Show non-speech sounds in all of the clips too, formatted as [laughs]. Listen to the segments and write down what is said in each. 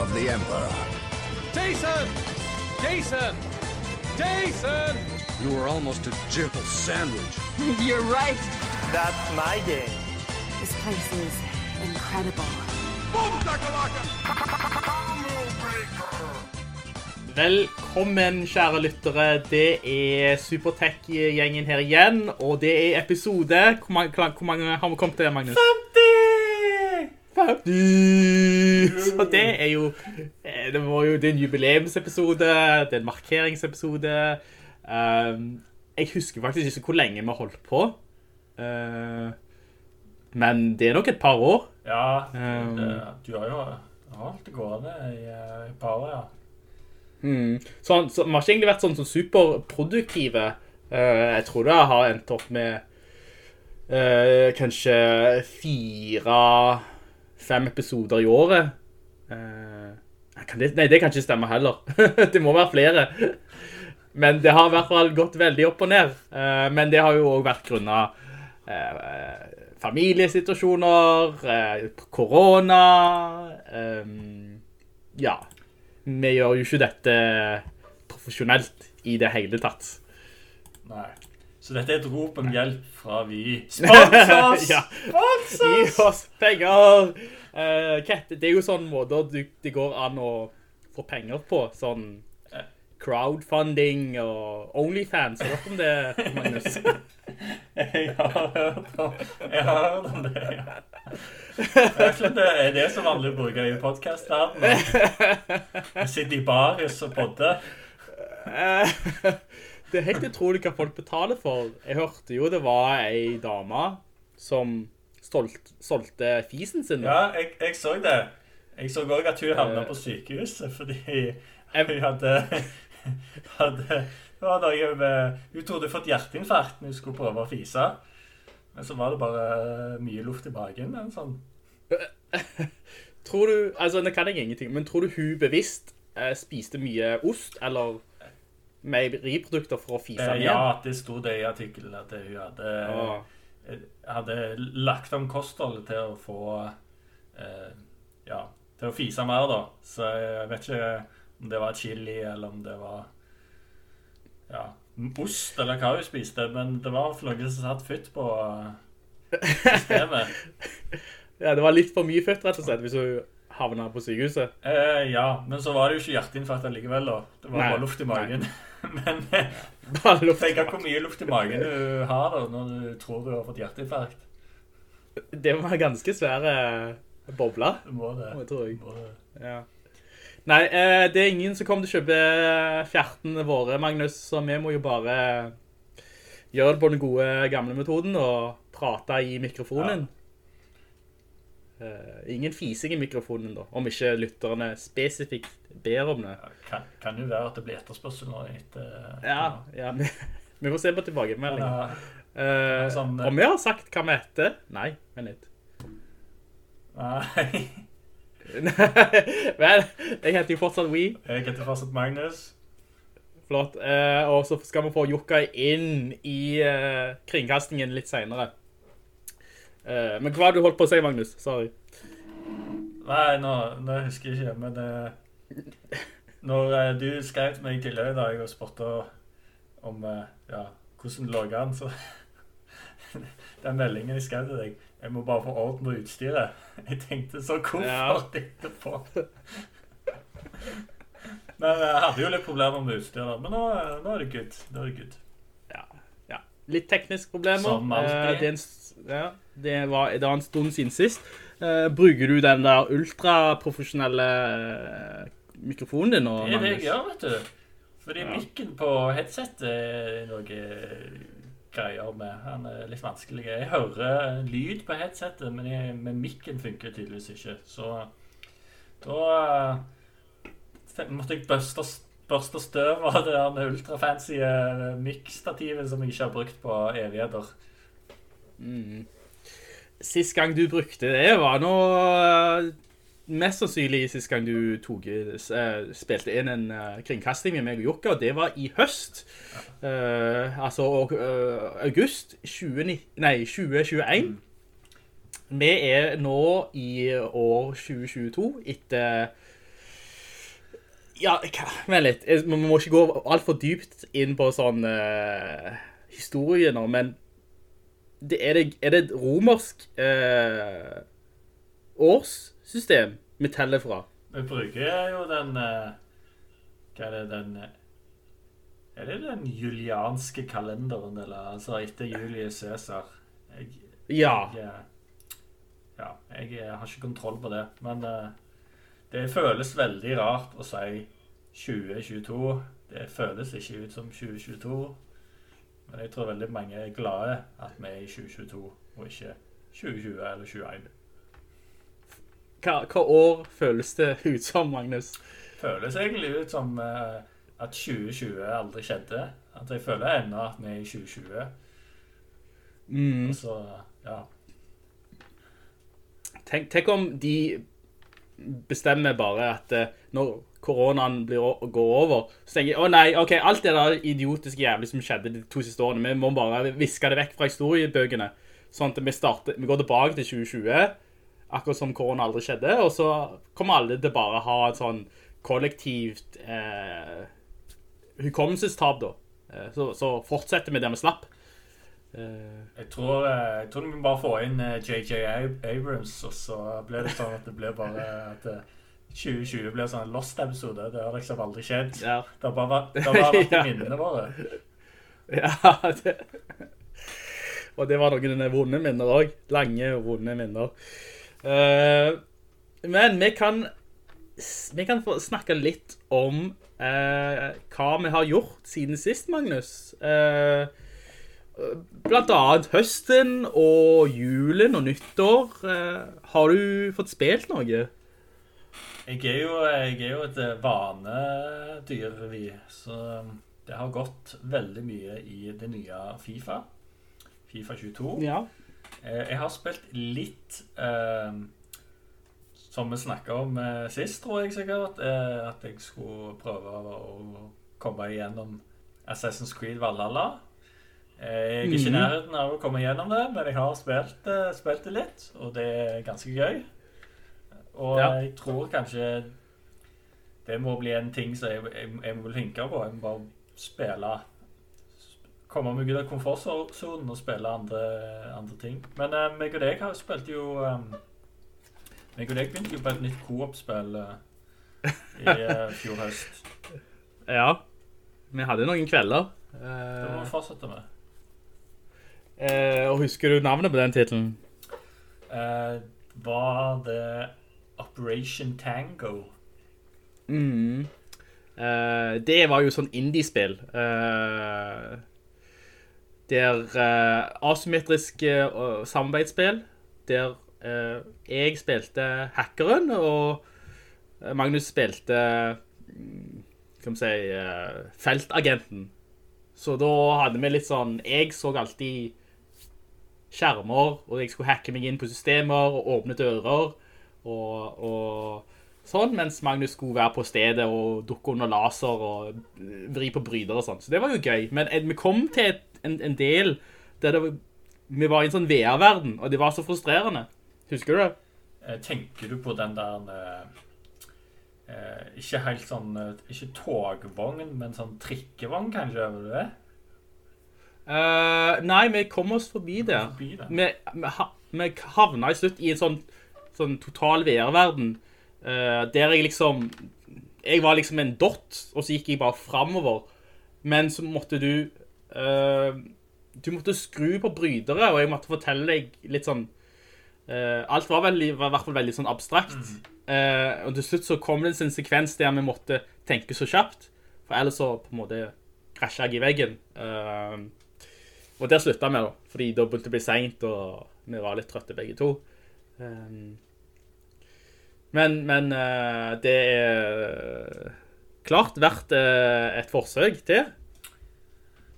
of the Emperor. Jason! Jason! Jason! You were almost a jibble sandwich. [laughs] You're right. That's my game. This place is incredible. Velkommen, kjære lyttere. Det er Supertech-gjengen her igjen, og det er episode Hvor mange, hvor mange har vi kommet til, Magnus? 50! 50! Så det er jo eh, Det var jo det er en jubileumsepisode, det er en markeringsepisode. Um, jeg husker faktisk ikke hvor lenge vi holdt på. Uh, men det er nok et par år. Ja, det, du har jo holdt det gående i eh, et par år, ja. Mm. Så, så vi har ikke egentlig vært sånn, sånn superproduktive. Eh, jeg tror det har endt opp med Uh, kanskje fire-fem episoder i året. Eh, nei, det kan ikke stemme heller. [laughs] det må være flere. Men det har i hvert fall gått veldig opp og ned. Eh, men det har jo også vært grunnet eh, familiesituasjoner, korona, ja, vi gjør jo ikke dette profesjonelt i det hele tatt. Nei. Så dette er et rop om hjelp fra vi. Spons [laughs] oss! Ja. Spons Gi oss! penger! Eh, Kette, det er jo sånn måter du, det går an å få penger på. Sånn crowdfunding og Onlyfans. Har du hørt om det, Magnus? [laughs] Jeg har hørt om, jeg har hørt om det, ja. Jeg vet ikke det er det som vanlig bruker bruke i podcastverdenen. Jeg [laughs] sitter i baris og podder. Eh, det er helt utrolig hva folk betaler for. Jeg hørte jo det var ei dame som stolt, solgte fisen sin. Ja, jeg, jeg så det. Jeg så òg at hun havna på sykehuset fordi hun hadde, hadde med, Hun trodde hun fått hjerteinfarkt når hun skulle prøve å fise. Men så var det bare mye luft i magen. Sånn. [laughs] Tror du, altså nå kan jeg ingenting, men tror du hun bevisst eh, spiste mye ost eller meieriprodukter for å fise Eh, ja, det sto det i artikkelen at hun hadde, Åh. eh, hadde lagt om kostholdet til å få eh, Ja, til å fise mer, da. Så jeg vet ikke om det var chili, eller om det var ja, ost, eller hva hun spiste. Men det var i hvert fall noe som satt fytt på eh, systemet. [laughs] Ja, det var litt for mye født, rett og slett, hvis hun havna på sykehuset. Eh, ja, men så var det jo ikke hjerteinfarkt allikevel, da. Det var Nei, bare luft i magen. [laughs] men eh, tenk hvor mye luft i magen du har da, når du tror du har fått hjerteinfarkt. Det var ganske svære bobler, Det må det. tror jeg. Må det. Ja. Nei, eh, det er ingen som kommer til å kjøpe fjertene våre, Magnus, så vi må jo bare gjøre det på den gode gamle metoden og prate i mikrofonen. Ja. ingen fising i mikrofonen da, om ikke lytterne spesifikt ber om det. Kan, kan jo være at det blir etterspørsel nå etter Ja, ja vi, [laughs] vi får se på tilbakemeldingen. Eh, sånn, eh, om vi har sagt hva vi heter? Nei, men litt. Nei. [laughs] Vel, jeg heter jo fortsatt We. Jeg heter fortsatt Magnus. Flott. Uh, og så skal vi få Jokka inn i uh, kringkastingen litt senere. Men hva har du holdt på å si, Magnus? Sorry. Nei, nå, nå husker jeg ikke, men når eh, du skrev til meg tidligere i dag og spurte om eh, ja, hvordan det lå an, så [laughs] Den meldingen jeg skrev til deg Jeg må bare få orden på utstyret. [laughs] Jeg tenkte så hvorfor Ja. [laughs] etterpå? Men jeg hadde jo litt problemer med utstyret, men nå, nå er det good. Nå er det good. Ja, ja. Litt tekniske problemer. Som alltid. Eh, det, er en, ja, det, var, det var en stund siden sist. Eh, bruker du den der ultraprofesjonelle eh, mikrofonen din nå, Det er det jeg gjør, vet du. Fordi Ja. mikken på headsetet er noe greier med. Han er litt vanskelig. Jeg hører lyd på headsetet, men jeg, men mikken funker tydeligvis ikke. Så da måtte jeg børste, børste støv av det der ultrafancy mikkstativet mic-stativet som jeg ikke har brukt på evigheter. Sist gang du brukte det var nå eh, mest sannsynlig sist gang du tok, uh, spilte inn en uh, kringkasting med meg og Jokka, og det var i høst. Uh, altså eh, august 20, nei, 2021. Vi er nå i år 2022 etter Ja, vent litt. Vi må ikke gå altfor dypt inn på sånn eh, historie nå, men det, er, det, er det et romersk eh, årssystem vi teller fra? Vi bruker jo den eh, Hva er det den eh, Er det den julianske kalenderen, eller altså etter Julius Cæsar? Ja. jeg, ja, jeg eh, har ikke kontroll på det. Men det føles veldig rart å si 2022. Det føles ikke ut som 2022. Men jeg tror veldig mange er glade at vi er i 2022, og ikke 2020 eller 2021. Hva, hva år føles det ut som, Magnus? føles egentlig ut som uh, at 2020 aldri skjedde. At jeg føler ennå at vi er i 2020. Mm. Og så, ja. Tenk, tenk om de bestemmer bare at uh, når koronaen blir, å går over, så tenker jeg, å nei, ok, alt det der idiotiske jævlig som skjedde de to siste årene, vi må bare viske det vekk fra historiebøkene, sånn at vi, starter, vi går tilbake til 2020, akkurat som korona aldri skjedde, og så kommer alle til bare ha et sånn kollektivt eh, hukommelsestap da. Eh, så, så fortsetter vi der vi slapp. Eh, Jeg tror, eh, jeg tror vi bare få inn JJ Abrams, og så blir det sånn at det blir bare at eh, 2020 blir sånn en Lost-episode. Det har liksom aldri skjedd. ja. Det har bare det har bare vært i [laughs] minnene våre. Ja, det. [laughs] Og det var noen vonde minner òg. Lange, vonde minner. Eh, men vi kan, vi kan få snakke litt om uh, hva vi har gjort siden sist, Magnus. Uh, blant annet høsten og julen og nyttår. Har du fått spilt noe? Jeg er jo, jeg er jo et vanedyr, vi. Så um, det har gått veldig mye i det nye Fifa. Fifa 22. Ja. Eh, Jeg har spilt litt eh, Som vi snakka om eh, sist, tror jeg sikkert. Eh, at jeg skulle prøve å komme igjennom Assassin's Creed Valhalla. Eh, Jeg er ikke i Mhm. nærheten av å komme igjennom det, men jeg har spilt, spilt det litt, og det er ganske gøy. Og Ja. jeg tror kanskje det må bli en ting som jeg, jeg, jeg må tenke på. Jeg må bare spille Komme meg ut av komfortsonen og spille andre, andre ting. Men uh, meg og deg har spilt jo um, Meg og deg begynte jo på et nytt coop-spill uh, i uh, fjor høst. [laughs] ja. Vi hadde noen kvelder. Det må Eh, vi fortsette med. eh, og husker du navnet på den titelen? Eh, var det Operation Tango? Mm. Eh, det var jo sånn indie-spill. Eh, der uh, asymmetrisk uh, samarbeidsspill. Der uh, jeg spilte hackeren, og eh, Magnus spilte kan man si eh, feltagenten. Så da hadde vi litt sånn Jeg så alltid skjermer, og jeg skulle hacke meg inn på systemer og åpne dører. Og, og sånn, mens Magnus skulle være på stedet og dukke under laser og vri på bryder og sånn. Så det var jo gøy. Men eh, vi kom til et, en, en del der det, vi var i en sånn VR-verden, og det var så frustrerende. Husker du det? Eh, tenker du på den der eh, eh, Ikke helt sånn eh, Ikke togvogn, men sånn trikkevogn, kanskje? over det? Eh, nei, vi kom oss forbi det. Forbi det. Vi, vi, vi havna i slutt i en sånn, sånn total VR-verden, eh, der jeg liksom Jeg var liksom en dot, og så gikk jeg bare framover. Men så måtte du eh, Du måtte skru på brytere, og jeg måtte fortelle deg litt sånn uh, Alt var, veldig, var i hvert fall veldig sånn abstrakt. Eh, og til slutt så kom det en sekvens der vi måtte tenke så kjapt, for ellers så på en måte krasja jeg i veggen. Og der slutta vi, da, fordi da begynte det å bli seint, og vi var litt trøtte begge to. Um, men men det er klart vært et forsøk til.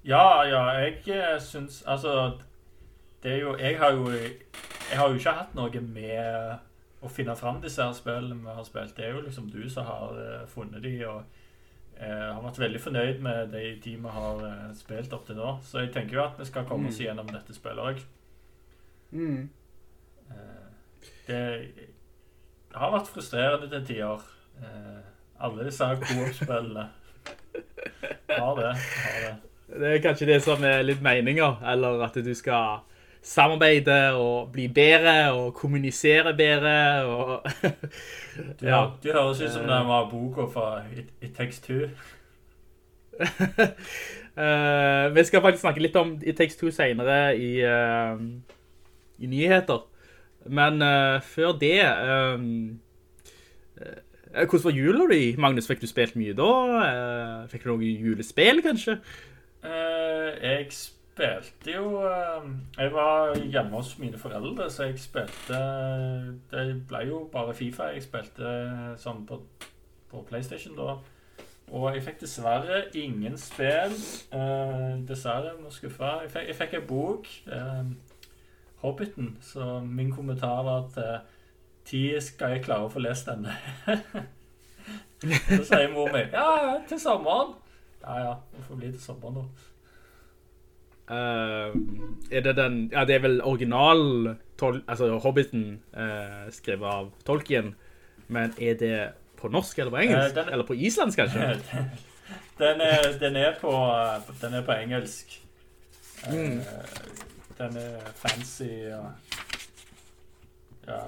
Ja, ja, jeg eh, syns Altså, det er jo Jeg har jo Jeg har jo ikke hatt noe med å finne fram disse her spillene vi har spilt. Det er jo liksom du som har eh, funnet de, og eh, har vært veldig fornøyd med de, de vi har eh, spilt opp til nå. Så jeg tenker jo at vi skal komme oss gjennom dette spillet òg. det har vært frustrerende til tider. Eh, alle disse coop-spillene. [laughs] Har det. Har det. Det er kanskje det som er litt meninger, eller at du skal samarbeide og bli bedre og kommunisere bedre og [laughs] ja. du høres ut som den var boka fra It, It Takes [laughs] Two. uh, vi skal faktisk snakke litt om It Takes Two senere i, uh, i nyheter. Men uh, før det Um, eh, Hvordan var jula di, Magnus? Fikk du spilt mye da? Eh, fikk du noe julespill, kanskje? Eh, jeg spilte jo eh, Jeg var hjemme hos mine foreldre, så jeg spilte Det ble jo bare Fifa. Jeg spilte sånn på, på PlayStation da. Og jeg fikk dessverre ingen spill. Eh, dessverre, må skuffe. Jeg fikk, jeg fikk en bok, eh, 'Hobbiten', så min kommentar var at eh, Tid skal jeg klare å få lest denne. [laughs] så sier mor mi ja, til sommeren. Ja ja, det får bli til sommeren nå. Uh, er det den Ja, det er vel original altså Hobbiten uh, skrevet av Tolkien. Men er det på norsk eller på engelsk? Uh, den- Eller på islandsk, kanskje? [laughs] Den er, den er, på, den er på engelsk. Mm. Eh, Den er fancy og Ja.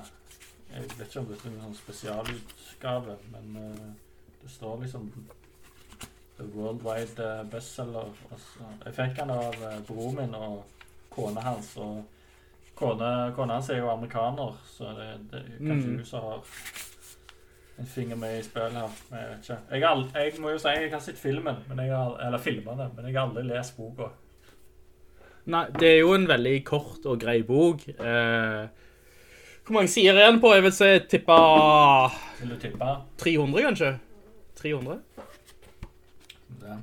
Jeg vet ikke om det er en sånn spesialutgave, men eh, det står liksom The Worldwide eh, Bestseller. og Jeg fikk den av uh, broren min og kona hans. Og Kona, kona hans er jo amerikaner, så det, det er kanskje Mm. hun som har en finger med i spillet her. Men jeg vet ikke. Jeg, har jeg må jo si jeg har sett filmen, men jeg har, eller filmene, men jeg har aldri lest boka. Nei, det er jo en veldig kort og grei bok. Eh, hvor mange sider er den på? Jeg vil si tippa Vil du tippe? 300, kanskje? 300? Det.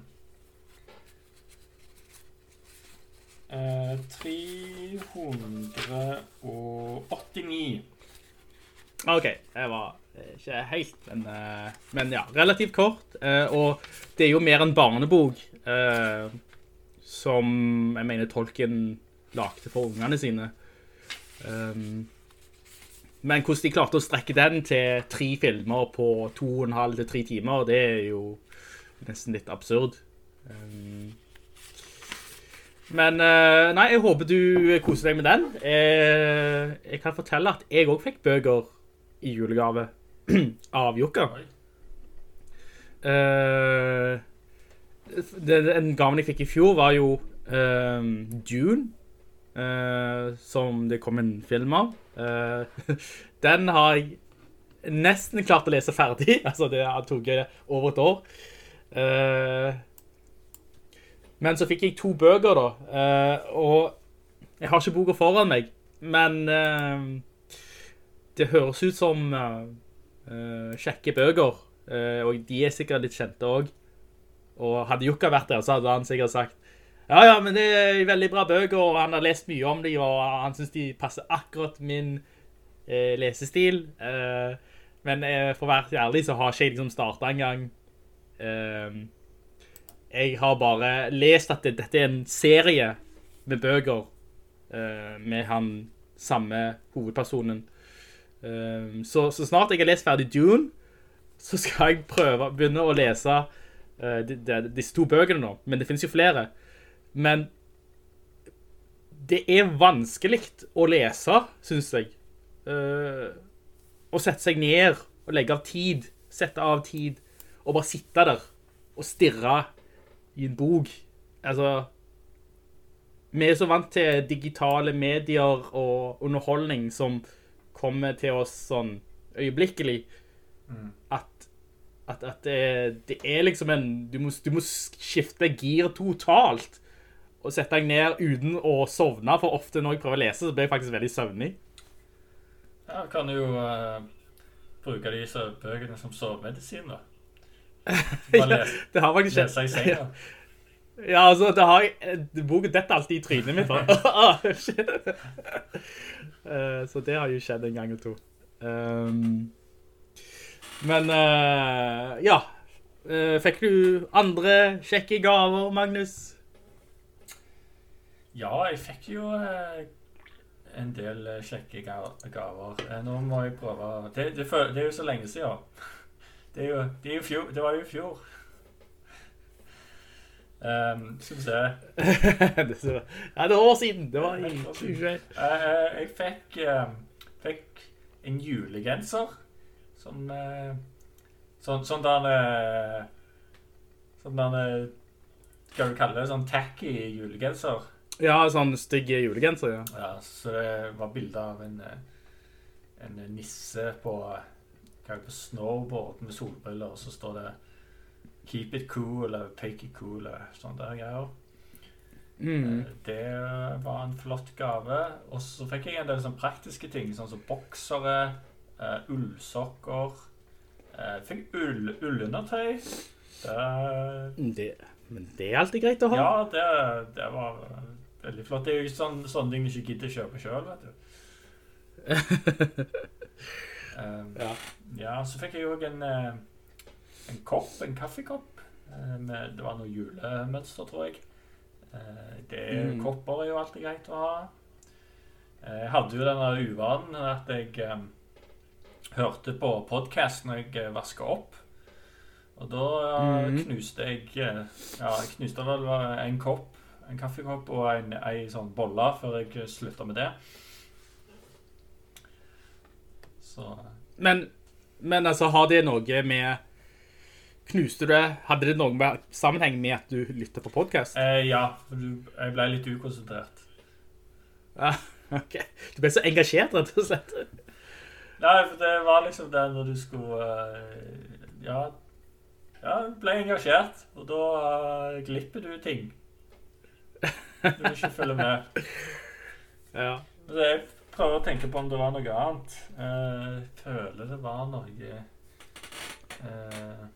Eh, 389. Ok, jeg var eh, ikke helt, men, eh, men ja, relativt kort. eh, og det er jo mer en barnebok som jeg mener Tolkien lagde for ungene sine. Men hvordan de klarte å strekke den til tre filmer på to og en halv til tre timer, det er jo nesten litt absurd. Um, men eh, nei, jeg håper du koser deg med den. Eh, jeg kan fortelle at jeg også fikk bøker i julegave [clears throat] av Jokka. Uh, Eh, den gaven jeg fikk i fjor var jo uh, Dune, uh, som det kom en film av. [laughs] Den har jeg nesten klart å lese ferdig. [laughs] Altså, det tatt over et år. Eh, men så fikk jeg to bøker, da. eh, og jeg har ikke boka foran meg, men eh, det høres ut som eh, kjekke bøker, og de er sikkert litt kjente òg. Og hadde Jukka vært der, så hadde han sikkert sagt ja, ja, men det er veldig bra bøker, og han har lest mye om dem, og han syns de passer akkurat min eh, lesestil. Eh, men eh, for å være ærlig, så har ikke jeg liksom starta engang. Eh, jeg har bare lest at det, dette er en serie med bøker uh, med han samme hovedpersonen. Um, så, så snart jeg har lest ferdig Dune, så skal jeg prøve å begynne å lese uh, de, de, disse to bøkene nå. Men det finnes jo flere. Men det er vanskelig å lese, synes jeg. Uh, å sette seg ned og legge av tid, sette av tid, og bare sitte der og stirre i en bok. Altså, vi er så vant til digitale medier og underholdning som kommer til oss sånn øyeblikkelig, at, at, at det, det er liksom en, du må, du må skifte gir totalt, og sette deg ned uten å sovne, for ofte når jeg prøver å lese, så blir jeg faktisk veldig søvnig. Ja, kan du jo uh, bruke disse bøkene som sovemedisin, da. Bare Det har faktisk lese i senga. Ja, altså, det har jeg... Boken detter alltid i trynet mitt. [laughs] Eh, så det har jo skjedd en gang eller to. Um, men, uh, ja. Uh, fikk du andre kjekke gaver, Magnus? Ja, jeg fikk jo en del kjekke gaver. Nå må jeg prøve Det, det, det er jo så lenge siden. Det, er jo, det, er jo fjor, det var jo i fjor. Um, skal vi se [laughs] det, så, ja, det er år siden. Det var i 2021. Eh, eh, Jeg fikk, uh, fikk en julegenser. Sånn uh, Sånn, sånn der uh, Sånn der Skal du kalle det sånn tacky julegenser? Ja, sånn stygg julegenser, ja. Ja, så det var bilde av en, en nisse på, er på snowboard med solbriller, og så står det 'Keep it cool' eller 'Take it cool' eller sånne der greier. Mm. Eh, Det var en flott gave. Og så fikk jeg en del sånn praktiske ting, sånn som boksere, uh, ullsokker. uh, fikk ull, ullundertøy. Det, Det, men det er alltid greit å ha. ja, det, det var veldig flott. Det er jo sånn, sånne ting du ikke gidder å kjøpe sjøl, vet du. [laughs] Um, Ja. ja, så fikk jeg òg en, eh, en kopp, en kaffekopp. eh, Med, det var noe julemønster, tror jeg. Eh, Det, Mm. Kopper er jo alltid greit å ha. Jeg hadde jo denne uvanen at jeg hørte på podkast når jeg vaska opp. Og da Mhm. knuste jeg Ja, jeg knuste vel en kopp, en kaffekopp og en, ei sånn bolle før jeg slutta med det. Så Men, men altså, har det noe med Knuste du det? Hadde det noe med sammenheng med at du lytter på podcast? eh, Ja, jeg ble litt ukonsentrert. Ja, ok. Du ble så engasjert, rett og slett. Nei, for det var liksom det når du skulle eh, Ja, ja ble engasjert, og da eh, glipper du ting. Du vil ikke følge med. [laughs] Ja. Det, jeg prøver å tenke på om det var noe annet. Uh, føler det var noe uh,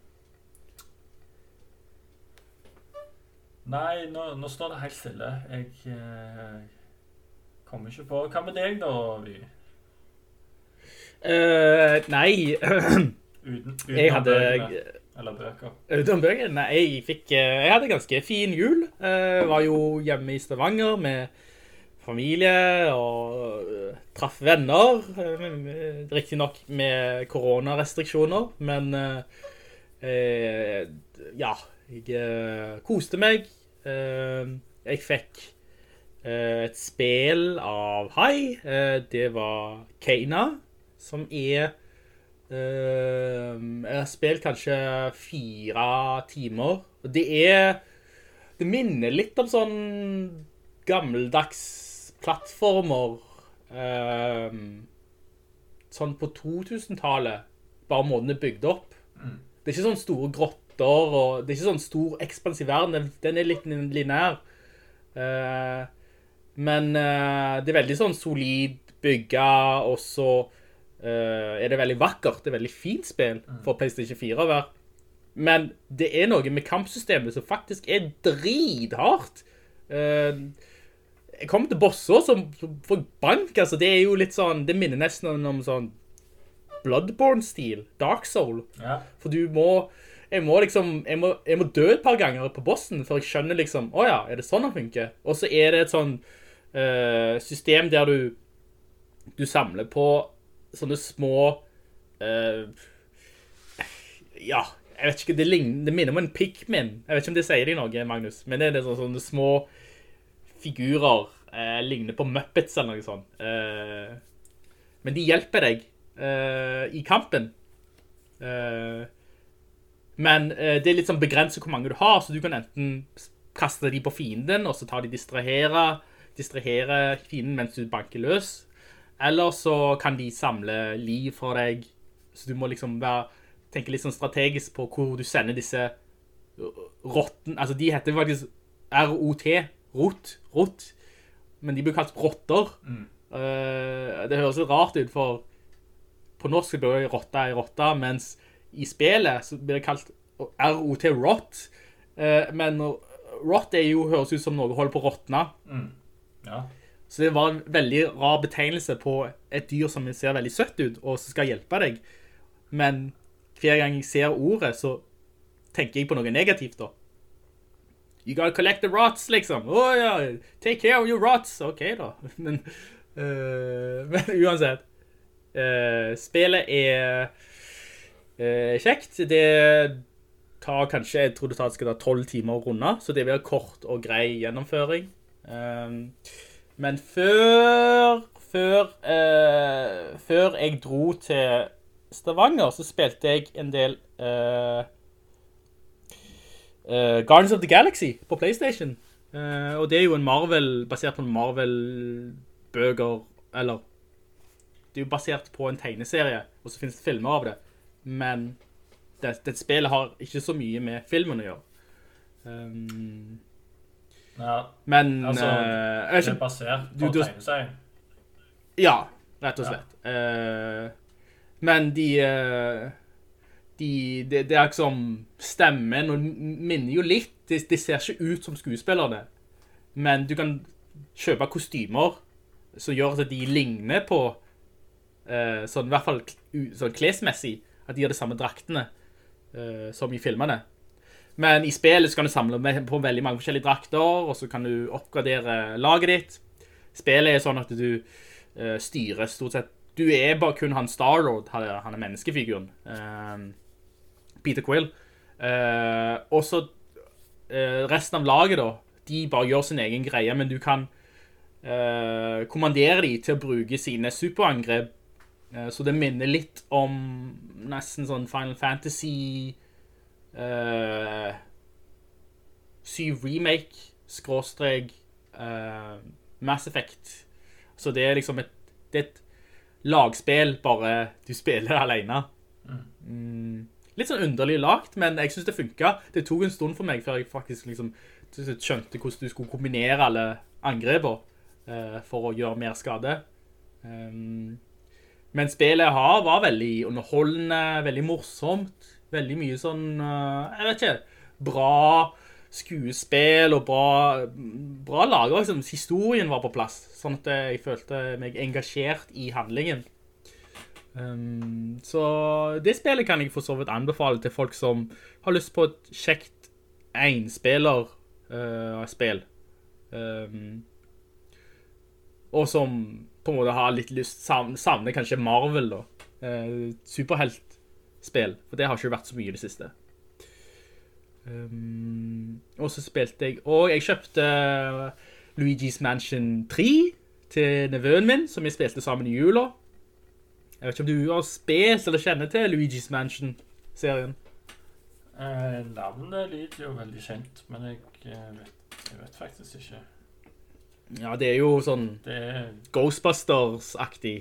Nei, nå, nå står det helt stille. Jeg uh, kommer ikke på Hva med deg, da, Vy? Uh, nei, Uten, uten jeg hadde... bøkene, eller bøker. Uten bøker? Nei, jeg fikk... Jeg hadde ganske fin jul. Uh, var jo hjemme i Stavanger med familie og eh, traff venner. eh, Riktig nok med koronarestriksjoner, men eh, eh, ja, jeg koste meg. Jeg fikk et spill av Hai. Det var Keina, som er Jeg har spilt kanskje fire timer. Det er Det minner litt om sånn gammeldags plattformer eh, Sånn på 2000-tallet. Bare måten er bygd opp. Det er ikke sånn store grotter, og det er ikke sånn stor ekspansiv verden. Den, er litt linær. Eh, men eh, det er veldig sånn solid bygga, og så eh, er det veldig vakkert. Det er veldig fint spill for PlayStation 4 å være. Men det er noe med kampsystemet som faktisk er drithardt. Eh, jeg kommer til bosser som, som får bank, altså det er jo litt sånn, det minner nesten om, sånn Bloodborne-stil, Dark Soul. Ja. For du må, jeg må liksom, jeg må, jeg må dø et par ganger på bossen, for jeg skjønner liksom, åja, er det sånn det funker? Og så er det et sånn uh, system der du, du samler på sånne små, uh, ja, jeg vet ikke, det, ligner, det minner om en Pikmin. Jeg vet ikke om det sier deg noe, Magnus, men det er det sånne, sånne små figurer, eh, ligner på Muppets eller noe sånt. Eh, men de hjelper deg eh, i kampen. Eh, men eh, det er litt sånn begrenset hvor mange du har, så du kan enten kaste de på fienden, og så tar de distrahere, distrahere fienden mens du banker løs. Eller så kan de samle liv for deg, så du må liksom være, tenke litt sånn strategisk på hvor du sender disse rotten, altså de heter faktisk ROT, rot, rot, men de blir kalt rotter. Eh, det høres litt rart ut, for på norsk blir det rotta i rotta, mens i spillet så blir det kalt ROT Rot. Uh, men Rot er jo, høres ut som noe holder på å råtne. Ja. Så det var en veldig rar betegnelse på et dyr som ser veldig søtt ut, og som skal hjelpe deg. Men hver gang jeg ser ordet, så tenker jeg på noe negativt da. You gotta collect the rots, liksom. Å ja, take care of your rots. Ok da. [laughs] Men, uh, men [laughs] uansett. Uh, spillet er uh, kjekt. Det tar kanskje, jeg tror det tar, skal ta 12 timer å runde, så det blir kort og grei gjennomføring. Um, men før, før, før jeg dro til Stavanger, så spilte jeg en del eh, Guardians of the Galaxy på Playstation. Uh, og det er jo en Marvel, basert på en Marvel-bøger, eller det er jo basert på en tegneserie, og så finnes det filmer av det. Men det, det spillet har ikke så mye med filmen å gjøre. Um, ja. men Altså, uh, Det er basert på du- tegneserie. Ja, rett og slett. Eh, men de, de det, det er liksom stemmen og minner jo litt. De, de ser ikke ut som skuespillerne. Men du kan kjøpe kostymer som gjør at de ligner på uh, sånn i hvert fall sånn klesmessig. At de har de samme draktene uh, som i filmene. Men i spillet så kan du samle på veldig mange forskjellige drakter, og så kan du oppgradere laget ditt. Spillet er sånn at du uh, styrer stort sett Du er bare kun han Star-Lord, han, er- menneskefiguren. eh, Peter Quill. Eh, og så eh, resten av laget, da. De bare gjør sin egen greie, men du kan eh, kommandere de til å bruke sine superangrep. Så det minner litt om nesten sånn Final Fantasy eh, 7 remake, skråstrek, eh, Mass Effect. Så det er liksom et, det er et lagspill, bare du [laughs] spiller alene. Mm. Litt sånn underlig lagt, men jeg synes det funket. Det tok en stund for meg før jeg faktisk liksom skjønte hvordan du skulle kombinere alle angreper uh, for å gjøre mer skade. Um, men spillet har, var veldig underholdende, veldig morsomt, veldig mye sånn, uh, jeg vet ikke, bra skuespill og bra, bra lager, liksom. Historien var på plass, sånn at jeg følte meg engasjert i handlingen. Um, så det spillet kan jeg for så vidt anbefale til folk som har lyst på et kjekt enspiller uh. Um, og som på en måte har litt lyst, savner, savner kanskje Marvel da. Uh, superheltspill, for det har ikke vært så mye i det siste. Um, og så spilte jeg, og jeg kjøpte Luigi's Mansion 3 til nevøen min, som jeg spilte sammen i jula. Jeg vet ikke om du har spes eller kjenner til Luigi's Mansion-serien. Eh, navnet lyder jo veldig kjent, men jeg, eh, vet, jeg vet faktisk ikke. Ja, det er jo sånn Det er Ghostbusters-aktig.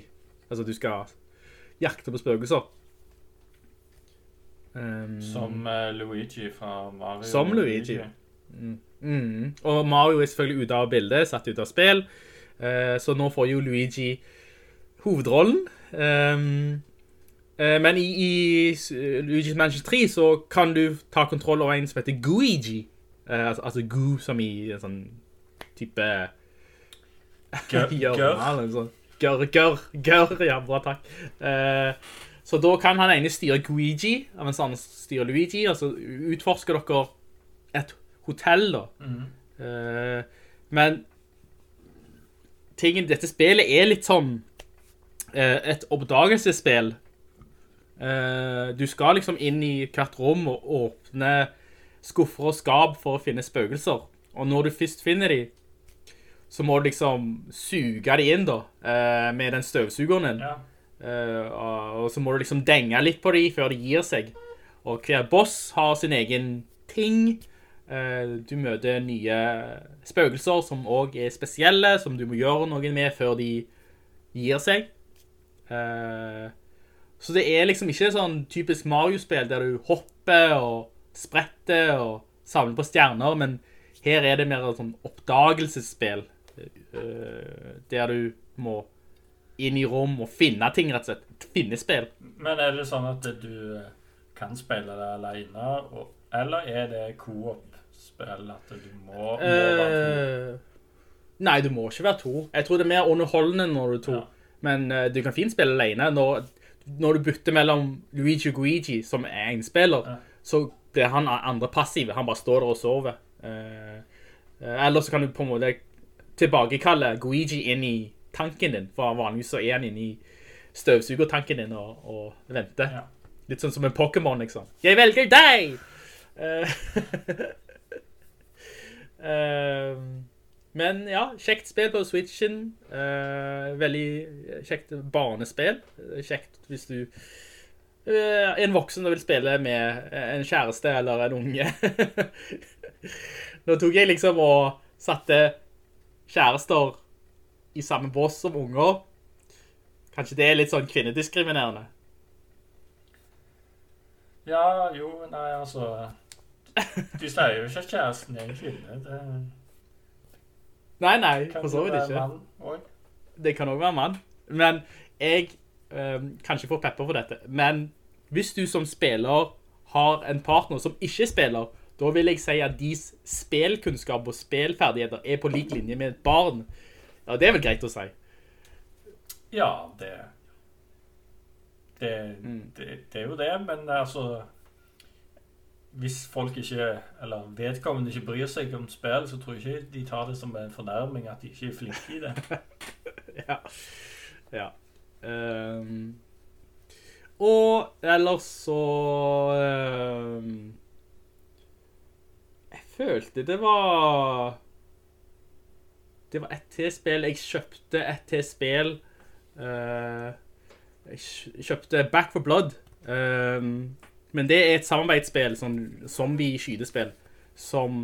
Altså, du skal jakte på spøkelser. Um, som uh, Luigi fra Mario. Som Luigi. Mm. Og Mario er selvfølgelig ute av bildet, satt ut av spill. Uh, så nå får jo Luigi hovedrollen. Um, uh, men i, i Luigi's Mansion 3 så kan du ta kontroll over en som heter Guigi. Uh, altså, altså Gu som i en sånn type [laughs] Gør. Gørr? Gør. eller sånn. Gør, gør, gør, ja, bra takk. Uh, så da kan han ene styre Guigi, mens han styrer Luigi, og så utforsker dere et hotell da. Eh, men tingen, dette spillet er litt sånn et oppdagelsesspill. Eh, du skal liksom inn i hvert rom og åpne skuffer og skap for å finne spøkelser. Og når du først finner de, så må du liksom suge de inn da, eh, med den støvsugeren din. Ja. Eh, og, så må du liksom denge litt på de før de gir seg. Og hver boss har sin egen ting. Eh, du møter nye spøkelser som også er spesielle, som du må gjøre noe med før de gir seg. Eh, så det er liksom ikke sånn typisk Mario-spill der du hopper og spretter og samler på stjerner, men her er det mer et sånn oppdagelsesspill, eh, der du må inn i rom og finne ting, rett og slett. Finne spill. Men er det sånn at du, kan spille det alene, eller er det co-op-spill at du må, må være to? Eh, nei, du må ikke være to. Jeg tror det er mer underholdende når du er to. Ja. Men uh, du kan fint spille alene. Når, når du bytter mellom Luigi og Guigi, som er en spiller, Ja. så blir han andre passiv. Han bare står der og sover. Uh, eh, eller så kan du på en måte tilbakekalle Guigi inn i tanken din, for vanligvis så er han inne i støvsugertanken din og, og venter. Ja. Litt sånn som en Pokémon, liksom. Jeg velger deg! Uh, eh, [laughs] men ja, kjekt spill på Switchen. Uh, veldig kjekt barnespill. Kjekt hvis du uh, en voksen og vil spille med en kjæreste eller en unge. [laughs] Nå tok jeg liksom og satte kjærester i samme bås som unger. Kanskje det er litt sånn kvinnediskriminerende. Ja, jo, nei, altså Du sier jo ikke at kjæresten er en kvinne. Det Nei, nei, for så vidt ikke. mann. Det kan også være mann. Men jeg um, kan ikke få pepper for dette. Men hvis du som spiller har en partner som ikke spiller, da vil jeg si at deres spelkunnskap og spelferdigheter er på lik linje med et barn. Ja, det er vel greit å si. Ja, det det, Mm. det det er jo det, men altså Hvis folk ikke, eller vedkommende ikke bryr seg om spill, så tror jeg ikke de tar det som en fornærming at de ikke er flinke i det. [laughs] ja. ja. Um, og ellers så um, Jeg følte det var Det var et til spill. Jeg kjøpte et til spill. Uh, jeg kjøpte Back for Blood. ehm, men det er et samarbeidsspill, sånn zombie-skytespill, som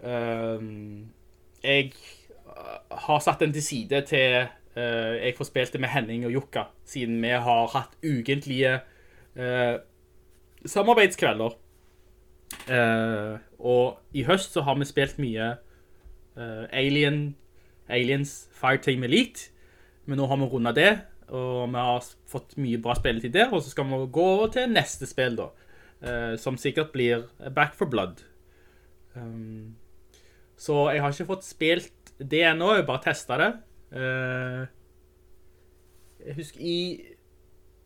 ehm, jeg uh, har satt den til side til uh, jeg får spilt det med Henning og Jukka, siden vi har hatt ukentlige uh, samarbeidskvelder. Uh, og i høst så har vi spilt mye Alien, Aliens Fireteam Elite, men nå har vi rundet det, og vi har fått mye bra spilletid der, og så skal vi gå over til neste spill da, uh, som sikkert blir Back for Blood. Um, så jeg har ikke fått spilt det ennå, jeg bare testet det. Eh, jeg husker i,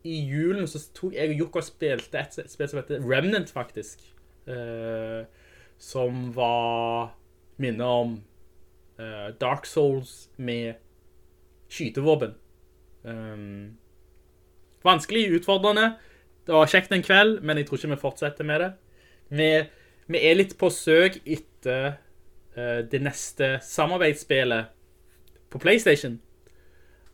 i julen så tok jeg og Jukka og spilte et spill som heter Remnant, faktisk. Eh, som var minnet om eh, Dark Souls med skytevåpen. Um, vanskelig, utfordrende. Det var kjekt en kveld, men jeg tror ikke vi fortsetter med det. Vi, vi er litt på søk etter uh, det neste samarbeidsspillet på PlayStation.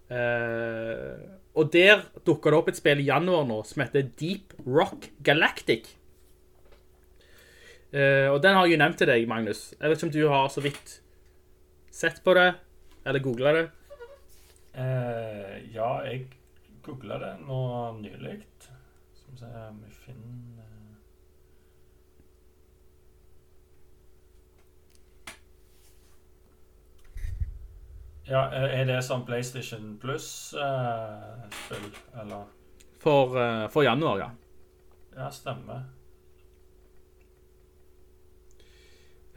Uh, og der dukker det opp et spill i januar nå som heter Deep Rock Galactic. Uh, og den har jeg jo nevnt til deg, Magnus. Jeg vet ikke om du har så vidt sett på det, eller googlet det. Eh, ja, jeg googla det nå nylig. Skal vi se om vi finner Ja, er det sånn PlayStation Plus-spill, eller? For, eh, for januar, ja. Ja, stemmer.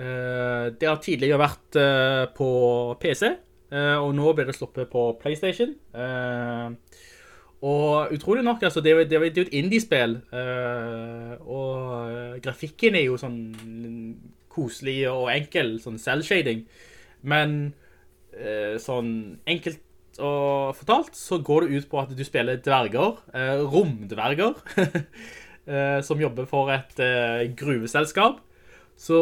Eh, det har tidligere vært eh, på PC, eh, og nå blir det sluppet på PlayStation. Eh, og utrolig nok, altså, det, er jo- et indie-spill, eh, og eh, grafikken er jo sånn koselig og enkel, sånn cell-shading. Men eh, sånn enkelt og fortalt, så går det ut på at du spiller dverger, eh, romdverger, [laughs] eh, som jobber for et eh, gruveselskap. Så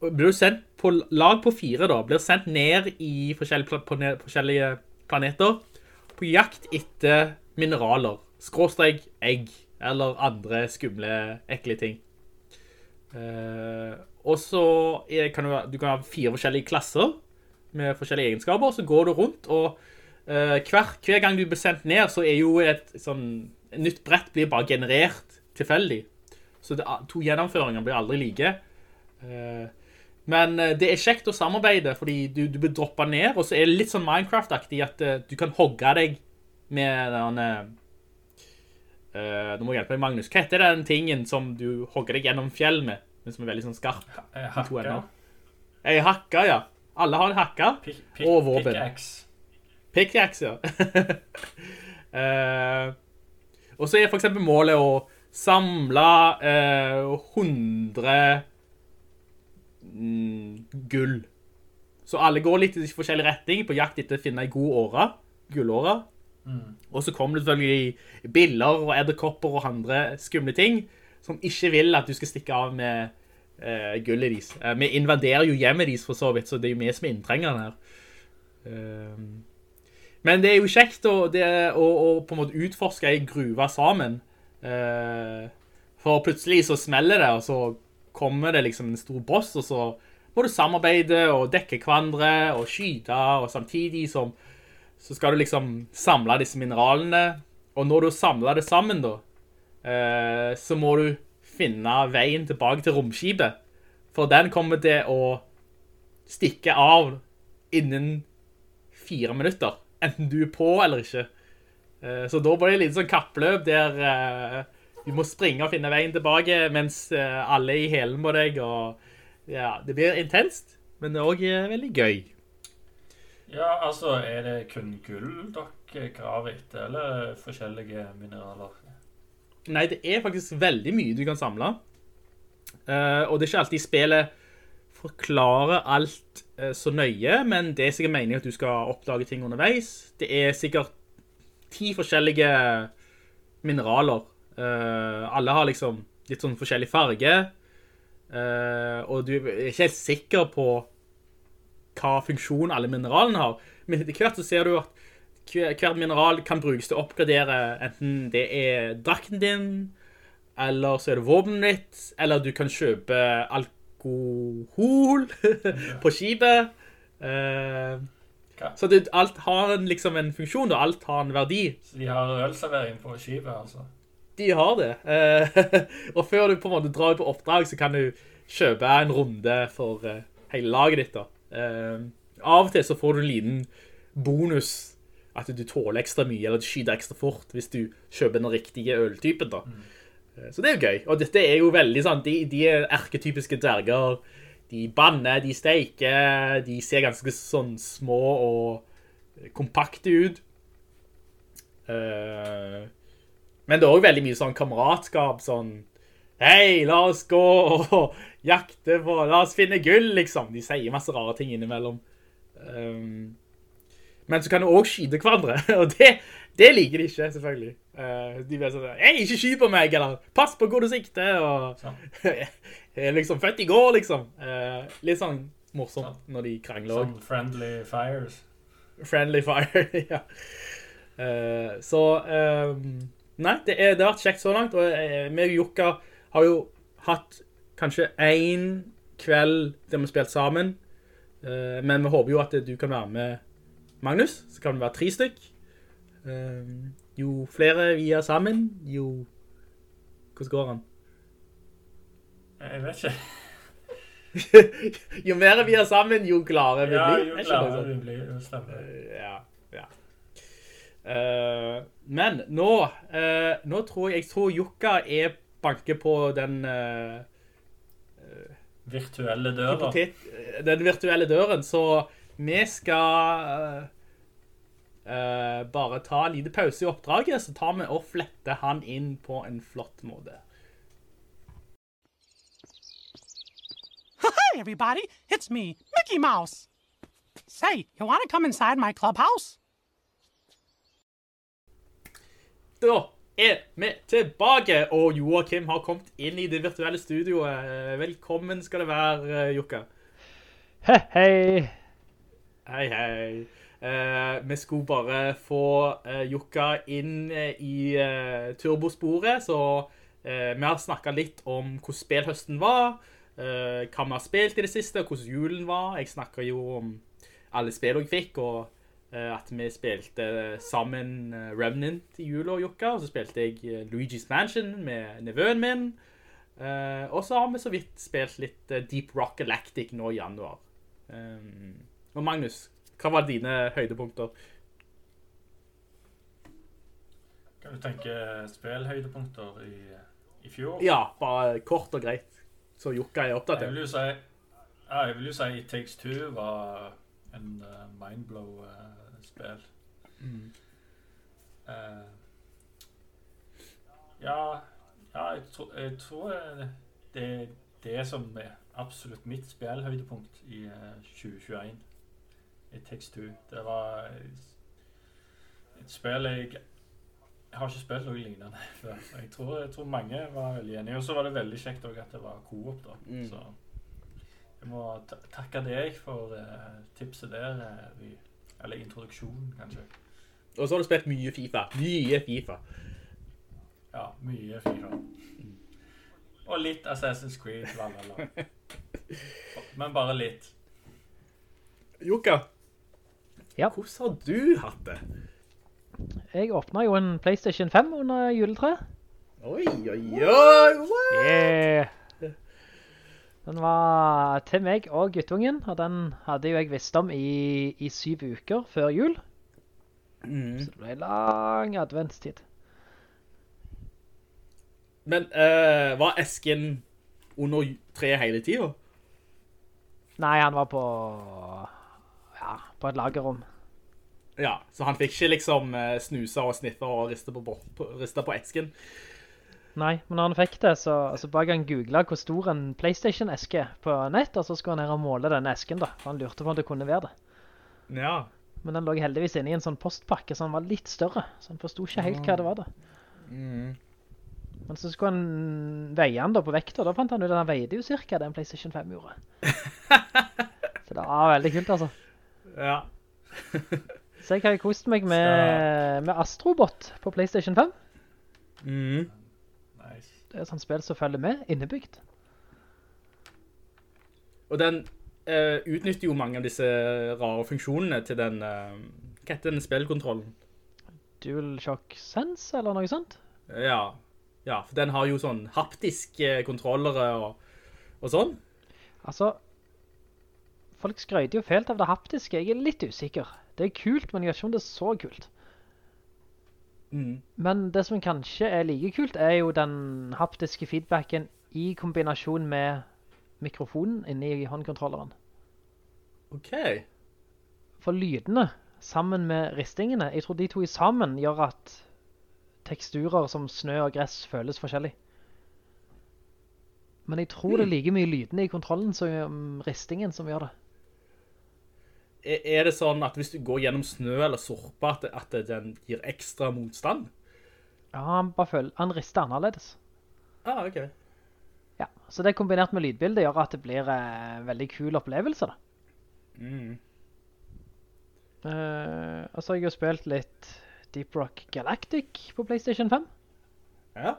blir du sendt på lag på fire da, blir sendt ned i forskjellige, forskjellige planeter på jakt etter mineraler, skråstreg, egg, eller andre skumle, ekle ting. Eh, og så kan du, du kan ha fire forskjellige klasser med forskjellige egenskaper, så går du rundt, og eh, hver, hver gang du blir sendt ned, så er jo et sånn, nytt brett blir bare generert tilfeldig. Så det, to gjennomføringer blir aldri like. Eh, men eh, det er kjekt å samarbeide, fordi du, du blir droppet ned, og så er det litt sånn Minecraft-aktig at eh, du kan hogge deg med den, eh, Eh, nå må jeg hjelpe meg, Magnus. Hva heter den tingen som du hogger deg gjennom fjell med, men som er veldig sånn skarp? Eh, Hakka. Jeg hakka, ja. Alle har en hakka. Pick, pick, Og våpen. Pickaxe. Pickaxe, ja. uh, [laughs] og så er for eksempel målet å samle uh, 100 mm, gull. Så alle går litt i forskjellig retning på jakt etter å finne en god åre, gullåre. Og så kommer det selvfølgelig biller og edderkopper og andre skumle ting som ikke vil at du skal stikke av med uh, gullet deres. Uh, vi invaderer jo hjemmet deres for så vidt, så det er jo vi som er inntrengerne her. Uh, men det er jo kjekt å, det, å, å på en måte utforske en gruve sammen. Eh, for plutselig så smeller det, og så kommer det liksom en stor boss, og så må du samarbeide og dekke hverandre og skyte, og samtidig som så skal du liksom samle disse mineralene. Og når du samler det sammen da, eh, så må du finne veien tilbake til romskipet. For den kommer til å stikke av innen fire minutter. Enten du er på eller ikke. Eh, så da blir det litt sånn kappløp der eh, du må springe og finne veien tilbake mens eh, alle er i helen på deg. Og ja, det blir intenst, men det er også eh, veldig gøy. Ja, altså, er det kun gull dere graver etter, eller forskjellige mineraler? Nei, det er faktisk veldig mye du kan samle. Uh, og det er ikke alltid spillet forklarer alt uh, så nøye, men det er sikkert meningen at du skal oppdage ting underveis. Det er sikkert ti forskjellige mineraler. Eh, alle har liksom litt sånn forskjellig farge. Eh, og du er ikke helt sikker på hva funksjon alle mineralene har. Men etter hvert så ser du at hver- hvert mineral kan brukes til å oppgradere enten det er drakten din, eller så er det våpenet ditt, eller du kan kjøpe alkohol [laughs] på skipet. Eh, så det, alt har en, liksom en funksjon, og Alt har en verdi. Så de har ølservering på skipet, altså? De har det. Eh, [laughs] og før du på en måte drar på oppdrag, så kan du kjøpe en runde for eh, hele laget ditt. da. Eh, av og til så får du en liten bonus at du tåler ekstra mye, eller du skyter ekstra fort hvis du kjøper den riktige øltypen. da. Mm. Så det er jo gøy. Og dette er jo veldig sånn, de, de er erketypiske dverger. De banner, de steiker, de ser ganske sånn små og kompakte ut. Eh, men det er også veldig mye sånn kameratskap, sånn Hei, la oss gå og jakte på La oss finne gull, liksom. De sier masse rare ting innimellom. Um, men så kan du også skyte hverandre, [laughs] og det, det liker de ikke, selvfølgelig. Uh, de blir sånn Hei, ikke sky på meg, eller pass på hvor du sikter, og [laughs] Jeg er liksom født i går, liksom. Uh, litt sånn morsomt når de krangler. Sånn friendly fires? Friendly fire, [laughs] ja. Uh, så ehm, Nei, det, er, det har vært kjekt så langt. Og vi og Jokka har jo hatt kanskje én kveld der vi har spilt sammen. Eh, men vi håper jo at du kan være med, Magnus. Så kan vi være tre stykk. Ehm, jo flere vi er sammen, jo Hvordan går han? Jeg vet ikke. [laughs] jo mer vi er sammen, jo gladere vi Ja, blir. jo ikke det klarere sånn? vi blir, jo stemmer. Ja, ja. Eh, men nå, uh, nå tror jeg, jeg tror Jukka er banker på den, eh, Virtuelle døra. den virtuelle døren, så vi skal bare ta en liten pause i oppdraget, så tar vi og fletter han inn på en flott måte. Hi, everybody. It's me, Mickey Mouse. Say, you want to come inside my clubhouse? Da er vi tilbake, og Joakim har kommet inn i det virtuelle studioet. Velkommen skal det være, Jukka. Hei, hei. Hei, hei. Eh, vi skulle bare få eh, Jukka inn eh, i eh, turbosporet, så eh, vi har snakket litt om hvordan spilhøsten var, eh, hva vi har spilt i det siste, hvordan julen var. Jeg snakket jo om alle spill jeg fikk, og at vi spilte sammen eh, Remnant i jula, Jokka, og så spilte jeg eh, Luigi's Mansion med nevøen min. Eh, og så har vi så vidt spilt litt eh, Deep Rock Galactic nå i januar. Og Magnus, hva var dine høydepunkter? Kan du tenke spillhøydepunkter i, i fjor? Ja, bare kort og greit. Så Jokka er Jeg oppdatert. vil jo si, ja, jeg vil jo si It Takes Two var en uh, mindblow-spill. Eh, ja, ja jeg, tro, jeg tror det er det som er absolutt mitt spillhøydepunkt i uh, 2021. It Takes Two. Det var et spill jeg Jeg har ikke spilt noe lignende [laughs] før. Jeg tror, jeg tror mange var veldig enige. Og så var det veldig kjekt òg at det var co-op. da. Mm. Så jeg må takke deg for uh, tipset der. eh, i, eller introduksjon, kanskje. Og så har du spilt mye FIFA. Mye FIFA. Ja, mye FIFA. Og litt Assassin's Creed, lalala. Men bare litt. Jukka, Ja. hvordan har du hatt det? Jeg åpnet jo en PlayStation 5 under juletreet. Oi, oi, oi! what? Yeah. Den var til meg og guttungen, og den hadde jo jeg visst om i, i syv uker før jul. Mm. Så det ble lang adventstid. Men uh, var esken under treet hele tiden? Nei, han var på, ja, på et lagerrom. Ja, så han fikk ikke liksom eh, snuse og sniffe og riste på, på, på esken. Nei, men når han fikk det, så, så bare han googlet hvor stor en Playstation-eske er på nett, og så skulle han her og måle denne esken da, for han lurte på om det kunne være det. Ja. Men den lå heldigvis inne i en sånn postpakke, så han var litt større, så han forstod ikke helt hva det var da. Mm. Men så skulle han veie han da på vekta, da fant han ut at han veide jo cirka det en PlayStation 5 gjorde. [laughs] så det var veldig kult altså. Ja. [laughs] Så jeg har kost meg med, med Astrobot på PlayStation 5. Mm. Det er et sånt spill som følger med, innebygd. Og den eh, utnytter jo mange av disse rare funksjonene til den, eh, hva heter den spillkontrollen? DualShock Sense, eller noe sånt. Ja. ja, for den har jo sånn haptiske kontrollere og, og sånn. Altså, folk skrøyter jo felt av det haptiske. Jeg er litt usikker. Det er kult, men jeg vet ikke om det er så kult. Mm. Men det som kanskje er like kult, er jo den haptiske feedbacken i kombinasjon med mikrofonen inne i håndkontrolleren. Ok. For lydene, sammen med ristingene, jeg tror de to i sammen gjør at teksturer som snø og gress føles forskjellig. Men jeg tror det er like mye lydene i kontrollen som um, ristingen som gjør det. Er, det sånn at hvis du går gjennom snø eller sorpa, at, at den gir ekstra motstand? Ja, han bare føler, han rister annerledes. Ah, ok. Ja, så det kombinert med lydbildet gjør at det blir en veldig kul opplevelse da. Mm. Eh, og så har jeg jo spilt litt Deep Rock Galactic på PlayStation 5. Ja.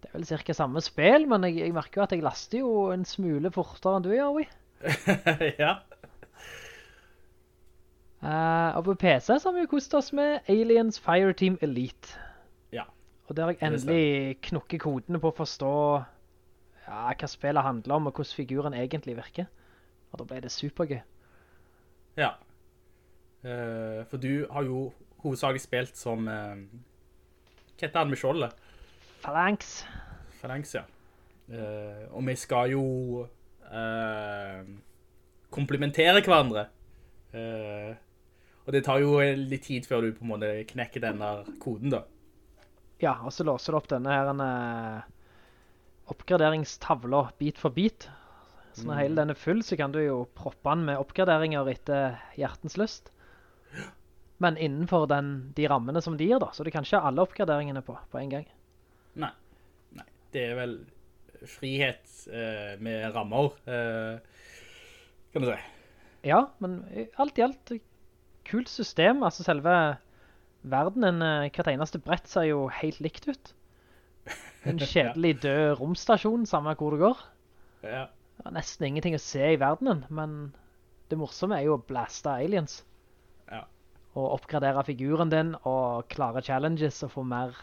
Det er vel cirka samme spill, men jeg, jeg merker jo at jeg laster jo en smule fortere enn du gjør, vi. [laughs] ja. Eh, og på PC så har vi jo kost oss med Aliens Fireteam Elite. Ja. Og der har jeg endelig knukket kodene på å forstå ja, hva spillet handler om, og hvordan figuren egentlig virker. Og da ble det supergøy. Ja. Uh, for du har jo hovedsakelig spilt som Uh, Hva heter han med skjoldet? Phalanx. Phalanx, ja. Uh, og vi skal jo uh, komplementere hverandre. Eh, og det tar jo litt tid før du på en måte knekker denne koden, da. Ja, og så låser du opp denne her en, eh, oppgraderingstavla bit for bit. Så når Mm. hele den er full, så kan du jo proppe den med oppgraderinger etter hjertens lyst. Men innenfor den, de rammene som de gir da, så du kan ikke ha alle oppgraderingene på, på en gang. Nei. Nei. Det er vel frihet eh, med rammer, eh, kan du si. Ja, men alt i alt, kult system. Altså selve verdenen, eh, hvert eneste brett ser jo helt likt ut. En [laughs] kjedelig død romstasjon, samme hvor det går. Ja. Det er nesten ingenting å se i verdenen, men det morsomme er jo å blaste aliens. Ja. Og oppgradere figuren din, og klare challenges, og få mer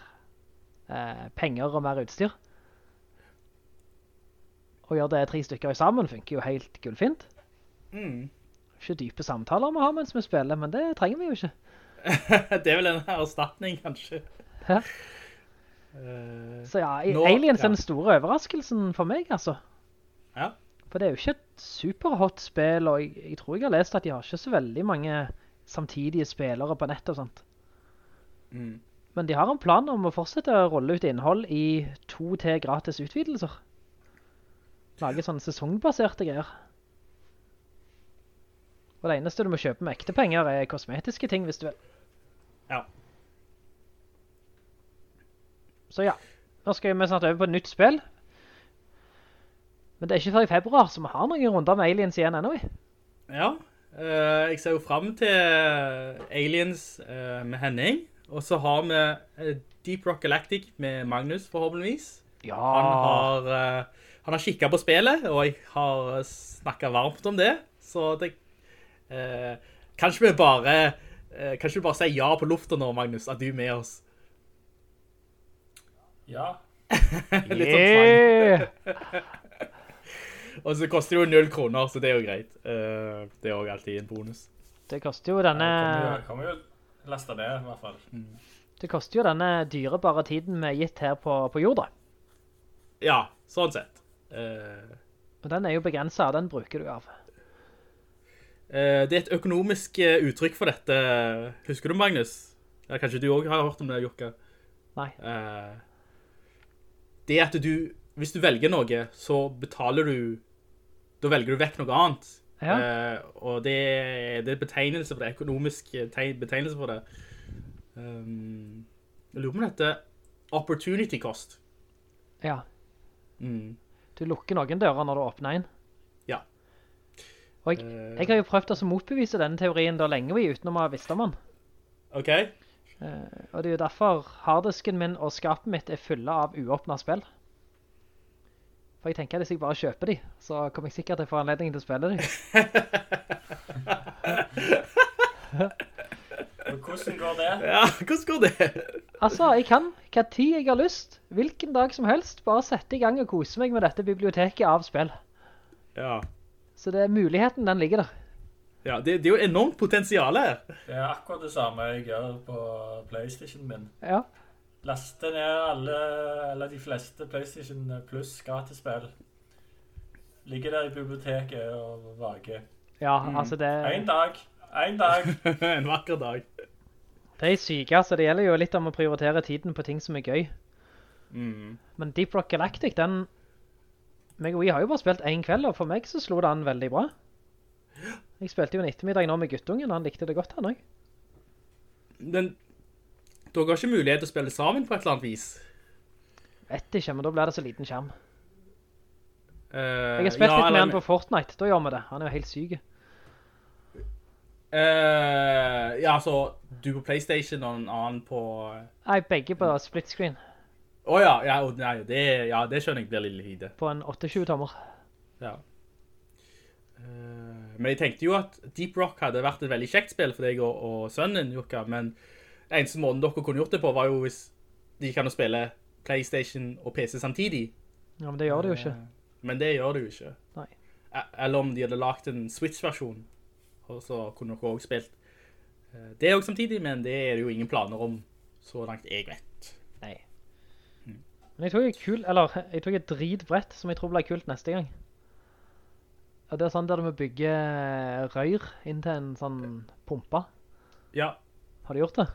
eh, penger og mer utstyr. Og gjøre det tre stykker sammen funker jo helt gullfint. Mm. Ikke dype samtaler vi har mens vi spiller, men det trenger vi jo ikke. [laughs] det er vel en erstatning, kanskje. Ja. Eh, Så ja, Nå- Aliens er ja. den store overraskelsen for meg, altså. Ja. For det er jo ikke et superhot spill, og jeg, jeg tror jeg har lest at de har ikke så veldig mange samtidige spillere på nett og sånt. Mm. Men de har en plan om å fortsette å rulle ut innhold i to til gratis utvidelser. Lage sånne sesongbaserte greier. Og det eneste du må kjøpe med ekte penger er kosmetiske ting, hvis du vil. Ja. Så ja, nå skal vi snart over på et nytt spill. Men det er ikke før i februar, så vi har noen runder med Aliens igjen ennå. vi. Ja, Uh, jeg ser jo frem til Aliens uh, med Henning, og så har vi eh, Deep Rock Galactic med Magnus, forhåpentligvis. Ja. Han har, uh, han har kikket på spillet, og jeg har snakket varmt om det, så det... eh, kanskje vi bare... eh, kanskje vi bare sier ja på luften nå, Magnus, at du er med oss. Ja. [laughs] Litt sånn tvang. [laughs] Og så koster det jo null kroner, så det er jo greit. Eh, det er jo alltid en bonus. Det koster jo denne, Ja, kan vi jo laste det, i hvert fall. det koster jo denne dyrebare tiden vi er gitt her på, på jorda. Ja, sånn sett. Uh... Og den er jo begrenset, den bruker du av. Det er et økonomisk eh, uttrykk for dette. Husker du, Magnus? Ja, kanskje du også har hørt om det, Jokka? Nei. Eh, Det at du, hvis du velger noe, så betaler du, da velger du vekk noe annet. Ja. Eh, og det, det er betegnelse for det, økonomisk eh, betegnelse for det. Jeg lurer på om dette opportunity cost. Ja, Mm. du lukker noen dører når du åpner en. Og jeg, jeg har jo prøvd å motbevise denne teorien da lenge vi uten å ha visst om den. Ok? Eh, og det er jo derfor harddisken min og skapet mitt er fulle av uåpnet spill. For jeg tenker at hvis jeg bare kjøper de, så kommer jeg sikkert til å få anledning til å spille de. [laughs] Hvordan går det? Ja, hvordan går det? Altså, jeg kan hva tid jeg har lyst, hvilken dag som helst, bare sette i gang og kose meg med dette biblioteket av spill. Ja. Så det er muligheten, den ligger der. Ja, det, det er jo enormt potensial her. Det er akkurat det samme jeg gjør på Playstation min. Ja. Laste ned alle, eller de fleste Playstation Plus gratisspill. Ligger der i biblioteket og vager. Ja, Mm. altså det... En dag, en dag. [laughs] en vakker dag. Det er syke, altså det gjelder jo litt om å prioritere tiden på ting som er gøy. Mm. Men Deep Rock Galactic, den... Meg og jeg har jo bare spilt en kveld, og for meg så slo det an veldig bra. Jeg spilte jo en ettermiddag nå med guttungen, han likte det godt, han også. Men dere har ikke mulighet til å spille sammen på et eller annet vis. Vet ikke, men da blir det så liten skjerm. Uh, Jeg har spilt litt med han på Fortnite, da gjør vi det. Han er jo helt syk. Uh, ja, så du på Playstation og en annen på... Nei, begge på split screen, Å ja, ja, nei, det, ja, det skjønner jeg blir lille hide. på en 28-tommer. Ja. Eh, men jeg tenkte jo at Deep Rock hadde vært et veldig kjekt spill for deg og, og sønnen, Jukka, men eneste måten dere kunne gjort det på var jo hvis de kan spille Playstation og PC samtidig. Ja, men det gjør det jo ikke. Eh, Men det gjør det jo ikke. Nei. Eller om de hadde lagt en Switch-versjon, og så kunne dere også spilt eh, det også samtidig, men det er det jo ingen planer om, så langt jeg vet. Nei. Men jeg tok et kul, eller jeg tok et dritbrett som jeg tror blir kult neste gang. Og det er sånn der du må bygge røyr inn til en sånn pumpa. Ja, Har du gjort det?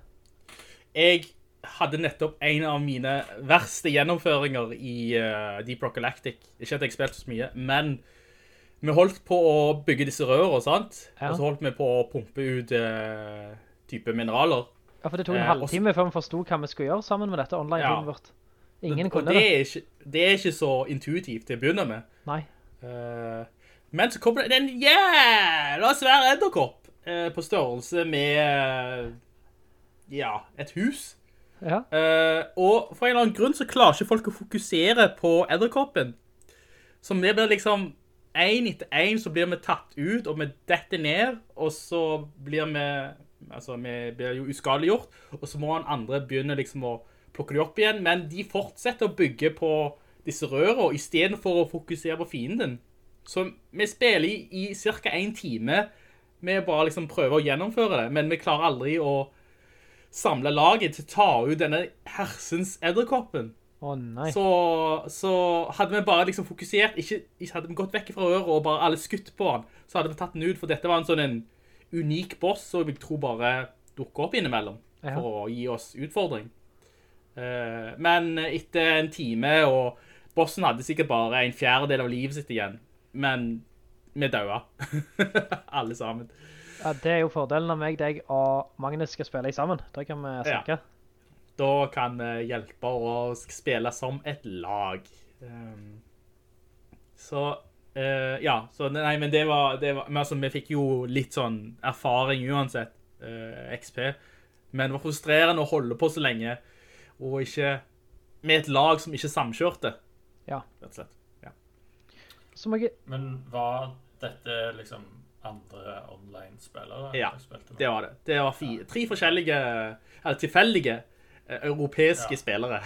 jeg hadde nettopp en av mine verste gjennomføringer i uh, Deep Rock Galactic. Ikke at jeg spilte så mye, men vi holdt på å bygge disse rørene, sant? Ja. Og så holdt vi på å pumpe ut uh, type mineraler. Ja, for det tok en Eh, halvtime før vi forstod hva vi skulle gjøre sammen med dette online-teamet Ja. vårt. Ingen og kunne det. Er ikke, det er ikke så intuitivt til å begynne med. Nei. Uh, men så kommer det en jævla svær edderkopp uh, på størrelse med uh, ja, et hus. Ja. Og for en eller annen grunn så klarer ikke folk å fokusere på edderkoppen. Så vi blir liksom en etter en så blir vi tatt ut, og vi detter ned, og så blir vi, altså vi blir jo uskadeliggjort, og så må han andre begynne liksom å plukke de opp igjen, men de fortsetter å bygge på disse rørene, i stedet for å fokusere på fienden. Så vi spiller i, i cirka en time med bare liksom prøve å gjennomføre det, men vi klarer aldri å samle laget til å ta ut denne hersens edderkoppen. Å nei. Så, så hadde vi bare liksom fokusert, ikke, hadde vi gått vekk fra røret og bare alle skutt på han, så hadde vi tatt den ut, for dette var en sånn en unik boss, som jeg tror bare dukker opp innimellom, Ja. for å gi oss utfordring. Eh, men etter en time, og bossen hadde sikkert bare en fjerdedel av livet sitt igjen, men vi døde. [laughs] alle sammen. Ja, det er jo fordelen av meg, deg og Magnus skal spille sammen. Da kan vi snakke. Da kan vi hjelpe å spille som et lag. Um, så, eh, ja, så nei, men det var, det var men altså, vi fikk jo litt sånn erfaring uansett, eh, XP, men det var frustrerende å holde på så lenge, og ikke med et lag som ikke samkjørte, Ja. rett og slett. Ja. Så må jeg... Men var dette liksom andre online-spillere? Ja, det var det. Det var fire, tre forskjellige, eller tilfeldige, eh, europeiske Ja. spillere.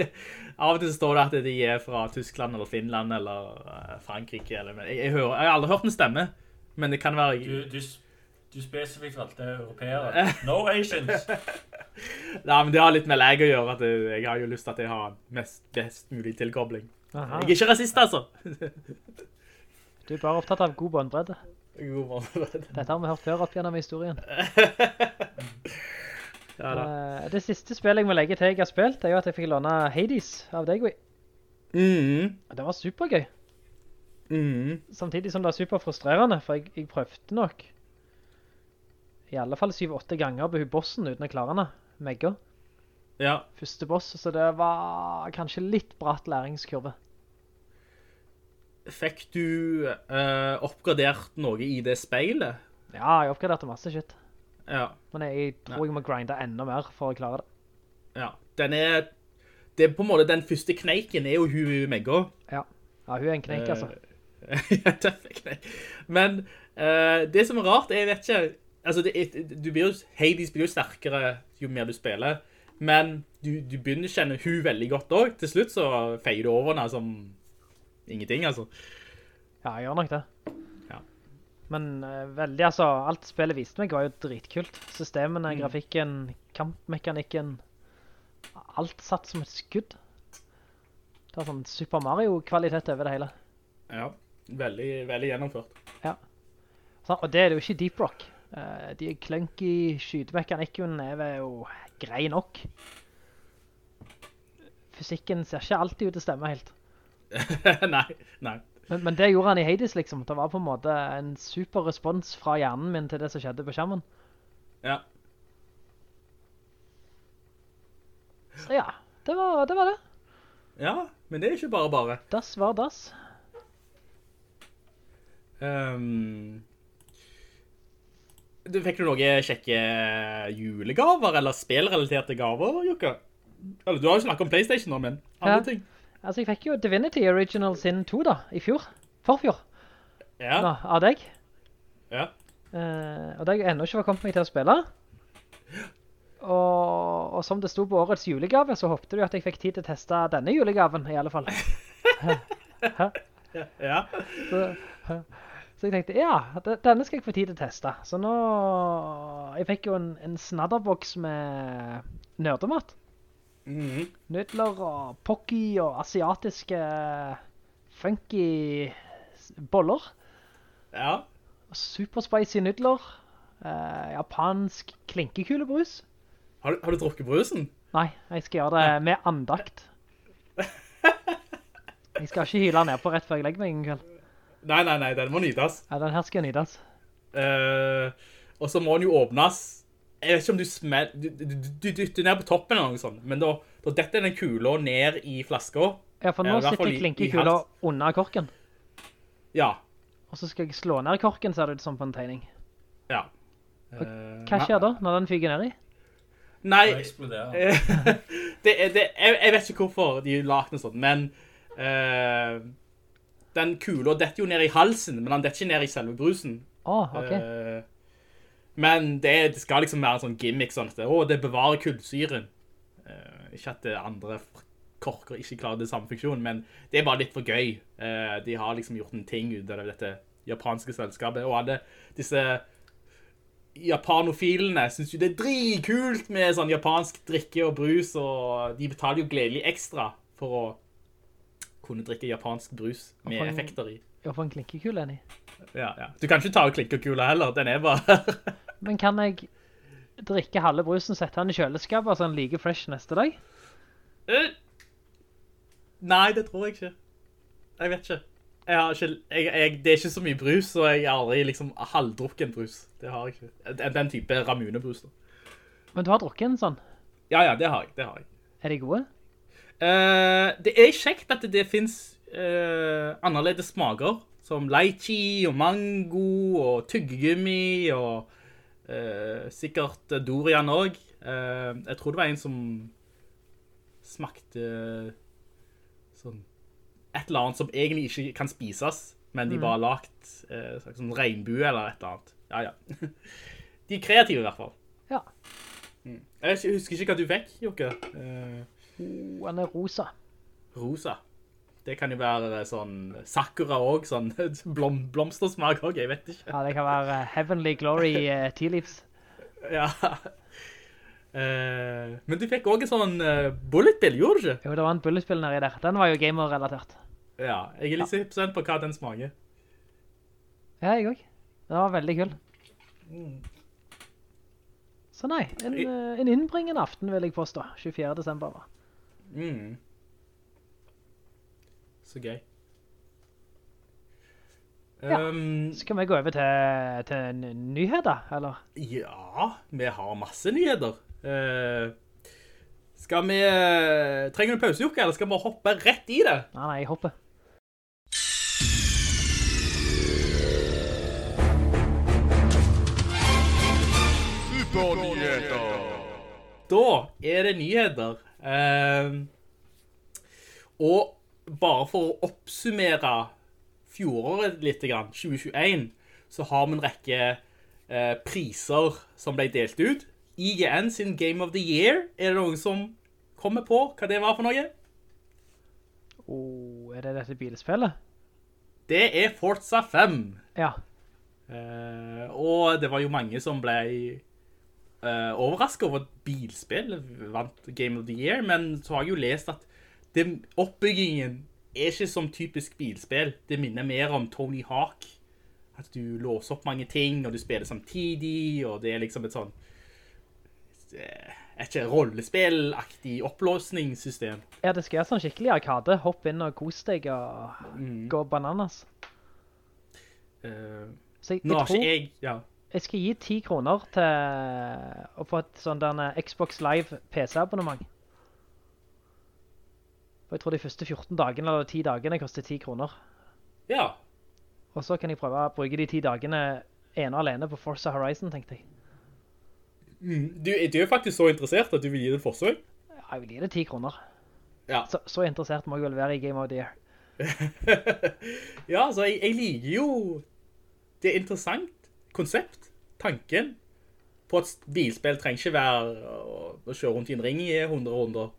[laughs] av og til så står det at de er fra Tyskland eller Finland eller eh, Frankrike. Eller, men jeg, jeg, hører, jeg har aldri hørt en stemme, men det kan være... Du, du, du spesifikt valgte europeere. No Asians! [laughs] Nei, men det har litt med leg å gjøre, at jeg, har jo lyst til at jeg har mest, best mulig tilkobling. Aha. Jeg er ikke rasist, altså. [laughs] Du er bare opptatt av god båndbredde. God båndbredde. Dette har vi hørt før opp gjennom historien. [laughs] Ja, da. Eh, det siste spillet jeg må legge til jeg har spilt, er jo at jeg fikk låne Hades av deg. Mhm. Det var supergøy. Mm. Samtidig som det var superfrustrerende, for jeg, jeg prøvde nok i alle fall 7-8 ganger på bossen uten å klare henne, Megga. Ja. Første boss, så det var kanskje litt bratt læringskurve. Fikk du eh, oppgradert noe i det speilet? Ja, jeg oppgraderte masse shit. Ja. Men jeg, tror jeg må grinde enda mer for å klare det. Ja, den er, det er på en måte, den første kneiken er jo hun Megga. Ja, ja hun er en kneik, altså. [laughs] ja, tøffe kneik. Men eh, det som er rart, jeg vet ikke, altså det, du blir jo, Hades blir jo sterkere jo mer du spiller, men du, du begynner å kjenne hun veldig godt også. Til slutt så feier du over henne som ingenting, altså. Ja, jeg gjør nok det. Ja. Men uh, veldig, altså, alt spillet viste meg var jo dritkult. Systemene, Mm. grafikken, kampmekanikken, alt satt som et skudd. Det var sånn Super Mario-kvalitet over det hele. Ja, veldig, veldig gjennomført. Ja. Så, og det er jo ikke Deep Rock. Eh, de clunky skytemekanikken er jo grei nok. Fysikken ser ikke alltid ut til å stemme helt. [laughs] nei, nei. Men, men det gjorde han i Hades, liksom. Det var på en måte en super respons fra hjernen min til det som skjedde på skjermen. Ja. Så ja, det var det. Var det. Ja, men det er ikke bare bare. Das var das. Um, fikk du noen kjekke julegaver, eller spillrelaterte gaver, Jukka? Eller, du har jo snakket om Playstation nå, men andre Ja. ting. Altså, jeg fikk jo Divinity Original Sin 2 da, i fjor. Forfjor. Ja, Nå, av deg. ja. Uh, og det har jeg enda ikke var kommet meg til å spille. Og, og som det sto på årets julegave, så håpte du at jeg fikk tid til å teste denne julegaven, i alle fall. [laughs] Ja. Så, så jeg tenkte, ja, denne skal jeg få tid til å teste. Så nå, jeg fikk jo en, en snadderboks med nørdemat. -hmm. Nudler og pocky og asiatiske funky boller. Ja. Super spicy nudler. Eh, japansk klinkekulebrus. Har, du- har du drukket brusen? Nei, jeg skal gjøre det med andakt. [laughs] Jeg skal ikke hyle ned på rett før jeg legger meg en kveld. Nei, nei, nei, den må nytes. Ja, den her skal nytes. Uh, og så må den jo åpnes. Jeg vet ikke om du smell... Du, du, du, du dytter ned på toppen eller noe sånt, men da, da detter den kula ned i flaska. Ja, for nå uh, sitter klinkekula under korken. Ja. Og så skal jeg slå ned korken, ser det ut som på en tegning. Ja. Og Eh, Hva skjer da, når den fyker ned i? Nei, [laughs] Det det, jeg, jeg vet ikke hvorfor de lagde noe sånt, men eh, den kula detter jo ned i halsen, men den detter ikke ned i selve brusen. Åh, ok. Uh, men det, det skal liksom være en sånn gimmick sånn at det, å, det bevarer kullsyren. Uh, ikke at andre korker ikke klarer det samme funksjon, men det er bare litt for gøy. Uh, de har liksom gjort en ting ut av dette japanske selskapet, og alle disse japanofilene synes jo det er dritkult med sånn japansk drikke og brus, og de betaler jo gledelig ekstra for å kunne drikke japansk brus med en- effekter i. Ja, for en klinkekule i. Ja, ja. Du kan ikke ta klinkekule heller, den er bare... [laughs] Men kan jeg drikke halve brusen, sette den i kjøleskapet, så den ligger fresh neste dag? Uh, Nei, det tror jeg ikke. Jeg vet ikke. Jeg har ikke jeg, jeg, det er ikke så mye brus, så jeg har aldri liksom halvdrukken brus. Det har jeg ikke. Den, den type Ramune-brus da. Men du har drukket en sånn. Ja, ja, det har jeg, det har jeg. Er de gode? Eh, det er kjekt at det finnes uh, annerledes smaker, som lychee og mango og tyggegummi og uh, sikkert dorian også. Jeg tror det var en som smakte sånn et eller annet som egentlig ikke kan spises, men de Mm. bare lagt sånn regnbue eller et eller annet. Ja, ja. [laughs] De er kreative i hvert fall. Ja. Mm. Jeg husker ikke hva du fikk, Jokke. Eh, Oh, den er rosa. rosa. Det kan jo være sånn sakura også, sånn [laughs] blom, blomstersmak også, jeg vet ikke. Ja, det kan være eh, Heavenly Glory uh, Tea Leaves. [laughs] Ja. Uh, men du fikk også en sånn uh, bullet bill, gjorde du ikke? Jo, det var en bulletspill nedi der. Den var jo gamer-relatert. Ja, jeg er litt spent på hva den smaker. Ja, jeg også. Den var veldig kul. Mm. Så nei, en, eh, en innbringende aften vil jeg påstå. 24. desember var. Mm. Så gøy. Ja. Um, Skal vi gå over til, til nyheter, eller? ja, vi har masse nyheter. Uh, skal vi... Uh, trenger du pause, Jokke, eller skal vi hoppe rett i det? Nei, nei, jeg hopper. Supernyheter. Da er det nyheter. Ehm, og bare for å oppsummere fjoråret litt, 2021, så har vi en rekke eh, priser som ble delt ut. IGN sin Game of the Year, er det noen som kommer på hva det var for noe? Oh, er det dette bilspillet? Det er Forza 5. Ja. Eh, og det var jo mange som ble uh, overrasket over at bilspill vant Game of the Year, men så har jeg jo lest at det, oppbyggingen er ikke som typisk bilspill. Det minner mer om Tony Hawk. At du låser opp mange ting, og du spiller samtidig, og det er liksom et sånn eh, ikke rollespillaktig opplåsningssystem. Ja, det skal være sånn skikkelig arkade. Hopp inn og kos deg og Mm. gå bananas. Uh, jeg, nå jeg har tror ikke jeg, ja, jeg skal gi 10 kroner til å få et sånn der eh, Xbox Live PC-abonnement. Og jeg tror de første 14 dagene eller 10 dagene koster 10 kroner. ja, Og så kan jeg prøve å bruke de 10 dagene ene og alene på Forza Horizon, tenkte jeg. Mm, du, du er faktisk så interessert at du vil gi det et forsøk? Ja, jeg vil gi det 10 kroner. Ja. Så, så interessert må jeg vel være i Game of the Year. [laughs] ja, så jeg, jeg liker jo det er interessant konsept, tanken på at bilspill trenger ikke være å, kjøre rundt i en ring i 100 runder.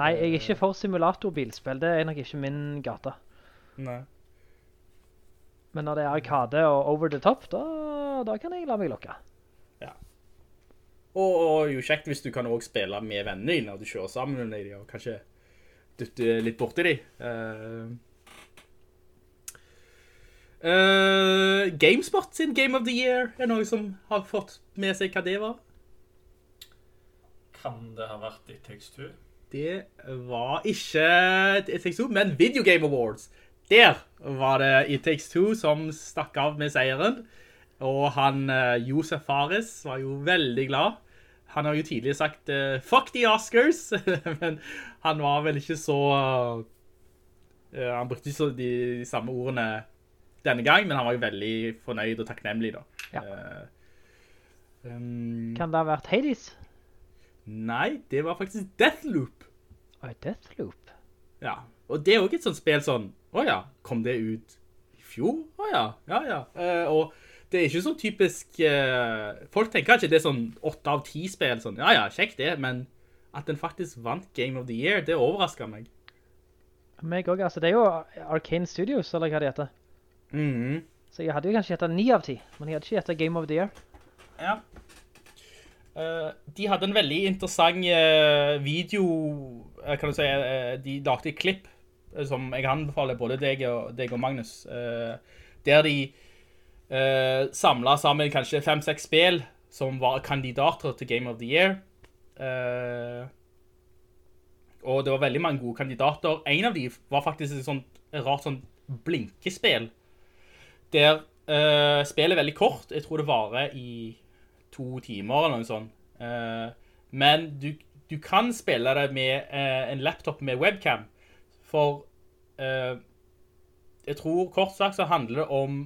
Nei, jeg er ikke for simulatorbilspill. Det er nok ikke min gata. Nei. Men når det er arkade og over the top, da, da kan jeg la meg lokke. Og, og jo kjekt hvis du kan også spille med vennene dine, og du kjører sammen med dem, og kanskje dytte litt borti dem. Uh, uh, GameSpot sin Game of the Year er noe som har fått med seg hva det var. Kan det ha vært i Takes Two? Det var ikke i Takes Two, men Video Game Awards. Der var det i Takes Two som stakk av med seieren. Og han, eh, Josef Fares, var jo veldig glad. Han har jo tidligere sagt eh, «Fuck the Oscars», [laughs] men han var vel ikke så... Uh, han brukte ikke de, de samme ordene denne gang, men han var jo veldig fornøyd og takknemlig da. Ja. Eh, um, Kan det ha vært Hades? Nei, det var faktisk Deathloop. Og Deathloop? Ja, og det er jo ikke et sånt spill sånn, åja, kom det ut i fjor? Åja, ja, ja. Uh, og det er ikke sånn typisk, Uh, folk tenker kanskje det er sånn 8 av 10 spill, sånn, ja, ja, sjekk det, men at den faktisk vant Game of the Year, det overrasker meg. Meg også, altså. Det er jo Arcane Studios, eller hva det heter. Mhm. Så jeg hadde jo kanskje gjettet 9 av 10, men jeg hadde ikke gjettet Game of the Year. Ja. Uh, de hadde en veldig interessant uh, video, eh, kan du si, de lagde et klipp som jeg anbefaler både deg og, deg og Magnus, der de samlet sammen kanskje fem-seks spill som var kandidater til Game of the Year. Og det var veldig mange gode kandidater. En av de var faktisk et sånt rart sånn blinkespill, der uh, spillet er veldig kort. Jeg tror det varer i to timer eller noe sånt. Uh, men du, du kan spille det med uh, en laptop med webcam, for jeg tror kort sagt så handler det om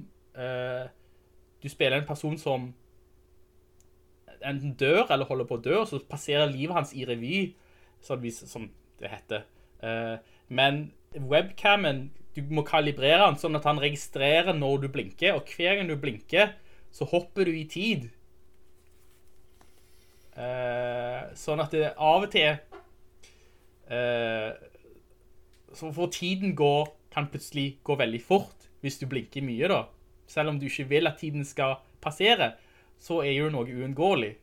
du spiller en person som enten dør eller holder på å dø, så passerer livet hans i revy, sånn som det heter. Men webcamen, du må kalibrere den sånn at han registrerer når du blinker, og hver gang du blinker, så hopper du i tid. Eh, sånn at det av og til eh, Så for tiden går, kan plutselig gå veldig fort hvis du blinker mye da. Selv om du ikke vil at tiden skal passere, så er jo noe uunngåelig.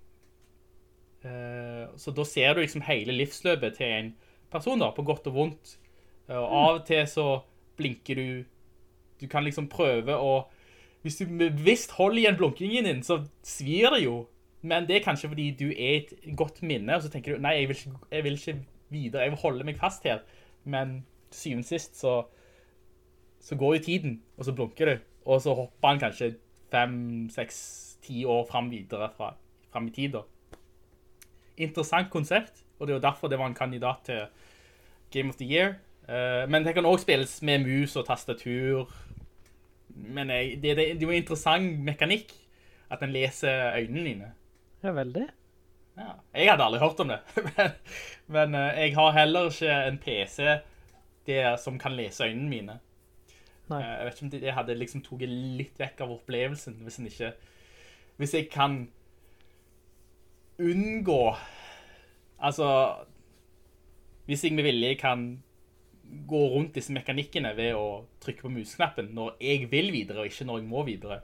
Eh, så da ser du liksom hele livsløpet til en person da, på godt og vondt. Og av og til så blinker du, du kan liksom prøve å, hvis du bevisst holder igjen blunkingen din, så svir det jo. Men det er kanskje fordi du er et godt minne, og så tenker du, nei, jeg vil ikke, jeg vil ikke videre, jeg vil holde meg fast her. Men syvende sist så, så går jo tiden, og så blunker du. Og så hopper han kanskje fem, seks, ti år frem videre fra, frem i tid da. Interessant konsept, og det er jo derfor det var en kandidat til Game of the Year. Eh, men det kan også spilles med mus og tastatur. Men jeg, det, det, det er jo en interessant mekanikk at den leser øynene dine. Ja, veldig. Ja. Jeg hadde aldri hørt om det, [laughs] men, men eh, jeg har heller ikke en PC der som kan lese øynene mine. Nei. Eh, Jeg vet ikke om det, det hadde liksom toget litt vekk av opplevelsen, hvis ikke, hvis jeg kan unngå, altså, hvis jeg med vilje kan gå rundt disse mekanikkene ved å trykke på musknappen når jeg vil videre, og ikke når jeg må videre.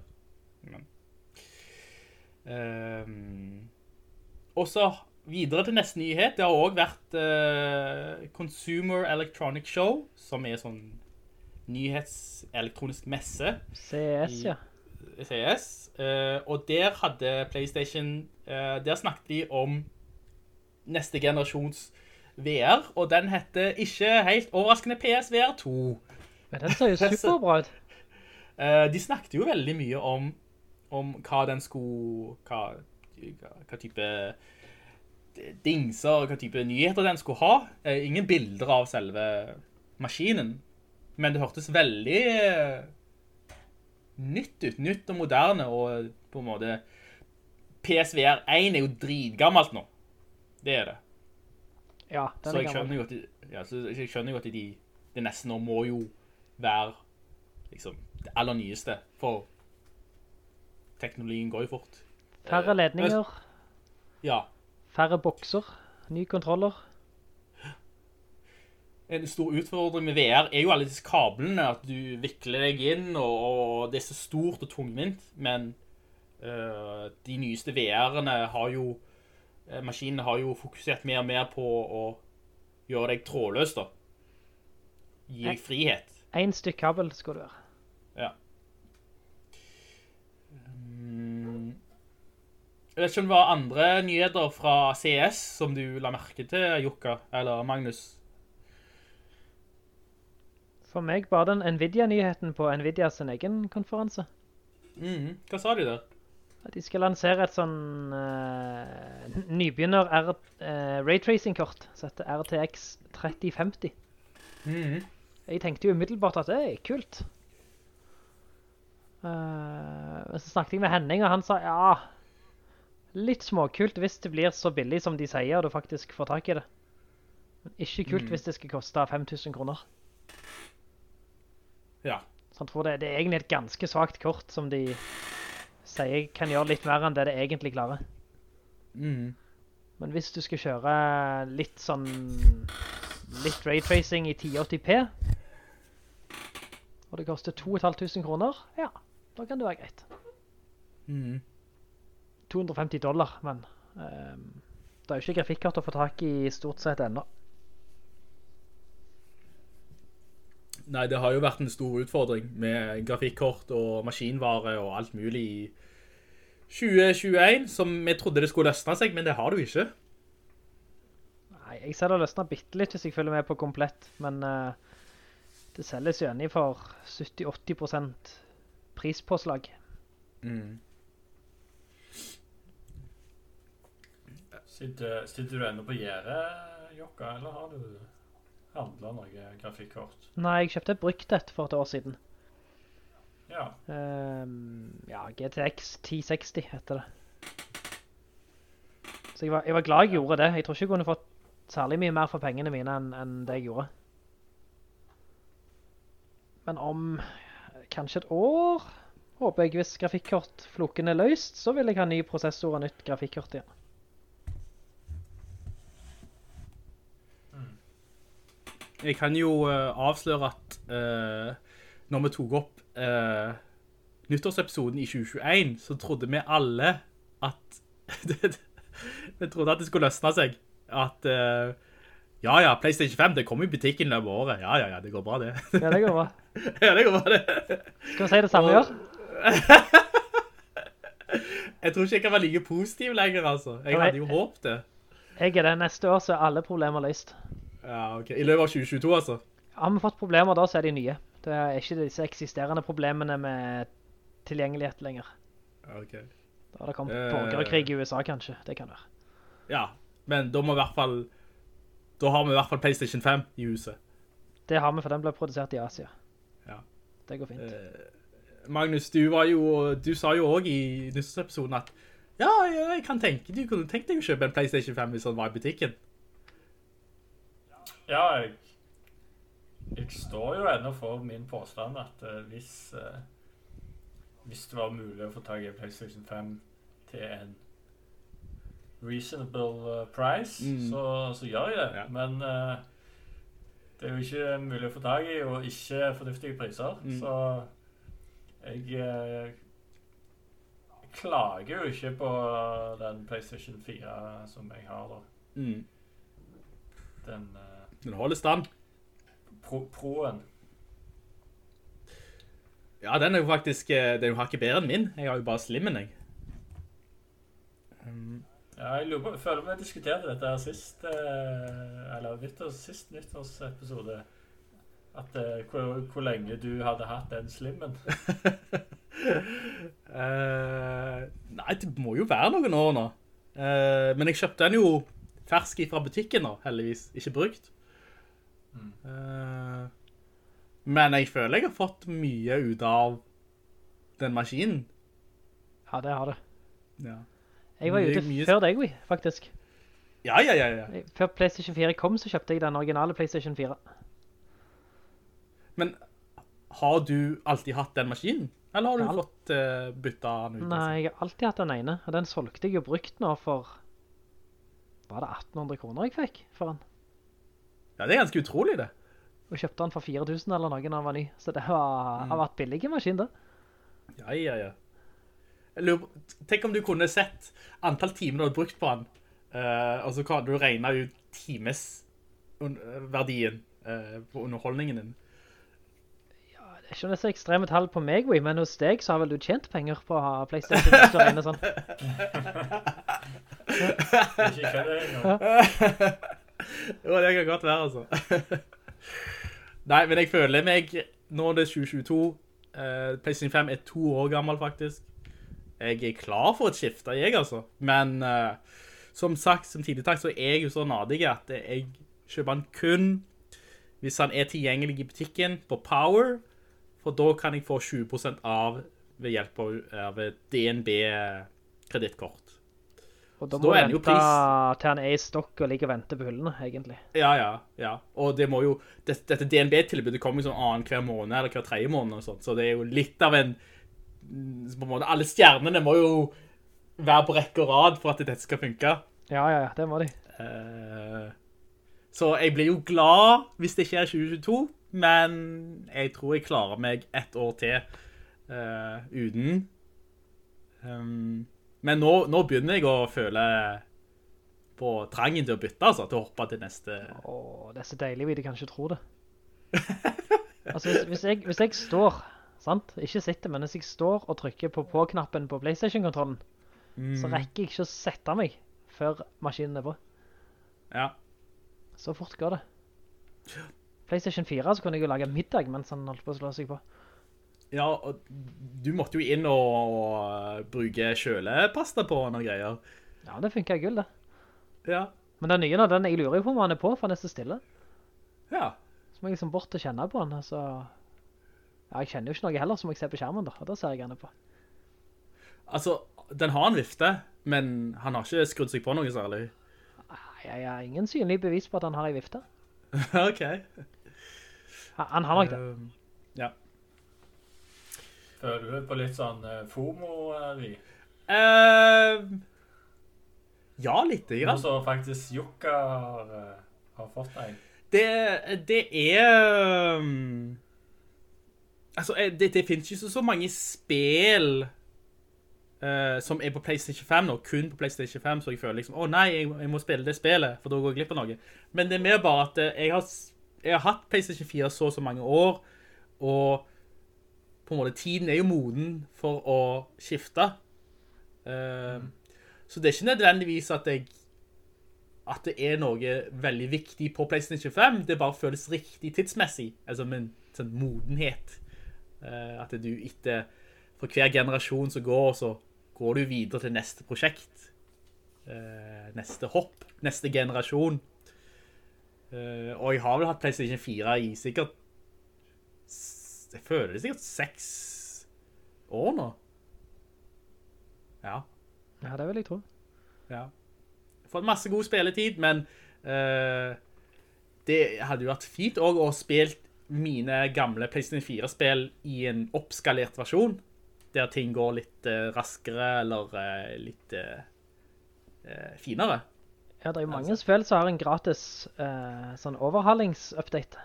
Men, Ehm, og så videre til neste nyhet. Det har også vært uh, Consumer Electronic Show, som er sånn nyhetselektronisk messe. CES, ja. CES. Uh, og der hadde PlayStation, uh, der snakket de om neste generasjons VR, og den heter ikke helt overraskende PSVR 2. Men den ser jo [laughs] superbra ut. Eh, de snakket jo veldig mye om, om hva den skulle, hva, hva, type dingser, hva type nyheter den skulle ha. Eh, ingen bilder av selve maskinen, men det hørtes veldig eh, nytt ut, nytt og moderne, og på en måte PSVR 1 er jo dritgammelt nå. Det er det. Ja, den Så er jeg skjønner jo at, de, ja, så jeg skjønner jo at de, det neste nå må jo være liksom, det aller nyeste, for teknologien går jo fort. Færre Eh, ledninger, Ja, færre bokser, ny kontroller. en stor utfordring med VR er jo alle disse kablene, at du vikler deg inn, og, og det er så stort og tungvint, men uh, de nyeste VR-ene har jo, maskinene har jo fokusert mer og mer på å gjøre deg trådløs da. Gi deg frihet. En stykk kabel skal det være. Ja. Mm. Jeg vet ikke om det var andre nyheter fra CS som du la merke til, Jokka, eller Magnus. For meg bare den Nvidia-nyheten på Nvidia sin egen konferanse. Mhm. Hva sa de der? De skal lansere et sånn uh, nybegynner R, eh, raytracing-kort, som heter RTX 3050. Mhm. Jeg tenkte jo umiddelbart at det er kult. Uh, så snakket jeg med Henning, og han sa ja, litt småkult hvis det blir så billig som de sier, og du faktisk får tak i det. Men ikke kult Mm. hvis det skal koste 5000 kroner. Ja. Så han tror det, det er egentlig et ganske svagt kort som de sier kan gjøre litt mer enn det det egentlig klarer. Mm. Men hvis du skal kjøre litt sånn litt raytracing i 1080p, og det koster 2500 kroner, ja, da kan det være greit. Mm. 250 dollar, men Um, det er jo ikke grafikkart å få tak i stort sett ennå. Nei, det har jo vært en stor utfordring med grafikkort og maskinvare og alt mulig i 2021, som vi trodde det skulle løsne seg, men det har du ikke. Nei, jeg ser det løsner bitte litt hvis jeg følger med på komplett, men uh, det selges jo enig for 70-80% prispåslag. Mm. Sitter, sitter du enda på gjerdet, Jokka, eller har du handlet noe grafikkort? Nei, jeg kjøpte et brukt et for et år siden. Ja. Um, ja, GTX 1060 heter det. Så jeg var, jeg var glad jeg gjorde det. Jeg tror ikke jeg kunne fått særlig mye mer for pengene mine enn, en det jeg gjorde. Men om kanskje et år, håper jeg hvis grafikkort-floken er løst, så vil jeg ha ny prosessor og nytt grafikkort igjen. Jeg kan jo uh, avsløre at uh, når vi tok opp uh, nyttårsepisoden i 2021, så trodde vi alle at [laughs] vi trodde at det skulle løsne seg. At ja, ja, PlayStation 5, det kommer i butikken løpet året. Ja, ja, ja, det går bra det. ja, det går bra. [laughs] ja, det går bra det. Skal vi si det samme gjør? [laughs] jeg tror ikke jeg kan være like positiv lenger, altså. Jeg hadde jo håpet det. Jeg er det. Neste år så er alle problemer løst. Ja, ok. I løpet av 2022, altså? Har vi fått problemer da, så er de nye. Det er ikke disse eksisterende problemene med tilgjengelighet lenger. Ok. Da har det kommet uh, borgerkrig i USA, kanskje. Det kan være. Ja, men da må i hvert fall... Da har vi i hvert fall PlayStation 5 i huset. Det har vi, for den ble produsert i Asia. Ja. Det går fint. Uh, Magnus, du var jo... Du sa jo også i nyhetsepisoden at ja, jeg kan tenke, du kunne tenkt deg å kjøpe en PlayStation 5 hvis den var i butikken. Ja, jeg, jeg står jo ennå for min påstand at uh, hvis, uh, hvis det var mulig å få tag i PlayStation 5 til en reasonable uh, price, mm. så, så, gjør jeg det. Ja. Men det er jo ikke mulig å få tag i, og ikke fornuftige priser. Mm. Så jeg, jeg klager jo ikke på den PlayStation 4 som jeg har da. Mm. Den den holder stand. Pro Proen. Ja, den er jo faktisk eh, Den er jo hakket bedre enn min. Jeg har jo bare slimmen, jeg. Um. Ja, jeg lurer på, jeg føler vi diskuterte dette her sist, eh, eller nyttårs, sist nyttårsepisode. At uh, hvor, hvor, lenge du hadde hatt den slimmen. uh, [laughs] nei, det må jo være noen år nå. Uh, men jeg kjøpte den jo fersk fra butikken nå, heldigvis. Ikke brukt. Uh, men jeg føler jeg har fått mye ut av den maskinen. Ja, det har du. Ja. Jeg var ute mye... før deg, faktisk. Ja, ja, ja, ja. Før PlayStation 4 kom, så kjøpte jeg den originale PlayStation 4. Men har du alltid hatt den maskinen? Eller har du Alt... fått uh, bytta den ut? Nei, jeg har alltid hatt den ene. Og den solgte jeg jo brukt nå for... Var det 1800 kroner jeg fikk for den? Ja, det er ganske utrolig det. Og kjøpte den for 4000 eller noe når han var ny. Så det var, mm. har vært billig maskin da. Ja, ja, ja. Lurer, tenk om du kunne sett antall timer du hadde brukt på den, uh, og så kan du regne ut timesverdien uh, på underholdningen din. Ja, det er ikke noe så ekstreme tall på meg, men hos deg så har vel du tjent penger på å ha Playstation hvis du regner sånn. ikke [laughs] hva det er [laughs] [laughs] [laughs] jo, det kan godt være, altså. [laughs] Nei, men jeg føler meg, nå er det 2022, uh, PlayStation 5 er to år gammel faktisk. Jeg er klar for et skifte, jeg altså. Men uh, som sagt, som tidlig takk, så er jeg jo så nadig at jeg kjøper den kun hvis han er tilgjengelig i butikken på Power, for da kan jeg få 20% av ved hjelp av DNB-kredittkort. Og da må du vente til han er i stokk og ligger og venter på hullene, egentlig. Ja, ja, ja. Og det må jo... Dette, dette DNB-tilbudet kommer jo sånn annen hver måned, eller hver tredje måned og sånt, så det er jo litt av en... På en måte, alle stjernene må jo være på rekke og rad for at dette skal funke. Ja, ja, ja, det må de. Uh, så jeg blir jo glad hvis det ikke er 2022, men jeg tror jeg klarer meg ett år til uh, uten. Um, men nå, nå, begynner jeg å føle på trangen til å bytte, altså, til å hoppe til neste... Åh, det er så deilig, vi de kanskje tro det. [laughs] altså, hvis, hvis, jeg, hvis jeg står, sant? Ikke sitter, men hvis jeg står og trykker på på-knappen på Playstation-kontrollen, så rekker jeg ikke å sette meg før maskinen er på. Ja. Så fort går det. Playstation 4 så kunne jeg jo lage middag mens han holdt på å slå seg på. Ja, og du måtte jo inn og bruke kjølepasta på noen greier. Ja, det funker gull det. Ja. Men den nye den, jeg lurer jo på om han er på, for han er så stille. Ja. Så må jeg liksom bort og kjenne på han, så... Ja, jeg kjenner jo ikke noe heller, så må jeg se på skjermen da, og da ser jeg er på. Altså, den har en vifte, men han har ikke skrudd seg på noe særlig. Nei, jeg har ingen synlig bevis på at han har en vifte. [laughs] ok. Han, han har nok det. Um, ja. Føler du på litt sånn eh, FOMO, eh, vi? Uh, ja, litt Nå grann. så faktisk Jokka har, eh, har fått deg. Det, det er... um, Altså, eh, det, det finnes ikke så, så mange spill uh, som er på PlayStation 5 nå, kun på PlayStation 5, så jeg føler liksom, å nei, jeg, jeg må spille det spillet, for da går jeg glipp av noe. Men det er mer bare at eh, jeg har, jeg har hatt PlayStation 4 så og så mange år, og på en måte, tiden er jo moden for å skifte. Eh, Så det er ikke nødvendigvis at jeg at det er noe veldig viktig på PlayStation 5. Det bare føles riktig tidsmessig, altså med en sånn modenhet. Uh, at du etter, for hver generasjon som går, så går du videre til neste prosjekt. Uh, neste hopp, neste generasjon. Og jeg har vel hatt PlayStation 4 i sikkert, jeg føler det sikkert seks år nå. Ja. Ja, det vil jeg tro. Ja. Fått masse god spilletid, men uh, det hadde jo vært fint også å spille mine gamle PlayStation 4-spill i en oppskalert versjon, der ting går litt uh, raskere eller uh, litt finere. Ja, det er jo mange spill som har en gratis sånn overhalingsupdate.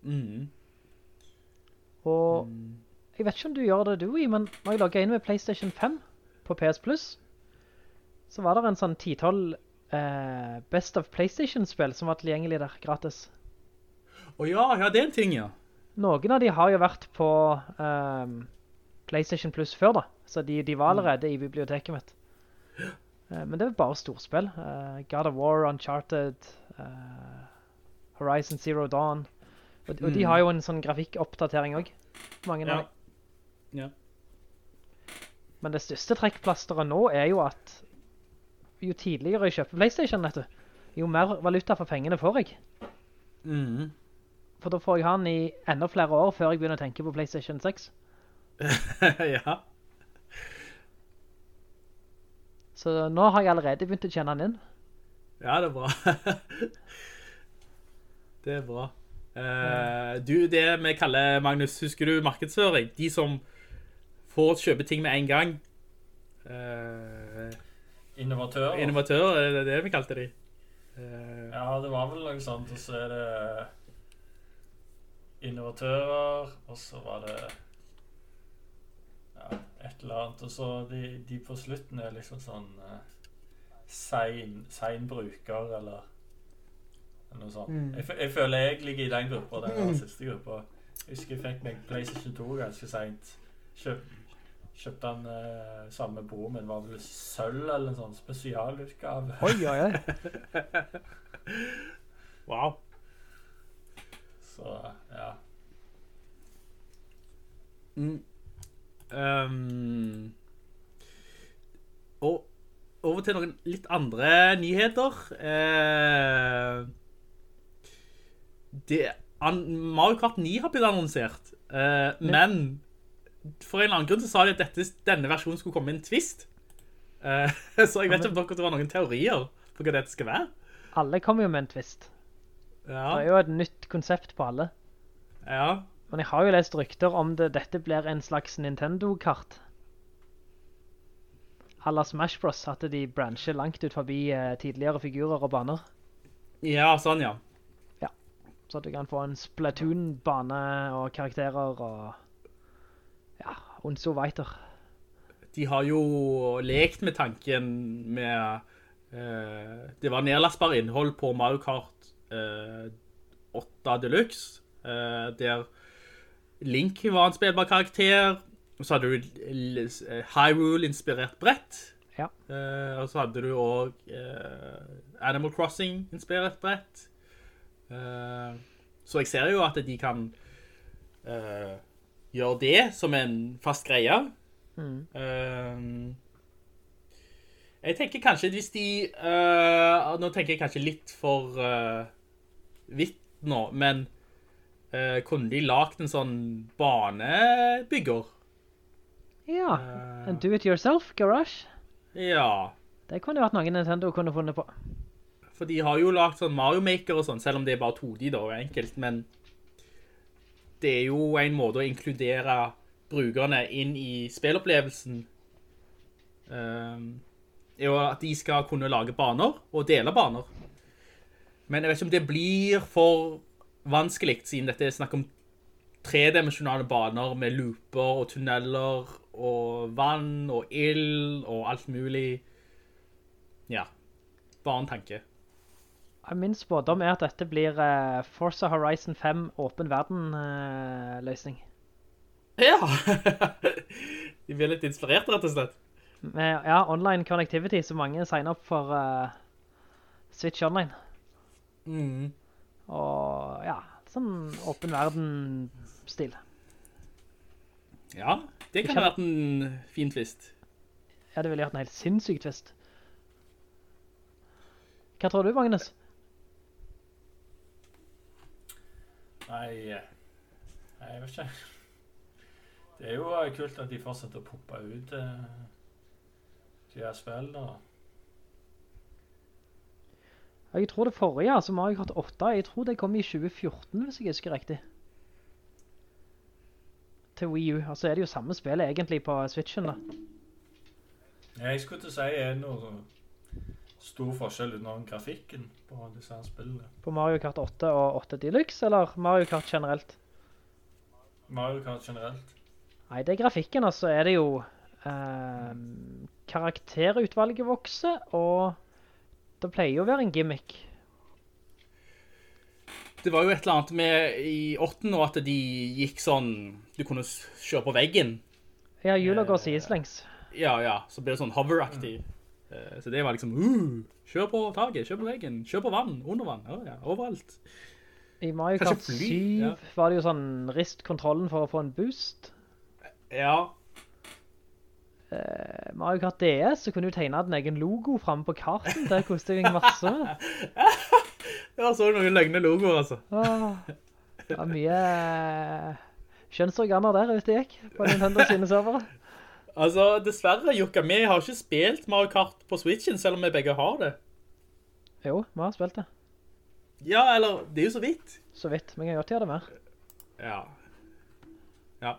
Mhm. Og jeg vet ikke om du gjør det du i, men når jeg logget inn med PlayStation 5 på PS Plus, så var det en sånn 10-12 eh, Best of PlayStation-spill som var tilgjengelig der, gratis. Å ja, ja, det er en ting, ja. Noen av de har jo vært på ehm, PlayStation Plus før da, så de, de var allerede i biblioteket mitt. [gasps] Eh, men det er bare storspill. Eh, God of War, Uncharted, eh, Horizon Zero Dawn. Og, og de Mm. har jo en sånn grafikkoppdatering også. Mange av Ja. dem. Ja. Men det største trekkplasteret nå er jo at jo tidligere jeg kjøper PlayStation, vet du, jo mer valuta for pengene får jeg. Mm. For da får jeg han i enda flere år før jeg begynner å tenke på PlayStation 6. [laughs] ja. Så nå har jeg allerede begynt å kjenne han inn. Ja, det er bra. [laughs] det er bra. Eh, du, det vi kaller, Magnus, husker du markedsføring? De som får kjøpe ting med en gang. Uh, Innovatører. innovatører, er det det vi kalte de? Uh, Ja, det var vel noe sånt, og så er det innovatører, og så var det ja, et eller annet, og så de, de på slutten er liksom sånn sein, sein bruker, eller. Mm. Jeg, jeg føler jeg ligger i den gruppa, den var siste gruppa. Jeg husker jeg fikk meg PlayStation 2 ganske sent. Kjøp, kjøpte den uh, samme broren min, var vel sølv eller en sånn spesialutgave. Oi, oi, oi. [laughs] wow. Så, ja. Mm. Um, og over til noen litt andre nyheter. Eh, det, an, Mario Kart 9 har blitt annonsert, eh, men for en eller annen grunn så sa de at dette, denne versjonen skulle komme med en twist. Eh, [laughs] så jeg vet ikke om dere har noen teorier på hva dette skal være. Alle kommer jo med en twist. Ja, Det er jo et nytt konsept på alle. ja. Men jeg har jo lest rykter om det, dette blir en slags Nintendo-kart. Alla Smash Bros. At de brancher langt ut forbi eh, tidligere figurer og baner. ja sånn ja. Så at du kan få en Splatoon-bane og karakterer og... Ja, und so weiter. de har jo lekt med tanken med eh, det var nedlastbar innhold på Mario Kart eh, 8 Deluxe, eh, der Link var en spilbar karakter, og så hadde du Hyrule-inspirert brett, Ja. eh, og så hadde du også eh, Animal Crossing-inspirert brett. Eh, så jeg ser jo at de kan eh, gjøre det som en fast greie. Eh, jeg tenker kanskje hvis de Nå tenker jeg kanskje litt for vidt nå, men kunne de lagt en sånn banebygger? Ja, en do-it-yourself garage. Ja, Det kunne vært noe Nintendo kunne funnet på. For de har jo lagt sånn Mario Maker og sånn, selv om det er bare 2D da, og enkelt, men det er jo en måte å inkludere brukerne inn i spillopplevelsen. Um, er jo at de skal kunne lage baner og dele baner. Men jeg vet ikke om det blir for vanskelig, siden dette er snakk om tredimensjonale baner med looper og tunneler og vann og ild og alt mulig. Ja, bare en tanke. Min spådom er at dette blir uh, Forza Horizon 5 åpen verden-løsning. Ja, [laughs] de blir litt inspirert rett og slett. Med ja, online connectivity, så mange signer opp for uh, Switch Online. Mm. Og ja, sånn åpen verden-stil. Ja, det kan ha vært en fin twist. Ja, det ville vært en helt sinnssyk twist. Hva tror du, Magnus? Nei, eh, jeg vet ikke. Det er jo eh, kult at de fortsetter å poppe ut eh, de her spillene. Jeg tror det forrige, altså Mario Kart 8, jeg tror det kom i 2014, hvis jeg husker riktig. Til Wii U, altså er det jo samme spillet egentlig på Switchen da. Jeg skulle til å si er det noe stor forskjell utenom grafikken på disse her spillene. På Mario Kart 8 og 8 Deluxe, eller Mario Kart generelt? Mario Kart generelt. Nei, det er grafikken, altså er det jo eh, karakterutvalget vokser, og det pleier jo å være en gimmick. Det var jo et eller annet med i 8 nå at de gikk sånn, du kunne kjøre på veggen. Ja, hjulet går sideslengs. Ja, ja, så ble det sånn hover-aktig. Eh, Så det var liksom, uh, kjør på taget, kjør på veggen, kjør på vann, under vann, oh, ja, overalt. I Mario Kart 7 ja. var det jo sånn ristkontrollen for å få en boost. Ja, Uh, Mario Kart DS, så kunne du tegne den egen logo frem på karten. Det koster jeg masse har [laughs] så noen løgne logoer, altså. Åh, det var mye eh, kjønnsorganer der ute gikk på Nintendo sine servere. Altså, dessverre, Jukka, vi har ikke spilt Mario Kart på Switchen, selv om vi begge har det. Jo, vi har spilt det. Ja, eller, det er jo så vidt. Så vidt, men jeg kan godt gjøre det mer. Ja. Ja.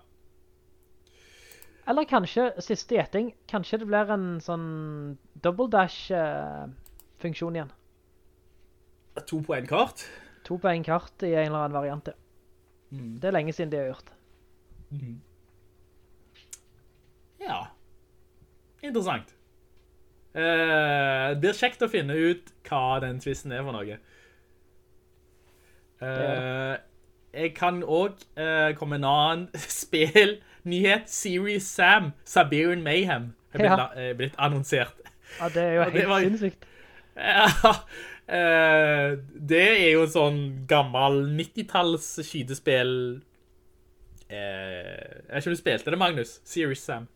Eller kanskje, siste gjetting, kanskje det blir en sånn double dash-funksjon igjen. To på en kart. To på en kart i en eller annen variant. Mm. Det er lenge siden de har gjort. Ja. Interessant. Uh, det blir kjekt å finne ut hva den twisten er for noe. Eh, jeg kan også uh, komme en annen [laughs] spillnyhet. Series Sam, Siberian Mayhem, er blitt, Ja. er blitt annonsert. Ja, det er jo [laughs] helt var- sinnssykt. Ja, det er jo sånn gammel 90-talls skydespill. Jeg vet ikke om du spilte det, Magnus? Series Sam.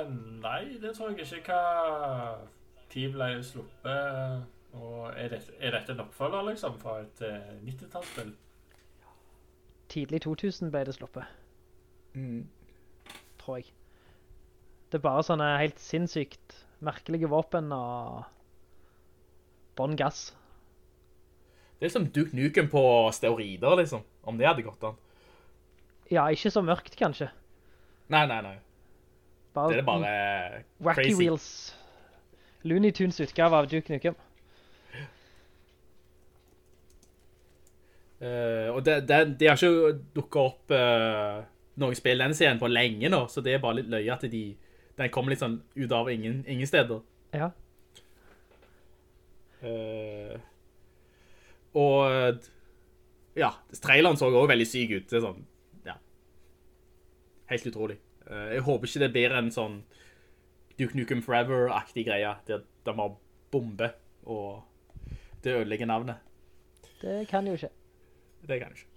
Eh, nei, det tror jeg ikke. Hva tid ble sluppet? Og er dette, er dette en oppfølger, liksom, fra et uh, 90-tallsspill? Tidlig 2000 ble det sluppet, Mm. tror jeg. Det er bare sånne helt sinnssykt merkelige våpen og bånn gass. Det er som Duke Nukem på steroider, liksom. Om det hadde gått an. Ja, ikke så mørkt, kanskje. Nei, nei, nei. Bare, Det er bare eh, Wacky crazy. Wheels. Looney Tunes utgave av Duke Nukem. Uh, og det, det, de har ikke dukket opp uh, noen spill den serien på lenge nå, så det er bare litt løye at de Den kommer litt sånn ut av ingen, ingen steder. Ja. Uh, og ja, traileren så også veldig syk ut. Det er sånn, ja. Helt utrolig. Eh, jeg håper ikke det blir en sånn Duke Nukem Forever-aktig greie, der de har bombe, og det ødelegger navnet. Det kan jo ikke. Det kan jo ikke.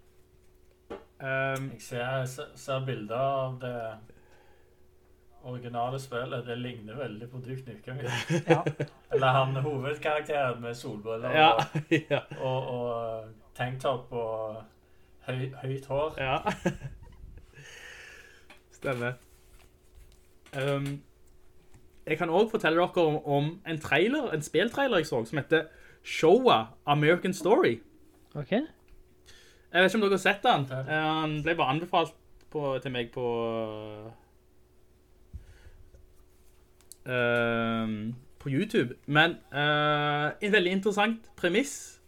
Um, Jeg ser, ser, bilder av det originale spillet. Det ligner veldig på Duke Nukem. Ja. Eller han hovedkarakteren med solbriller Ja, og, [laughs] ja. og, og tanktop og høy, høyt hår. Ja. [laughs] Stemmer. Um, jeg kan også fortelle dere om, om en trailer, en speltrailer jeg så, som heter Showa American Story. Ok. Jeg vet ikke om dere har sett den. Den ble bare anbefalt på, til meg på... eh, på YouTube. Men uh, en veldig interessant premiss.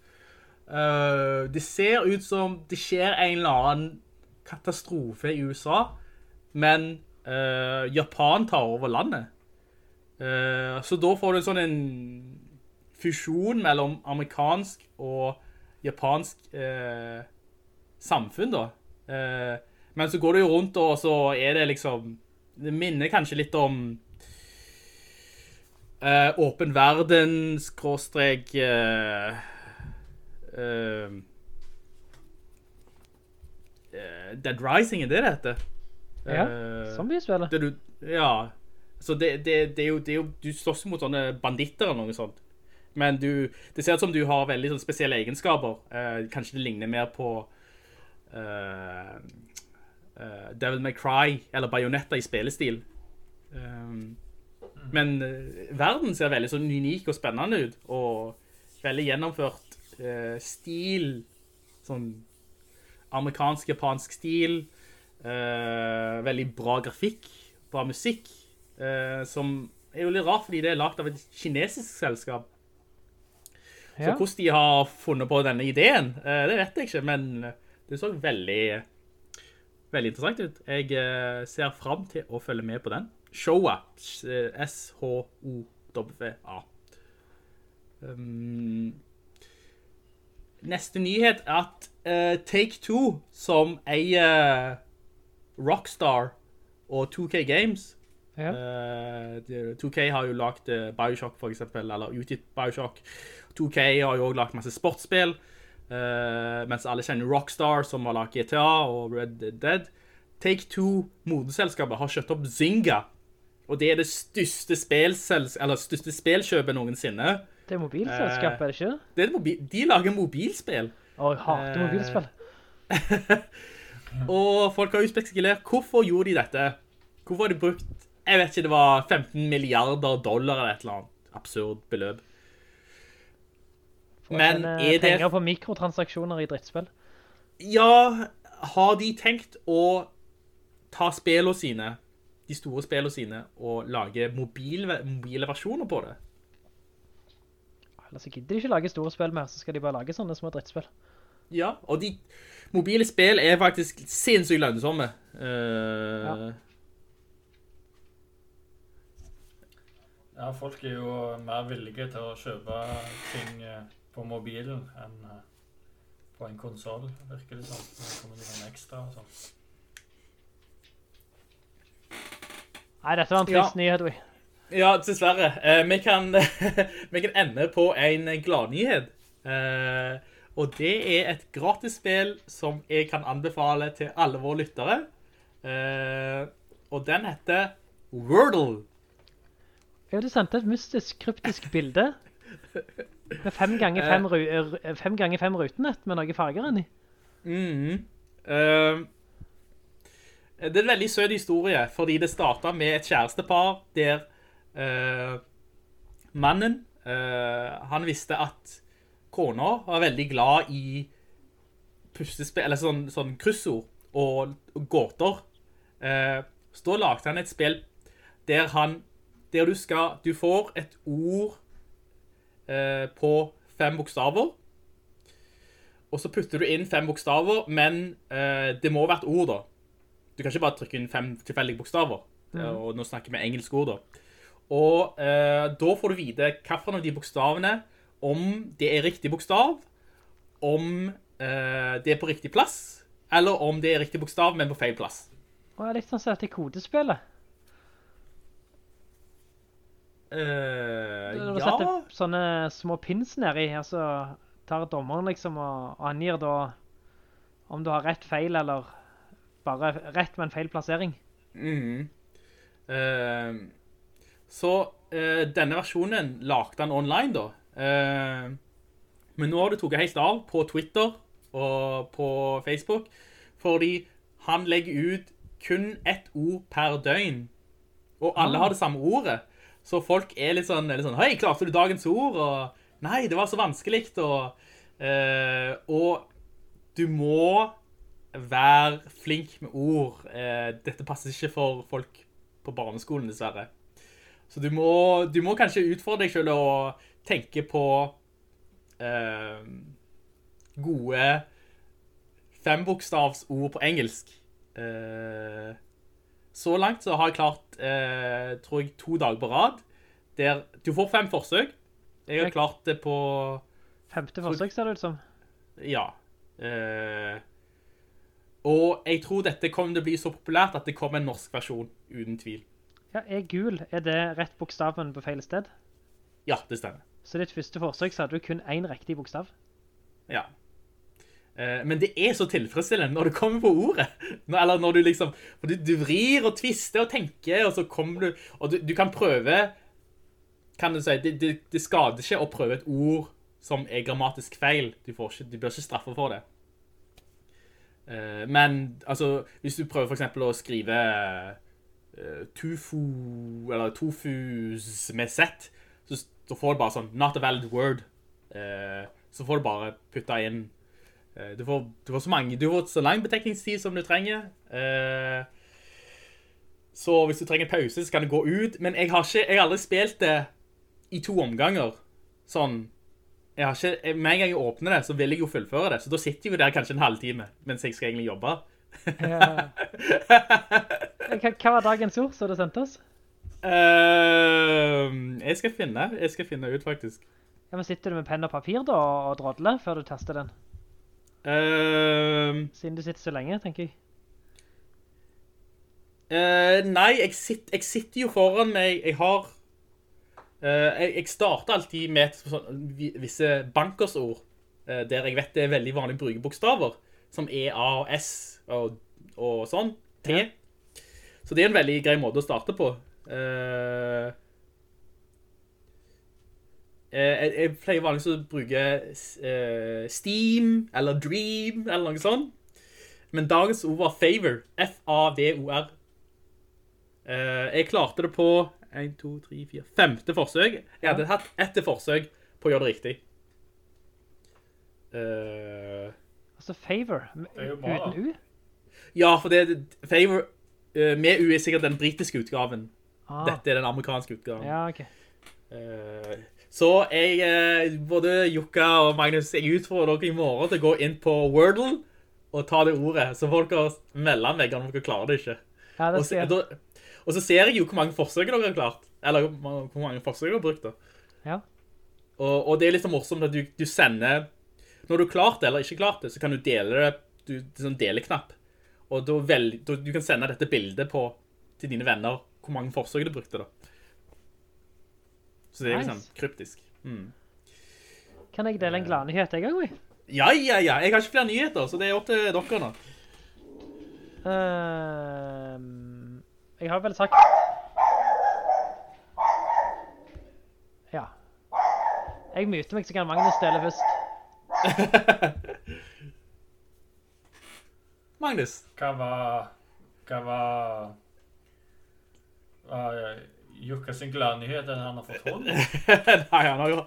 Uh, det ser ut som det skjer en eller annen katastrofe i USA, men uh, Japan tar over landet. Uh, så da får du sånn en fusjon mellom amerikansk og japansk uh, samfunn da. Men så går du jo rundt og så er det liksom, det minner kanskje litt om Uh, åpen verden, skråstrek, uh, eh, Dead Rising, er det det heter? Ja, uh, zombiespillet. det du, ja, så det, det, det, er jo, det er jo, du slåss mot sånne banditter eller noe sånt. Men du, det ser ut som du har veldig sånn spesielle egenskaper. Uh, kanskje det ligner mer på uh, Devil May Cry eller Bayonetta i spillestil. Um, men verden ser veldig sånn unik og spennende ut, og veldig gjennomført stil, sånn amerikansk-japansk stil, eh, veldig bra grafikk, bra musikk, eh, som er jo litt rart fordi det er lagt av et kinesisk selskap. Så Ja. hvordan de har funnet på denne ideen, eh, det vet jeg ikke, men det så veldig, veldig interessant ut. Jeg ser frem til å følge med på den. Showa, S-H-O-W-A. Um, neste nyhet er at Take-Two, som eier Rockstar og 2K Games, Ja. Uh, 2K har jo lagt eh, Bioshock for eksempel, eller utgitt Bioshock. 2K har jo også lagt masse sportsspill, uh, mens alle kjenner Rockstar som har lagt GTA og Red Dead. Take-Two, moderselskapet, har kjøtt opp Zynga, og det er det største, eller største spilkjøpet noensinne. Det er mobilselskapet, er det ikke? Det er mobil de lager mobilspill. Å, jeg hater Eh, mobilspill. [laughs] Og folk har jo spekulert, hvorfor gjorde de dette? Hvorfor har de brukt, jeg vet ikke, det var 15 milliarder dollar eller et eller annet absurd beløp. Men er det, penger på mikrotransaksjoner i drittspill. ja, har de tenkt å ta spillene sine, de store spillene sine, og lage mobile, mobile versjoner på det? Ellers gidder de ikke lage store spill mer, så skal de bare lage sånne små drittspill. Ja, og de mobile spill er faktisk sinnssykt lønnsomme. Uh... Ja, folk er jo mer villige til å kjøpe ting eh, på mobilen enn eh, på en konsol, virker det som. Sånn. det kommer til sånn ekstra og sånn. Nei, dette var en Ja. trist nyhet, vi. Ja, dessverre. Uh, vi, kan, [laughs] vi kan ende på en gladnyhet. Eh, og det er et gratis spill som jeg kan anbefale til alle våre lyttere. Eh, og den heter Wordle. Ja, du sendte et mystisk, kryptisk bilde [laughs] med fem ganger fem, ru r- fem, ganger fem rutenett med noen farger inni. -hmm. Eh, det er en veldig søt historie, fordi det startet med et kjærestepar der eh, mannen, eh, han visste at kona var veldig glad i puslespill, eller sånn, sånn kryssord og, og gåter. Eh, så da lagde han et spill der han, der du skal, du får et ord eh, på fem bokstaver, og så putter du inn fem bokstaver, men eh, det må være et ord da. Du kan ikke bare trykke inn fem tilfeldige bokstaver. mm. Og nå snakker vi engelsk ord, da. Og eh, da får du vite hvilken av de bokstavene, om det er riktig bokstav, om eh, det er på riktig plass, eller om det er riktig bokstav, men på feil plass. Og jeg er litt sånn som dette kodespillet. Uh, Du ja, setter sånne små pins nedi, og så tar dommeren liksom og angir da om du har rett feil, eller bare rett med en feil plassering. Mhm. Uh, så uh, denne versjonen lagde han online da. Eh, men nå har det tatt helt av på Twitter og på Facebook, fordi han legger ut kun ett ord per døgn. Og alle Ah. har det samme ordet. Så folk er litt sånn, litt sånn Hei, klarte du dagens ord? Og nei, det var så vanskelig. Og, uh, og du må være flink med ord. Uh, dette passer ikke for folk på barneskolen, dessverre. Så du må, du må kanskje utfordre deg selv og tenke på eh, gode fembokstavsord på engelsk. Eh, så langt så har jeg klart, eh, tror jeg, to dager på rad. Der du får fem forsøk. Jeg har klart det på Femte forsøk ser det ut som. ja. Eh, og jeg tror dette kommer til å bli så populært at det kommer en norsk versjon, uten tvil. Ja, er gul, er det rett bokstaven på feil sted? Ja, det stemmer. Så ditt første forsøk så hadde du kun en riktig bokstav. Ja. Eh, men det er så tilfredsstillende når du kommer på ordet. Eller når du liksom, du, du vrir og tvister og tenker, og så kommer du, og du, du kan prøve, kan du si, det, det, det skader ikke å prøve et ord som er grammatisk feil. Du, får ikke, du blir ikke straffet for det. Eh, men, altså, hvis du prøver eksempel å skrive tufu, eller tofus med Z, så, så får du bare sånn, not a valid word. Eh, så får du bare putta inn eh, du, får, du får så mange Du får så lang betekningstid som du trenger. Eh, så hvis du trenger pause, så kan du gå ut. Men jeg har, ikke, jeg har aldri spilt det i to omganger. Sånn jeg har ikke, Med en gang jeg åpner det, så vil jeg jo fullføre det. Så da sitter jeg jo der kanskje en halvtime mens jeg skal egentlig jobbe. Ja. [laughs] Hva, var dagens ord som du sendte oss? Uh, jeg skal finne Jeg skal finne ut, faktisk. Ja, men sitter du med penn og papir da og, drådler, drodler før du tester den? Uh, Siden du sitter så lenge, tenker jeg. Uh, nei, jeg, sitt, jeg sitter jo foran meg Jeg har eh, jeg, jeg starter alltid med sånn, visse bankersord eh, der jeg vet det er veldig vanlig å bruke bokstaver, som E, A og S og, og sånn. T. Så det er en veldig grei måte å starte på. Eh, eh, jeg, jeg pleier vanligvis å bruke uh, Steam eller Dream eller noe sånt. Men dagens ord var favor. F-A-V-O-R. Uh, jeg klarte det på 1, 2, 3, 4, femte forsøk. Jeg hadde hatt etter forsøk på å gjøre det riktig. Uh, Altså favor, Det er uten U. ja, for det favor eh, med U er sikkert den britiske utgaven. Ah. Dette er den amerikanske utgaven. Ja, ok. Eh, så jeg, eh, både Jukka og Magnus, jeg utfordrer dere i morgen til å gå inn på Wordle og ta det ordet, så får dere melde meg om dere klarer det ikke. Ja, det skal jeg. og så ser jeg jo hvor mange forsøk dere har klart. Eller hvor mange forsøk dere har brukt da. Ja. Og, og det er litt så morsomt at du, du sender, når du har klart det eller ikke klart det, så kan du dele det, du, det er sånn deleknapp. Og da vel, da, du kan sende dette bildet på, til dine venner, hvor mange forsøk du brukte da. Så det er Nice. liksom kryptisk. Mm. Kan jeg dele en glad nyhet en gang, vi? Ja, ja, ja. Jeg har ikke flere nyheter, så det er opp til dere nå. Ehm, jeg har vel sagt... Ja. Jeg myter meg, så kan Magnus dele først. [laughs] Magnus. Hva var Hva var var Jukka sin gladnyhet at han har fått hånd? [laughs] Nei, han har jo...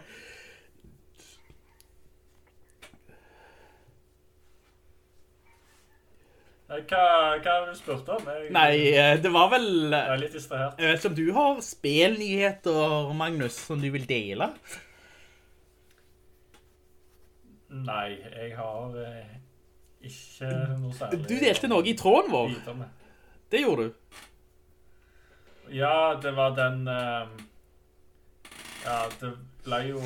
Hva, hva har du spurt om? Jeg, Nei, eh, det var vel... Jeg er litt distrahert. Jeg vet ikke om du har spelnyheter, Magnus, som du vil dele? Nei, jeg har eh, ikke noe særlig Du delte noe i tråden vår. det. Gjorde du. Ja, det var den Uh, Ja, det ble jo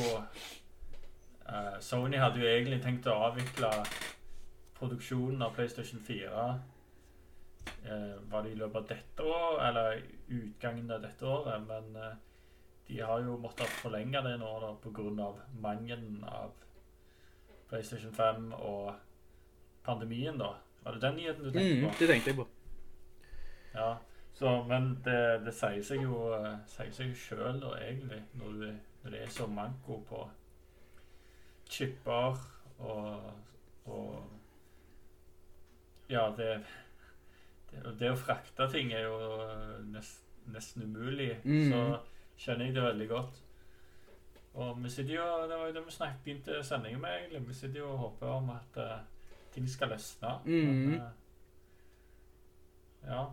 Uh, Sony hadde jo egentlig tenkt å avvikle produksjonen av PlayStation 4 Uh, Var det i løpet av dette år, eller utgangen av dette året? Men eh, de har jo måttet forlenge det nå da, på grunn av mangen av PlayStation 5 og pandemien, da. Var det den nyheten du tenkte Mm, på? det tenkte jeg på. Ja, så, men det, det sier seg jo sier seg sjøl, da, egentlig, når, du, når det er så manko på chipper og, og Ja, det, det Det å frakte ting er jo nest, nesten umulig. Mm. Så skjønner jeg det veldig godt. Og vi sitter jo Det var jo det vi snakket begynte sendingen med, egentlig. Vi sitter jo og håper om at eh, ting skal løsne. Mm. Men, eh, ja.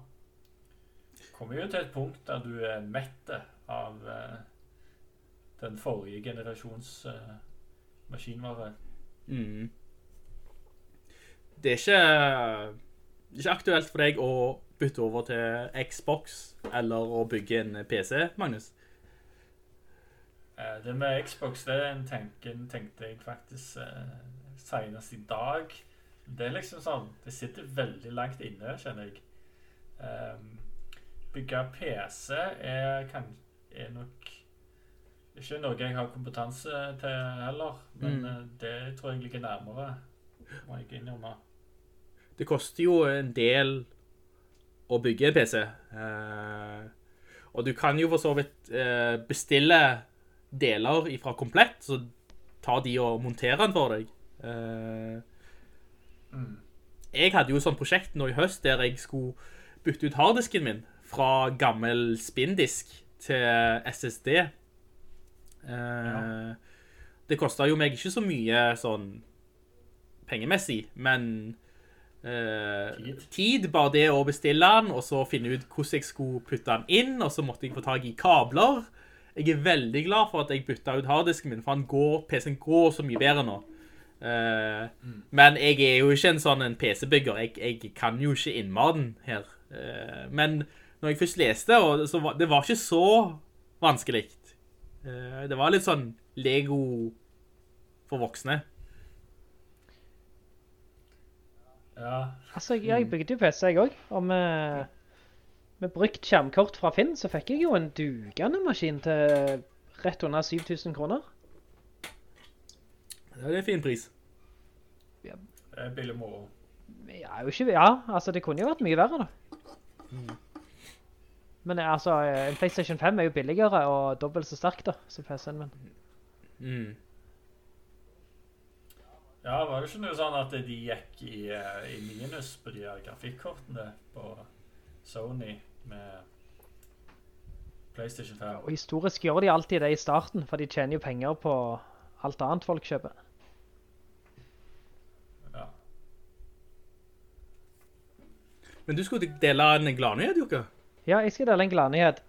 Kommer jo til et punkt der du er mett av uh, den forrige generasjons uh, maskinvare. Mm. Det er ikke, ikke aktuelt for deg å bytte over til Xbox eller å bygge en PC, Magnus? Det med Xbox, det tenkte jeg faktisk eh, senest i dag. Det er liksom sånn Det sitter veldig langt inne, kjenner jeg. Um, bygge PC er, kan, er nok ikke noe jeg har kompetanse til heller. Men Mm. eh, det tror jeg ligger nærmere, må jeg innrømme. Det koster jo en del å bygge en PC. Uh, og du kan jo for så vidt uh, bestille deler fra komplett, så ta de og montere den for deg. Eh, Mm. jeg hadde jo et sånt prosjekt nå i høst der jeg skulle bytte ut harddisken min fra gammel spindisk til SSD. Eh, Det kosta jo meg ikke så mye sånn pengemessig, men eh, tid. Bare det å bestille den, og så finne ut hvordan jeg skulle putte den inn, og så måtte jeg få tak i kabler. Jeg er veldig glad for at jeg bytta ut harddisken min, for PC-en går så mye bedre nå. Eh, Men jeg er jo ikke en sånn PC-bygger. Jeg, jeg kan jo ikke innmaten her. Eh, men når jeg først leste, og så var, det var ikke så vanskelig. Eh, det var litt sånn Lego for voksne. Ja. Altså, jeg bygde jo PC jeg også, og med, med brukt skjermkort fra Finn, så fikk jeg jo en dugende maskin til rett under 7000 kroner. Ja, det er en fin pris. Er billig moro. Ja, jo ikke, ja, altså det kunne jo vært mye verre da. Men eh, altså, eh, en PlayStation 5 er jo billigere og dobbelt så sterk da, som PC-en min. Mm. Ja, var det ikke noe sånn at de gikk i, eh, i minus på de her grafikkortene på Sony med PlayStation 5? Og historisk gjør de alltid det i starten, for de tjener jo penger på alt annet folk kjøper. Ja. Men du skulle dele en gladnyhet, Jokka? Ja, jeg skal dele en gladnyhet.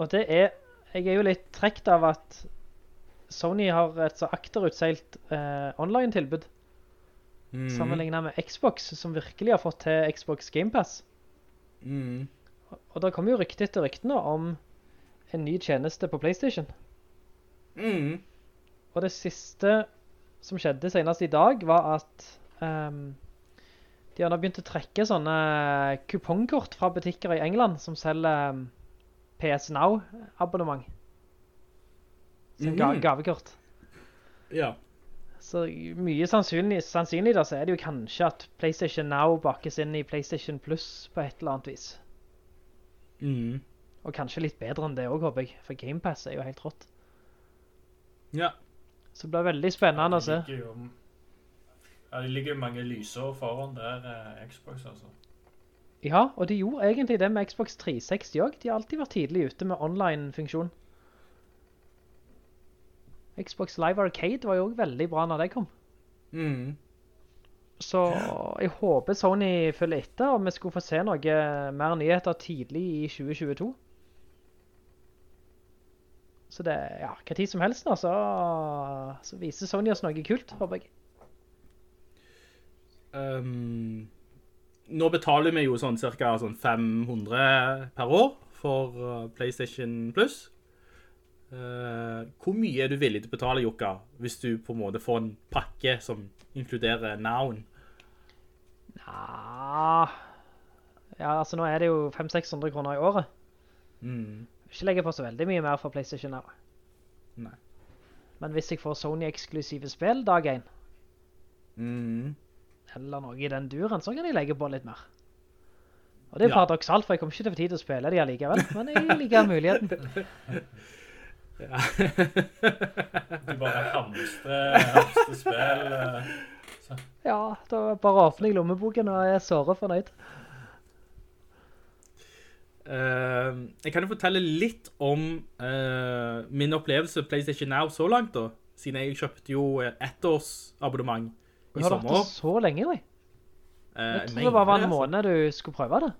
Og det er, jeg er jo litt trekt av at Sony har et så akterutseilt eh, online-tilbud. Mm. Sammenlignet med Xbox, som virkelig har fått til Xbox Game Pass. Mm. Og det kommer jo rykte etter ryktene om en ny tjeneste på PlayStation. Mm. Og det siste som skjedde senest i dag var at ehm, de har begynt å trekke sånne kupongkort fra butikker i England som selger PS Now-abonnement. Som ga Mhm. gavekort. Ja. Så mye sannsynlig, sannsynlig da, så er det jo kanskje at PlayStation Now bakes inn i PlayStation Plus på et eller annet vis. Mm. Og kanskje litt bedre enn det også, håper jeg, for Game Pass er jo helt rått. Ja. Så det blir veldig spennende å se. Jeg liker jo, ja, det ligger mange lysår foran der eh, Xbox, altså. Ja, og de gjorde egentlig det med Xbox 360 også. De har alltid vært tidlig ute med online-funksjon. Xbox Live Arcade var jo også veldig bra når det kom. Mm. Så jeg håper Sony følger etter, og vi skulle få se noe mer nyheter tidlig i 2022. Så det, ja, hva tid som helst nå, så, så viser Sony oss noe kult, håper jeg. Um, nå betaler vi jo sånn ca. sånn 500 per år for uh, PlayStation Plus. Uh, hvor mye er du villig til å betale, Jokka, hvis du på en måte får en pakke som inkluderer navn? Ja, ja altså nå er det jo 500-600 kroner i året. Mm. Ikke legge på så veldig mye mer for PlayStation Now. Nei. Men hvis jeg får Sony-eksklusive spill dag 1, Mm. Eller noe i den duren, så kan jeg legge på litt mer. Og det er Ja. paradoksalt, for jeg kommer ikke til å få tid til å spille de allikevel, men jeg liker muligheten. [laughs] Du bare hamstrer, hamstrer spill. eh, Så. Ja, da bare åpner jeg lommeboken og er såre fornøyd. Uh, jeg kan jo fortelle litt om uh, min opplevelse PlayStation Now så langt da, siden jeg kjøpte jo et abonnement Har du hatt det så lenge, oi? Eh, Jeg tror det bare var en måned du skulle prøve det.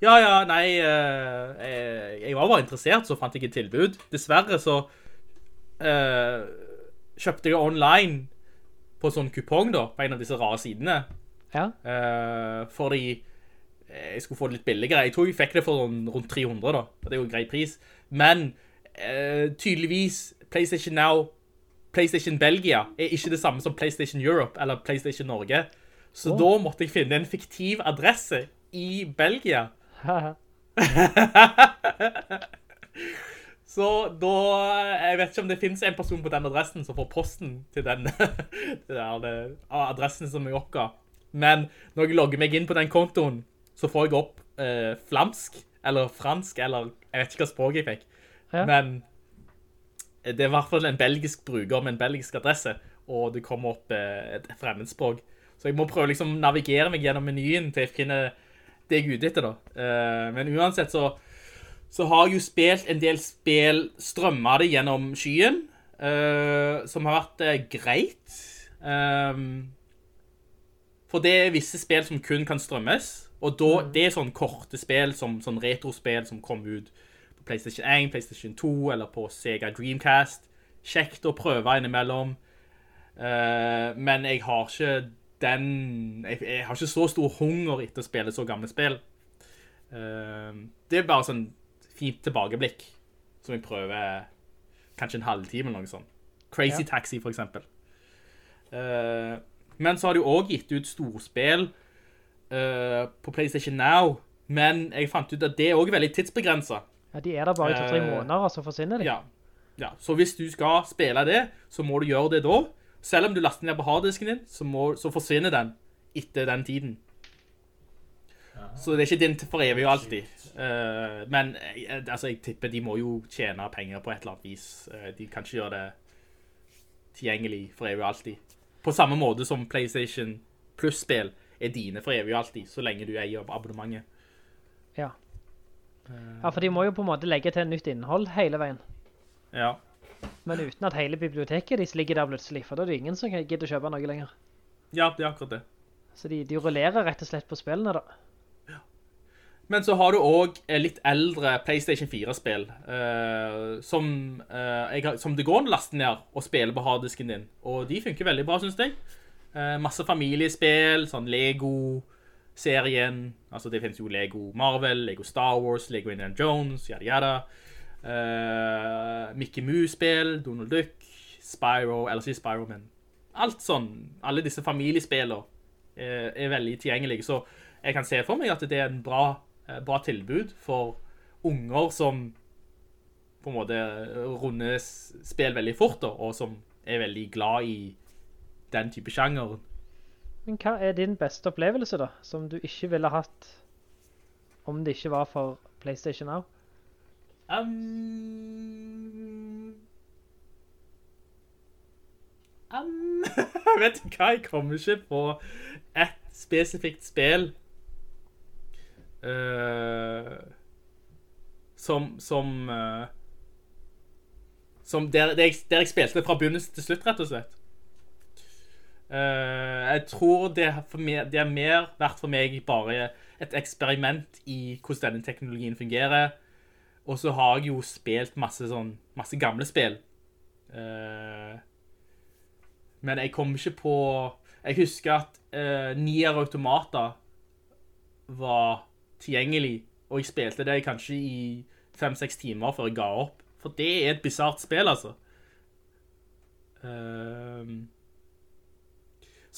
Ja, ja, nei, eh, jeg, jeg var bare interessert, så fant jeg et tilbud. Dessverre så eh, kjøpte jeg online på sånn kupong da, på en av disse rare sidene. Ja. Eh, fordi jeg skulle få det litt billigere. Jeg tror jeg fikk det for sånn rundt 300 da, det er jo en grei pris. Men eh, tydeligvis PlayStation Now, PlayStation Belgia er ikke det samme som PlayStation Europe eller PlayStation Norge. Så oh. da måtte jeg finne en fiktiv adresse i Belgia. [laughs] Så da, jeg vet ikke om det finnes en person på den adressen som får posten til den, [laughs] adressen som jeg oppga. Men når jeg logger meg inn på den kontoen, så får jeg opp eh, flamsk, eller fransk, eller jeg vet ikke hva språk jeg fikk. Ja. Men det er i hvert fall en belgisk bruker med en belgisk adresse, og det kommer opp eh, et fremmedspråk. Så jeg må prøve liksom å navigere meg gjennom menyen til jeg finner det jeg er ute etter da. Eh, men uansett så, så har jeg jo spilt en del spill, strømmet det gjennom skyen, eh, som har vært greit. Ehm, for det er visse spill som kun kan strømmes, og da, det er sånn korte spill, som, sånn retrospill som kom ut på PlayStation 1, PlayStation 2, eller på Sega Dreamcast. Kjekt å prøve innimellom. Uh, men jeg har ikke den jeg, jeg har ikke så stor hunger etter å spille så gamle spill. Uh, det er bare sånn fint tilbakeblikk som jeg prøver kanskje en halvtime eller noe sånt. Crazy Ja. Taxi, for eksempel. Uh, men så har de også gitt ut storspill på PlayStation Now, men jeg fant ut at det er også veldig tidsbegrenset. Ja, de er der bare i to-tre Eh, måneder, og så forsvinner de. Ja. ja. Så hvis du skal spille det, så må du gjøre det da. Selv om du laster ned på harddisken din, så, må, så forsvinner den etter den tiden. Så det er ikke din for evig og alltid. Uh, men eh, altså, jeg tipper de må jo tjene penger på et eller annet vis. Uh, de kan ikke gjøre det tilgjengelig for evig og alltid. På samme måte som PlayStation Plus-spill er dine for evig og alltid, så lenge du eier abonnementet. Ja. Ja, for de må jo på en måte legge til nytt innhold hele veien. Ja. Men uten at hele biblioteket deres ligger der plutselig, for da er det ingen som gidder å kjøpe noe lenger. Ja, det er akkurat det. Så de, de rullerer rett og slett på spillene da. Ja. Men så har du også eh, litt eldre PlayStation 4-spill, eh, som, eh, har- som det går an å laste ned og spille på harddisken din. Og de funker veldig bra, synes jeg. Eh, masse familiespill, sånn Lego-serien. Altså, det finnes jo Lego Marvel, Lego Star Wars, Lego Indiana Jones, yada yada. Uh, Mickey Mouse-spill, Donald Duck, Spyro, eller si Spyro, men alt sånn. Alle disse familiespillene eh, er veldig tilgjengelige, så jeg kan se for meg at det er en bra, eh, bra tilbud for unger som på en måte runder spill veldig fort, da, og som er veldig glad i den type sjanger. Men hva er din beste opplevelse da, som du ikke ville hatt om det ikke var for PlayStation Now? Um, um, [laughs] vet du hva, jeg kommer ikke på et spesifikt spill uh, som, som, uh, som der, der, jeg, der jeg spilte fra begynnelsen til slutt, rett og slett. Eh, jeg tror det, meg, det er mer vært for meg bare et eksperiment i hvordan denne teknologien fungerer. Og så har jeg jo spilt masse, sånn, masse gamle spill. Uh, men jeg kom ikke på... Jeg husker at uh, Nier Automata var tilgjengelig og jeg spilte det kanskje i 5-6 timer før jeg ga opp. For det er et bizarrt spill, altså. Ehm,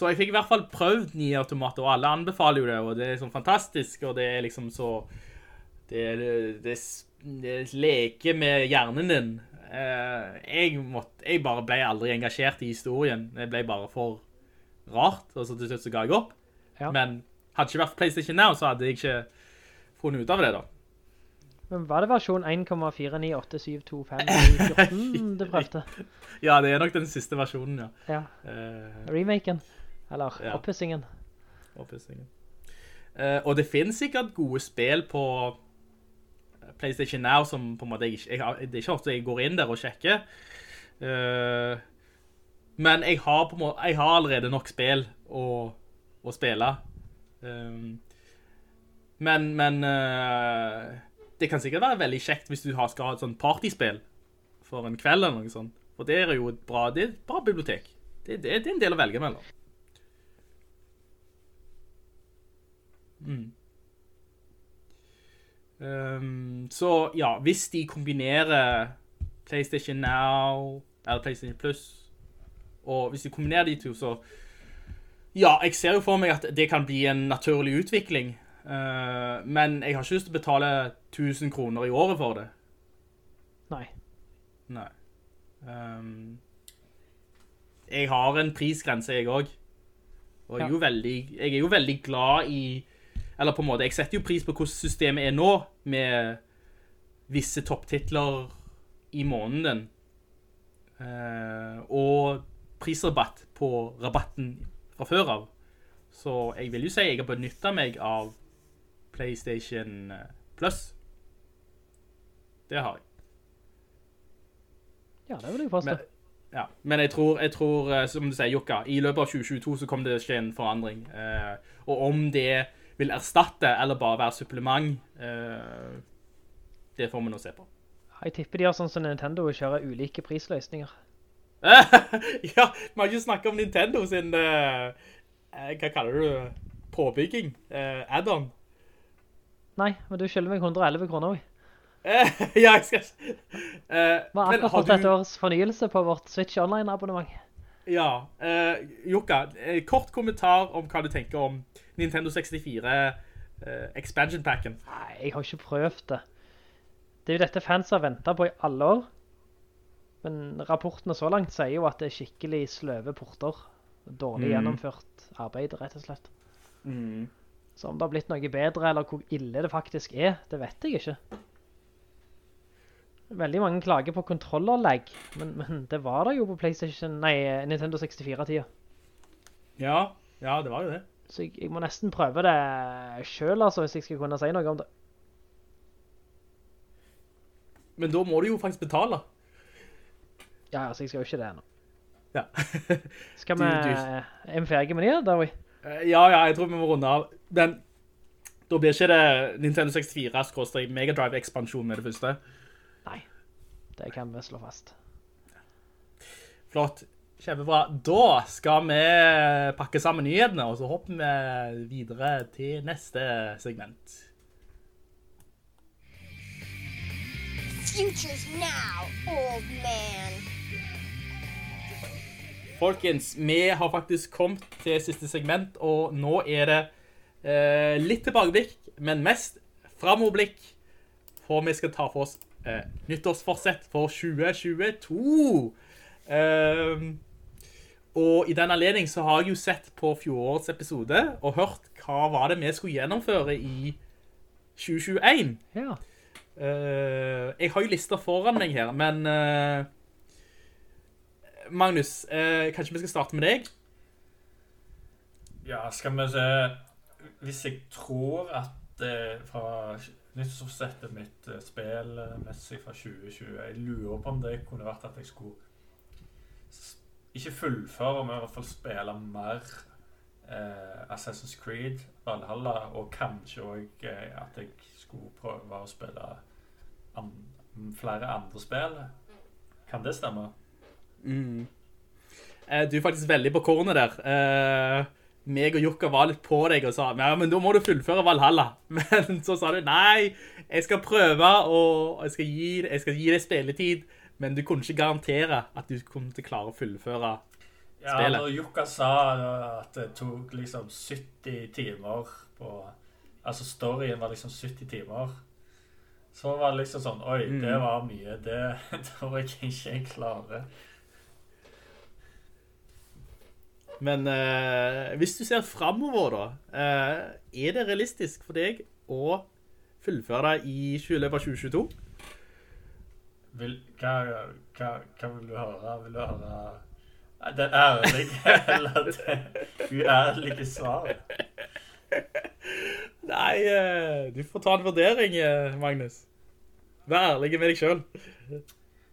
så jeg fikk i hvert fall prøvd nye automater, og alle anbefaler jo det, og det er sånn fantastisk, og det er liksom så... Det, det, det, leker med hjernen din. Eh, jeg, måtte, jeg bare ble aldri engasjert i historien. Det ble bare for rart, og så til slutt så ga jeg opp. Ja. Men hadde ikke vært PlayStation Now, så hadde jeg ikke funnet ut av det da. Men var det versjon 1,498725514 du prøvde? [laughs] Ja, det er nok den siste versjonen, ja. Ja. Eh, Remaken? Eller Ja. oppussingen? oppussingen. Uh, og det finnes sikkert gode spill på PlayStation Now som på en måte jeg jeg det er ikke ofte jeg går inn der og sjekker. Uh, men jeg har, på en måte, jeg har allerede nok spill å, å spille. Um, men men uh, det kan sikkert være veldig kjekt hvis du har, skal ha et sånn partyspill for en kveld eller noe sånt. For det er jo et bra, det er et bra bibliotek. Det, det, det er en del å velge mellom. Mm. Um, så ja, hvis de kombinerer PlayStation Now eller PlayStation Plus, og hvis de kombinerer de to, så ja, jeg ser jo for meg at det kan bli en naturlig utvikling. Uh, men jeg har ikke lyst til å betale 1000 kroner i året for det. Nei. Nei. Um, jeg har en prisgrense, jeg også. Og jeg er, Ja. jo veldig, jeg er jo veldig glad i Eller på en måte, jeg setter jo pris på hvordan systemet er nå, med visse topptitler i måneden. Eh, og prisrabatt på rabatten fra før av. Så jeg vil jo si jeg har benyttet meg av PlayStation Plus. Det har jeg. Ja, det vil jeg påstå. Men, ja, men jeg tror, jeg tror, eh, som du sier, Jokka, i løpet av 2022 så kommer det til å skje en forandring. Eh, og om det vil erstatte, eller bare være supplement, eh, det får vi nå se på. Jeg tipper de har sånn som Nintendo kjører ulike prisløsninger. [laughs] ja, vi har ikke snakket om Nintendo sin, eh, eh, hva kaller du påbygging, add-on. Nei, men du skylder meg 111 kroner også. [laughs] Ja, jeg skal... Eh, Vi har akkurat fått fått et års fornyelse på vårt Switch Online-abonnement. Ja, Uh, Jokka, eh, kort kommentar om hva du tenker om Nintendo 64 uh, expansion packen. Nei, jeg har ikke prøvd det. Det er jo dette fans har ventet på i alle år. Men rapportene så langt sier jo at det er skikkelig sløve porter. Dårlig Mm. gjennomført arbeid, rett og slett. Så om det har blitt noe bedre, eller hvor ille det faktisk er, det vet jeg ikke. Veldig mange klager på kontrollerlegg, men, men det var det jo på PlayStation, nei, Nintendo 64-tida. Ja, ja, det var jo det. Så jeg, jeg må nesten prøve det selv, altså, hvis jeg skal kunne si noe om det. Men da må du jo faktisk betale. Ja, altså, jeg skal jo ikke det enda. Ja. [laughs] Skal vi... Er vi ferdige med det, Darwi? Eh, ja, ja, jeg tror vi må runde av. Men da blir ikke det Nintendo 64 Mega Drive ekspansjon med det første. Det kan vi slå fast. Flott. Kjempebra. Da skal vi pakke sammen nyhetene, og så hopper vi videre til neste segment. Future's now, old man. Folkens, vi har faktisk kommet til siste segment, og nå er det eh, litt tilbakeblikk, men mest framoverblikk, for vi skal ta for oss eh, nyttårsforsett for 2022. Um, og i den anledning så har jeg jo sett på fjorårets episode, og hørt hva var det vi skulle gjennomføre i 2021. Ja. Uh, jeg har jo lister foran meg her, men uh, Magnus, uh, kanskje vi skal starte med deg? Ja, skal vi se Hvis jeg tror at fra nyttårsforsettet mitt eh, spillmessig fra 2020 Jeg lurer på om det kunne vært at jeg skulle ikke fullføre, men i hvert fall spille mer eh, Assassin's Creed, Valhalla, og kanskje òg eh, at jeg skulle prøve å spille an flere andre spill. Kan det stemme? Mm. Eh, du er faktisk veldig på kornet der. Eh, meg og Jokka var litt på deg og sa, ja, men da må du fullføre Valhalla. [laughs] Men så sa du, nei, jeg skal prøve, og jeg skal gi, jeg skal gi deg spilletid, men du kunne ikke garantere at du kom til å klare å fullføre Ja, spillet. når Jokka sa at det tok liksom 70 timer på Altså storyen var liksom 70 timer. Så var det liksom sånn Oi, Mm. det var mye. [laughs] Det tror jeg ikke jeg klarer. Men eh, hvis du ser fremover da, eh, er det realistisk for deg å fullføre det i 20 løpet av 2022? Vil, hva, hva, hva vil du høre? Vil du høre den ærlige [laughs] eller det uærlige svaret? Nei, eh, du får ta en vurdering, eh, Magnus. Vær ærlig med deg selv.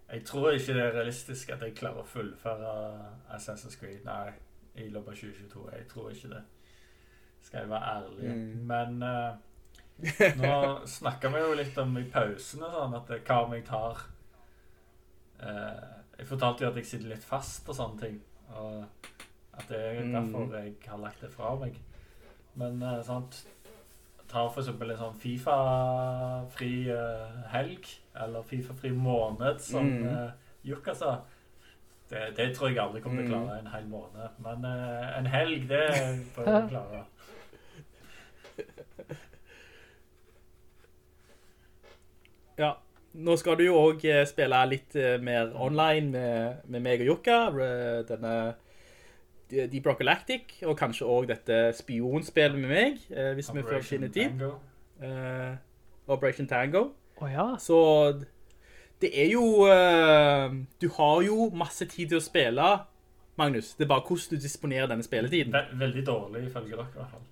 Jeg tror ikke det er realistisk at jeg klarer å fullføre Assassin's Creed nei, i løpet av 2022. Jeg tror ikke det. Skal jeg være ærlig. Mm. Men uh, [laughs] nå snakker vi jo litt om i pausen og sånn, at det, hva om jeg tar uh, Jeg fortalte jo at jeg sitter litt fast og sånne ting. Og at det er Mm. derfor jeg har lagt det fra meg. Men uh, sant tar eksempel en sånn FIFA-fri uh, helg, eller FIFA-fri måned, som Mm. eh, Jukka sa. Det, det tror jeg aldri kommer til å Mm. klare en hel måned. Men uh, en helg, det får jeg [laughs] klare. [laughs] Ja, nå skal du jo også eh, spille litt eh, mer online med, med meg og Jukka, eh, denne Deep Rock Galactic, og kanskje også dette spionspillet med meg, hvis hvis vi får finne tid. Tango. Eh, Operation Tango. Åja. Så det er jo uh, Du har jo masse tid til å spille, Magnus. Det er bare hvordan du disponerer denne spilletiden. Ve veldig dårlig ifølge dere, i hvert fall.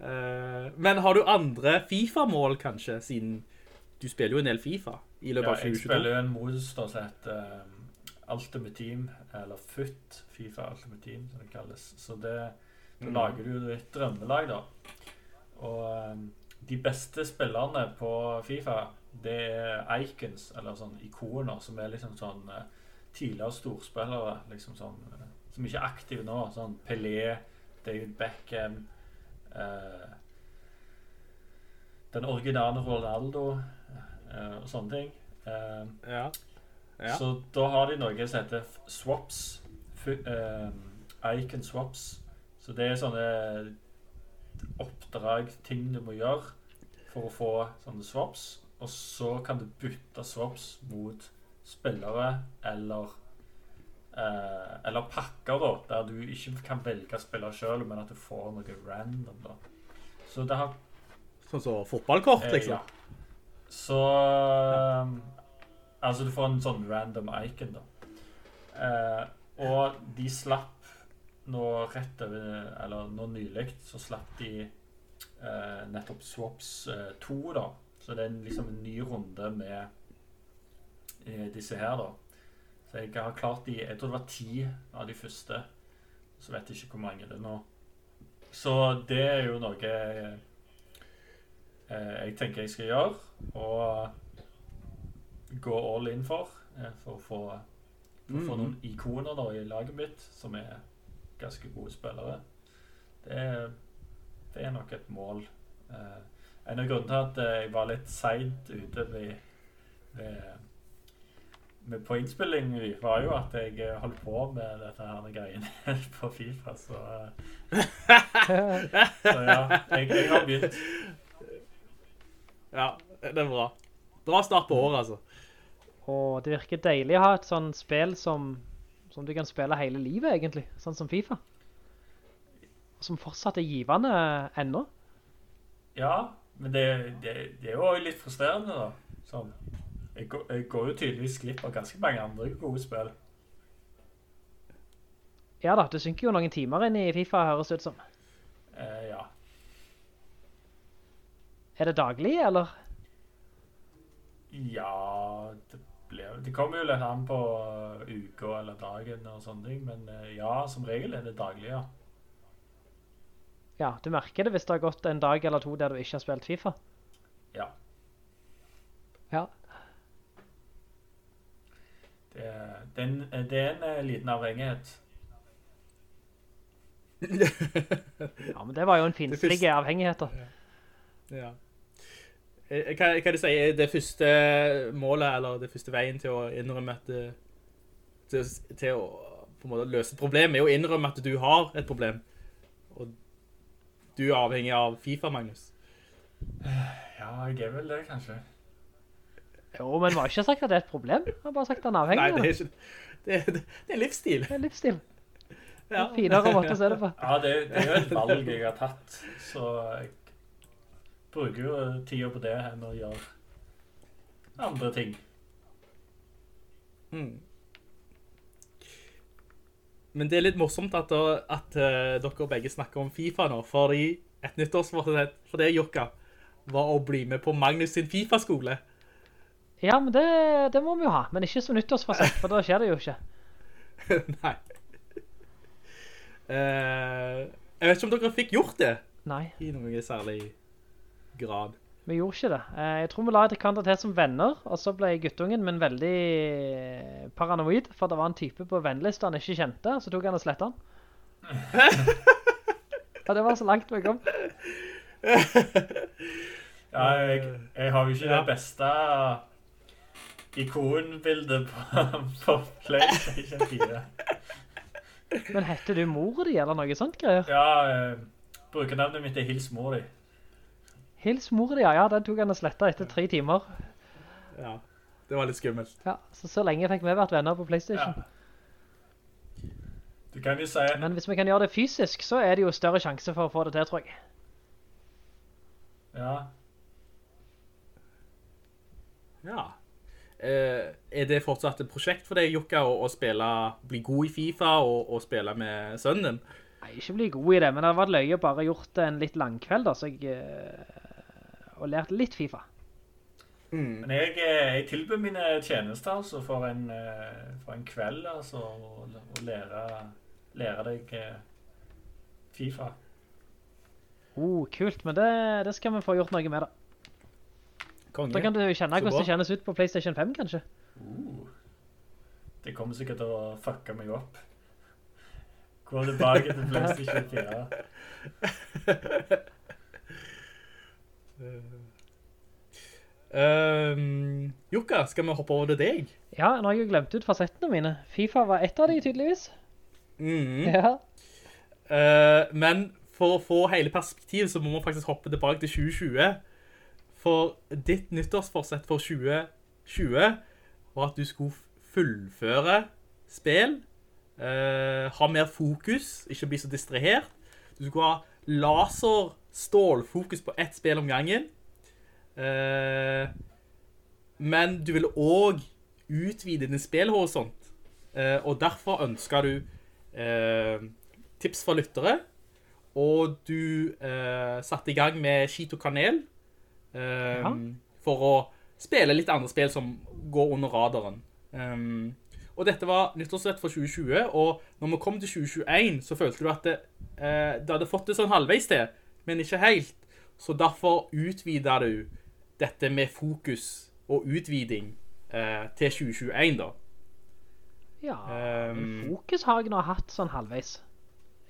uh, men har du andre FIFA-mål, kanskje, siden du spiller jo en del FIFA i løpet Ja, av jeg spiller jo en modus som heter uh, Ultimate Team, eller FUT, FIFA Ultimate Team, som det kalles. Så det, Mm. lager du ditt drømmelag, da. Og um, de beste spillerne på FIFA, det er icons, eller sånn ikoner, som er liksom sånn eh, tidligere storspillere, liksom sånn, eh, som ikke er aktive nå. Sånn Pelé, David Beckham, eh, den originale Ronaldo, eh, og sånne ting. Eh, Ja. Ja. Så da har de noe som heter swaps. Eh, icon swaps. Så det er sånne oppdrag, ting du må gjøre for å få sånne swaps. Og så kan du bytte swaps mot spillere eller eh, Eller pakker, da, der du ikke kan velge spiller sjøl, men at du får noe random. da. Så det har Sånn som fotballkort, Eh, liksom. ja. Så um, Altså, du får en sånn random icon, da. Eh, og de slapp nå rett over Eller nå nylig så slapp de eh, nettopp Swaps eh, 2, da. Så det er en, liksom en ny runde med eh, disse her, da. Så jeg har klart de Jeg tror det var ti av de første. Så vet jeg ikke hvor mange det er nå. Så det er jo noe eh, eh, jeg tenker jeg skal gjøre. Og gå all in for. eh, For å få, for å få Mhm. noen ikoner da i laget mitt som er ganske gode spillere. Det er, det er nok et mål. Eh, en av grunnene til at jeg var litt seint ute ved, ved, med på innspilling, var jo at jeg eh, holdt på med dette her greiene på Fifa, så eh, Så ja, jeg, jeg har begynt. Ja, det er bra. Bra start på året, altså. Og det virker deilig å ha et sånt spill som, som du kan spille hele livet, egentlig. Sånn som FIFA. Og som fortsatt er givende ennå. Ja, men det, det, det er jo også litt frustrerende, da. Sånn. Jeg, går, jeg går jo tydeligvis glipp av ganske mange andre gode spill. Ja da, det synker jo noen timer inn i FIFA, høres ut som. Eh, ja. Er det daglig, eller? Ja det, det kommer jo litt an på uh, uka eller dagen og sånne ting, men eh, ja, som regel er det daglig, ja. Ja, du merker det hvis det har gått en dag eller to der du ikke har spilt FIFA. Ja. Ja. Det, den, en, det er en eh, liten avhengighet. [laughs] Ja, men det var jo en finslige avhengigheter. Ja. Eh, Hva, hva det sier, det første målet, eller det første veien til å innrømme at det, til, til å på en måte løse et problem, er å innrømme at du har et problem. Og du er avhengig av FIFA, Magnus. Ja, jeg er vel det, kanskje. Jo, men man har ikke sagt at det er et problem. Man har bare sagt at han er avhengig. Nei, det er ikke, det, [laughs] det, det er livsstil. Det er livsstil. Ja. En finere måte å se det på. Ja, det, det er jo et valg jeg har tatt, så jeg bruker jo tida på det enn å gjøre andre ting. Mm. Men det er litt morsomt at, at uh, dere begge snakker om FIFA nå, fordi et nyttårsforsett for det, Jokka, var å bli med på Magnus sin FIFA-skole. Ja, men det, det må vi jo ha. Men ikke som nyttårsforsett, for da skjer det jo ikke. [laughs] Nei. Uh, jeg vet ikke om dere fikk gjort det Nei, i noe særlig grad. vi gjorde ikke det. Eh, Jeg tror vi la et kanter til som venner, og så ble guttungen min veldig paranoid, for det var en type på vennlista han ikke kjente, så tok han og slett han. [laughs] Ja, det var så langt vi kom. [laughs] Ja, jeg, jeg har jo ikke det beste ikonbildet på, [laughs] på PlayStation 4. Men heter du mor di, eller noe sånt greier? Ja, eh, brukernavnet mitt er Hils mor di. Hils mor di, ja, ja, den tok han og slettet etter tre timer. Ja, det var litt skummelt. Ja, så så lenge fikk vi vært venner på Playstation. Du kan jo si Men hvis vi kan gjøre det fysisk, så er det jo større sjanse for å få det til, tror jeg. Ja. Ja. Eh, er det fortsatt et prosjekt for deg, Jokka, å, å spille, bli god i FIFA og, og spille med sønnen? Nei, ikke bli god i det, men det har vært løye å bare gjort en litt langkveld, da, så jeg... Og lært litt FIFA. Men jeg, eh, jeg tilbyr mine tjenester altså, for, en, eh, for en kveld, altså, å, å lære, lære deg eh, FIFA. Oh, kult, men det, det skal vi få gjort noe med, da. Konge. Da kan du kjenne Så hvordan bra. det kjennes ut på Playstation 5, kanskje. Uh. Det kommer sikkert til å fucke meg opp. Gå tilbake til [laughs] PlayStation 4. [laughs] Um, Jukka, skal vi hoppe over til deg? Ja, nå har jeg jo glemt ut fasettene mine. FIFA var ett av de, tydeligvis. Mm. Ja. Uh, men for å få hele perspektivet så må man faktisk hoppe tilbake til 2020. For ditt nyttårsforsett for 2020 var at du skulle fullføre spill, uh, ha mer fokus, ikke bli så distrahert. Du skulle ha laser, stålfokus på ett spill om gangen. Eh, men du ville også utvide din spillhorisont. Eh, og derfor ønsker du eh, tips fra lyttere, og du eh, satte i gang med Skito Kanel eh, Ja. for å spille litt andre spill som går under radaren. Um, og dette var nyttårsrett for 2020, og når vi kom til 2021, så følte du at det, eh, det hadde fått det sånn halvveis til, men ikke helt. Så derfor utvider du dette med fokus og utviding eh, til 2021 da. Ja, Um, fokus har jeg nå hatt sånn halvveis.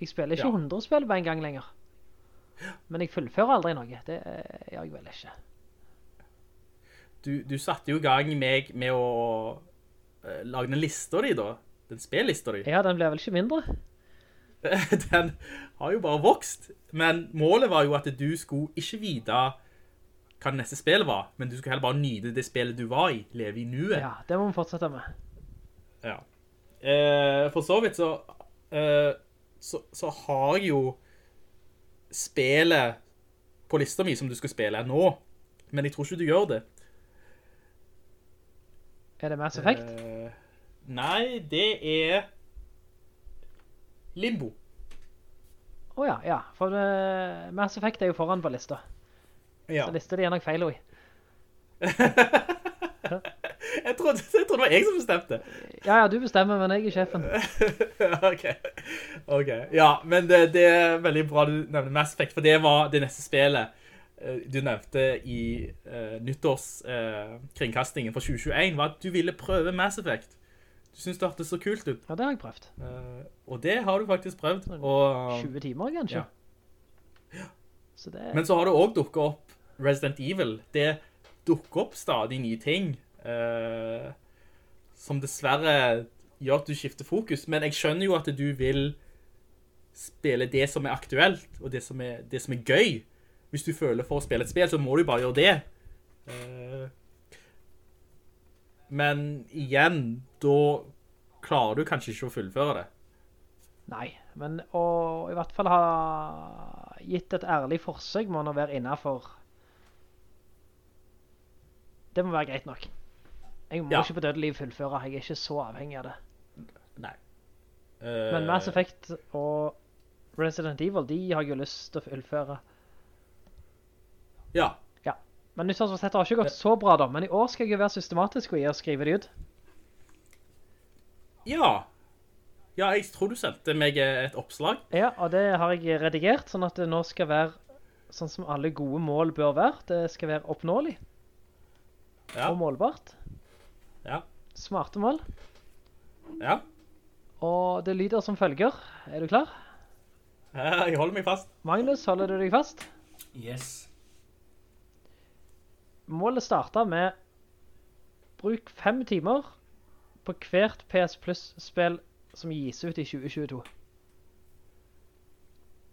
Jeg spiller ikke Ja. 100 spill på en gang lenger. Men jeg fullfører aldri noe. Det gjør jeg vel ikke. Du, du satte jo i gang meg med å eh, lage den lista di da, den spillista di. Ja, den blir vel ikke mindre. [laughs] den har jo bare vokst, men målet var jo at du skulle ikke vite hva det neste spillet var, men du skulle heller bare nyte det spillet du var i, leve i nuet. Ja, det må vi fortsette med. Ja. Eh, for så vidt så, eh, så, så har jeg jo spillet på lista mi som du skal spille nå, men jeg tror ikke du gjør det. Er det Mass Effect? Eh, nei, det er Limbo. Å ja, ja. For uh, Mass Effect er jo foran på lista. Ja. Så lista de er nok feil, Oi. [laughs] Jeg trodde, jeg trodde det var jeg som bestemte. Ja, ja, du bestemmer, men jeg er sjefen. [laughs] ok. Ok. Ja, men det, det er veldig bra du nevner Mass Effect, for det var det neste spillet eh, du nevnte i uh, nyttårskringkastingen for 2021, var at du ville prøve Mass Effect. Du synes det hørtes så kult ut. Ja, det har jeg prøvd. Uh, og det har du faktisk prøvd. Og, 20 timer, kanskje. Ja. Så det... Men så har det også dukket opp Resident Evil. Det dukker opp stadig nye ting. uh, som dessverre gjør at du skifter fokus. Men jeg skjønner jo at du vil spille det som er aktuelt, og det som er, det som er gøy. Hvis du føler for å spille et spill, så må du bare gjøre det. Eh, men igjen, da klarer du kanskje ikke å fullføre det. Nei, men å i hvert fall ha gitt et ærlig forsøk må nå være innenfor Det må være greit nok. Jeg må Ja. ikke på dødelig fullføre, jeg er ikke så avhengig av det. Nei. Men Mass Effect og Resident Evil, de har jeg jo lyst til å fullføre. Ja. Men nyttårsforsettet har ikke gått så bra da, men i år skal jeg jo være systematisk og gi og skrive det ut. Ja. Ja, jeg tror du sendte meg et oppslag. Ja, og det har jeg redigert, sånn at det nå skal være sånn som alle gode mål bør være. Det skal være oppnåelig Ja. og målbart. Ja. Smarte mål. Ja. Og det lyder som følger. Er du klar? Jeg holder meg fast. Magnus, holder du deg fast? Yes. Målet starta med bruk fem timer på hvert PS Plus-spill som gis ut i 2022.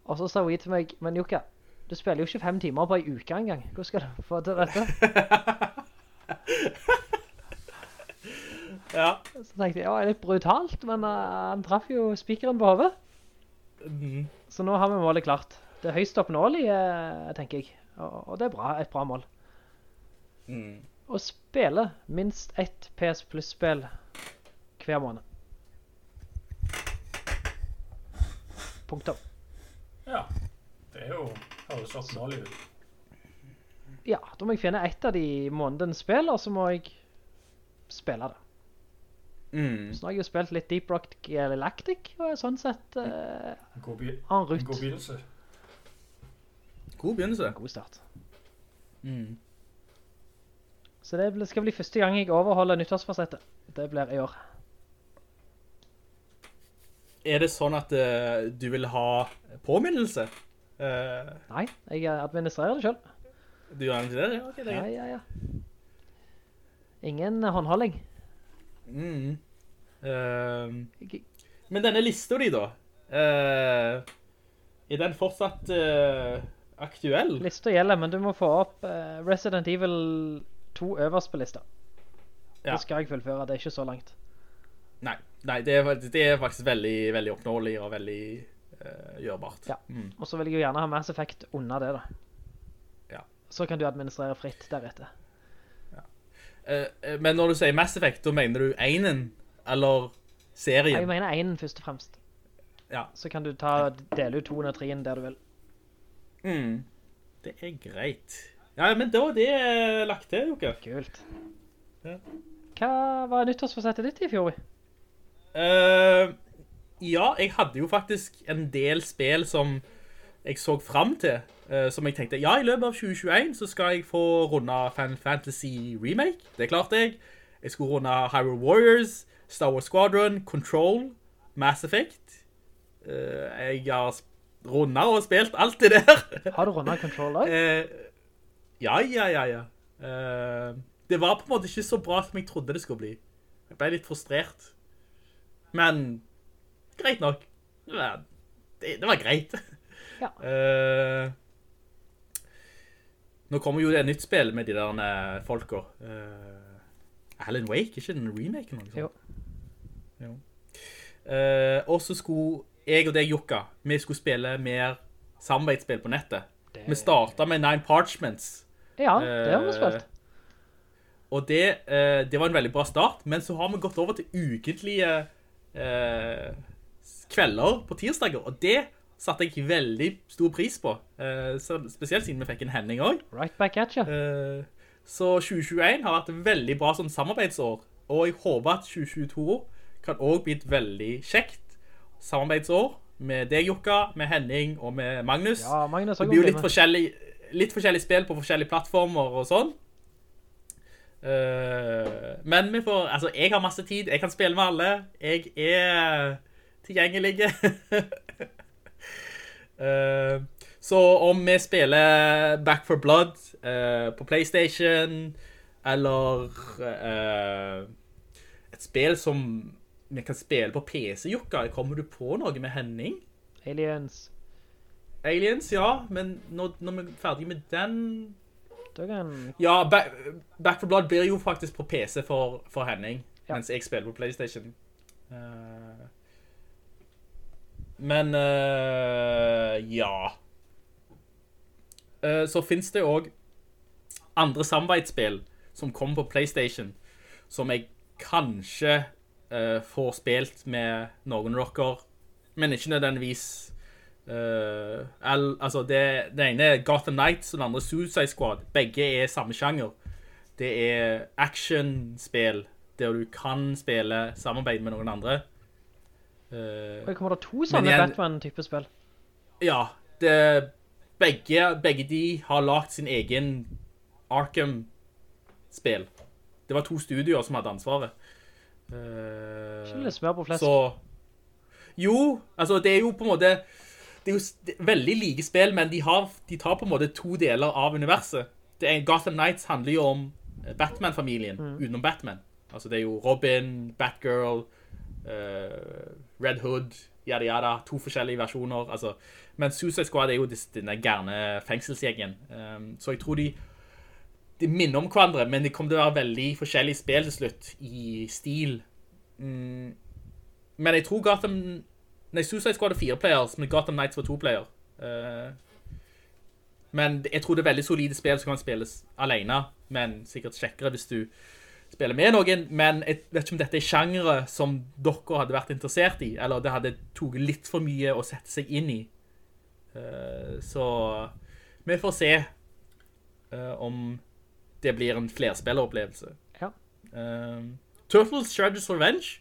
Og så sa hun til meg, men Jukka, du spiller jo ikke fem timer på en uke engang. Hvordan skal du få til dette? [laughs] Ja. Så tenkte jeg, ja, det er litt brutalt, men uh, han traff jo spikeren på hodet. Mhm. Så nå har vi målet klart. Det er høyst oppnåelig, uh, tenker jeg. Og, og det er bra, et bra mål. Mm. Og spille minst ett PS Plus-spill hver måned. Punktum. Ja. Det er jo høres oppnåelig ut. Ja, da må jeg finne ett av de månedens spill, og så må jeg spille det. Mm. Så nå har jeg jo spilt litt Deep Rock Galactic, og er sånn sett uh, God, en rutt. god begynnelse. God begynnelse. God start. Mm. Så det skal bli første gang jeg overholder nyttårsforsettet. Det blir i år. Er det sånn at uh, du vil ha påminnelse? Uh, Nei, jeg administrerer det selv. du gjør det? Ok, det er Ja, greit. ja, ja. Ingen håndholding. Mm. Uh, men denne lista di da, eh, er den fortsatt eh, aktuell? Lista gjelder, men du må få opp eh, Resident Evil 2 øverst på lista. Ja. Det skal jeg fullføre, det er ikke så langt. Nei, nei det, er, det er faktisk veldig, veldig oppnåelig og veldig uh, gjørbart. Ja. Mm. Og så vil jeg jo gjerne ha Mass Effect under det da. Ja. Så kan du administrere fritt deretter. Ja. Uh, men når du sier Mass Effect, da mener du enen, eller serien? Jeg mener Einen først og fremst. Ja. Så kan du ta, dele ut 2 og 3 der du vil. Mm. Det er greit. Ja, men da det er lagt til, Jokke. Kult. Ja. Hva var nyttårsforsettet ditt i fjor? Uh, ja, jeg hadde jo faktisk en del spill som jeg så frem til, uh, som jeg tenkte, ja, i løpet av 2021 så skal jeg få runde Final Fantasy Remake, det klarte jeg. Jeg skulle runde Hyrule Warriors, Star Wars Squadron, Control, Mass Effect. Uh, jeg har rundet og spilt alt det der. Har du rundet Control også? [laughs] Eh, ja, ja, ja, ja. Uh, det var på en måte ikke så bra som jeg trodde det skulle bli. Jeg ble litt frustrert. Men greit nok. Det var, det, det var greit. Ja. Uh, [laughs] nå kommer jo det et nytt spill med de der eh, folka. Uh, Alan Wake, ikke den remake eller noe sånt? Jo. Jo. Uh, og så skulle jeg og deg, Jukka, vi skulle spille mer samarbeidsspill på nettet. Vi startet med Nine Parchments. Ja, det har vi Eh, spilt. Og det, eh, det var en veldig bra start, men så har vi gått over til ukentlige eh, kvelder på tirsdager, og det satte jeg veldig stor pris på. Eh, spesielt siden vi fikk en Henning også. Right back at you. Eh, så 2021 har vært et veldig bra sånn samarbeidsår, og jeg håper at 2022 kan også bli et veldig kjekt samarbeidsår med deg, Jukka, med Henning og med Magnus. Ja, Magnus det blir jo litt med. forskjellig, litt forskjellige spill på forskjellige plattformer og sånn. Uh, men vi får, altså, jeg har masse tid, jeg kan spille med alle, jeg er tilgjengelig. uh, [laughs] så om vi spiller Back for Blood uh, på Playstation, eller et spill som vi kan spille på PC, Jukka, kommer du på noe med Henning? Aliens. Aliens, ja, men når, når vi er ferdig med den... Kan... Ja, Back, Back for Blood blir jo faktisk på PC for, for Henning, Ja. mens jeg spiller på Playstation. Uh, men, uh, ja. Uh, så finnes det også andre samarbeidsspill som kommer på Playstation, som jeg kanskje får spilt med noen rocker, men ikke nødvendigvis eh, al, altså det, det ene er Gotham Knights og den andre Suicide Squad. Begge er samme sjanger. Det er actionspill der du kan spille samarbeid med noen andre. Uh, kommer det to sånne Batman-type spill? ja, det, begge, begge de har lagt sin egen Arkham-spill. Det var to studioer som hadde ansvaret. Uh, litt smør på flest. Så, jo, altså det er jo på en måte, det er jo veldig like spill, men de, har, de tar på en måte to deler av universet. Det er, Gotham Knights handler jo om eh, Batman-familien, utenom Batman. Altså det er jo Robin, Batgirl, uh, Red Hood, yada yada, to forskjellige versjoner, altså. Men Suicide Squad er jo denne gærne fengselsgjengen. Um, så jeg tror de, de minner om hverandre, men det kommer til å være veldig forskjellige spill til slutt, i stil. Mm. Men jeg tror Gotham... Nei, Suicide Squad er fire players, men Gotham Knights var to player. Uh, men jeg tror det er veldig solide spill som kan spilles alene, men sikkert kjekkere hvis du spiller med noen, men jeg vet ikke om dette er sjangere som dere hadde vært interessert i, eller det hadde tog litt for mye å sette seg inn i. Uh, så vi får se uh, om det blir en flerspilleropplevelse. Ja. Turtles Shredder's Revenge,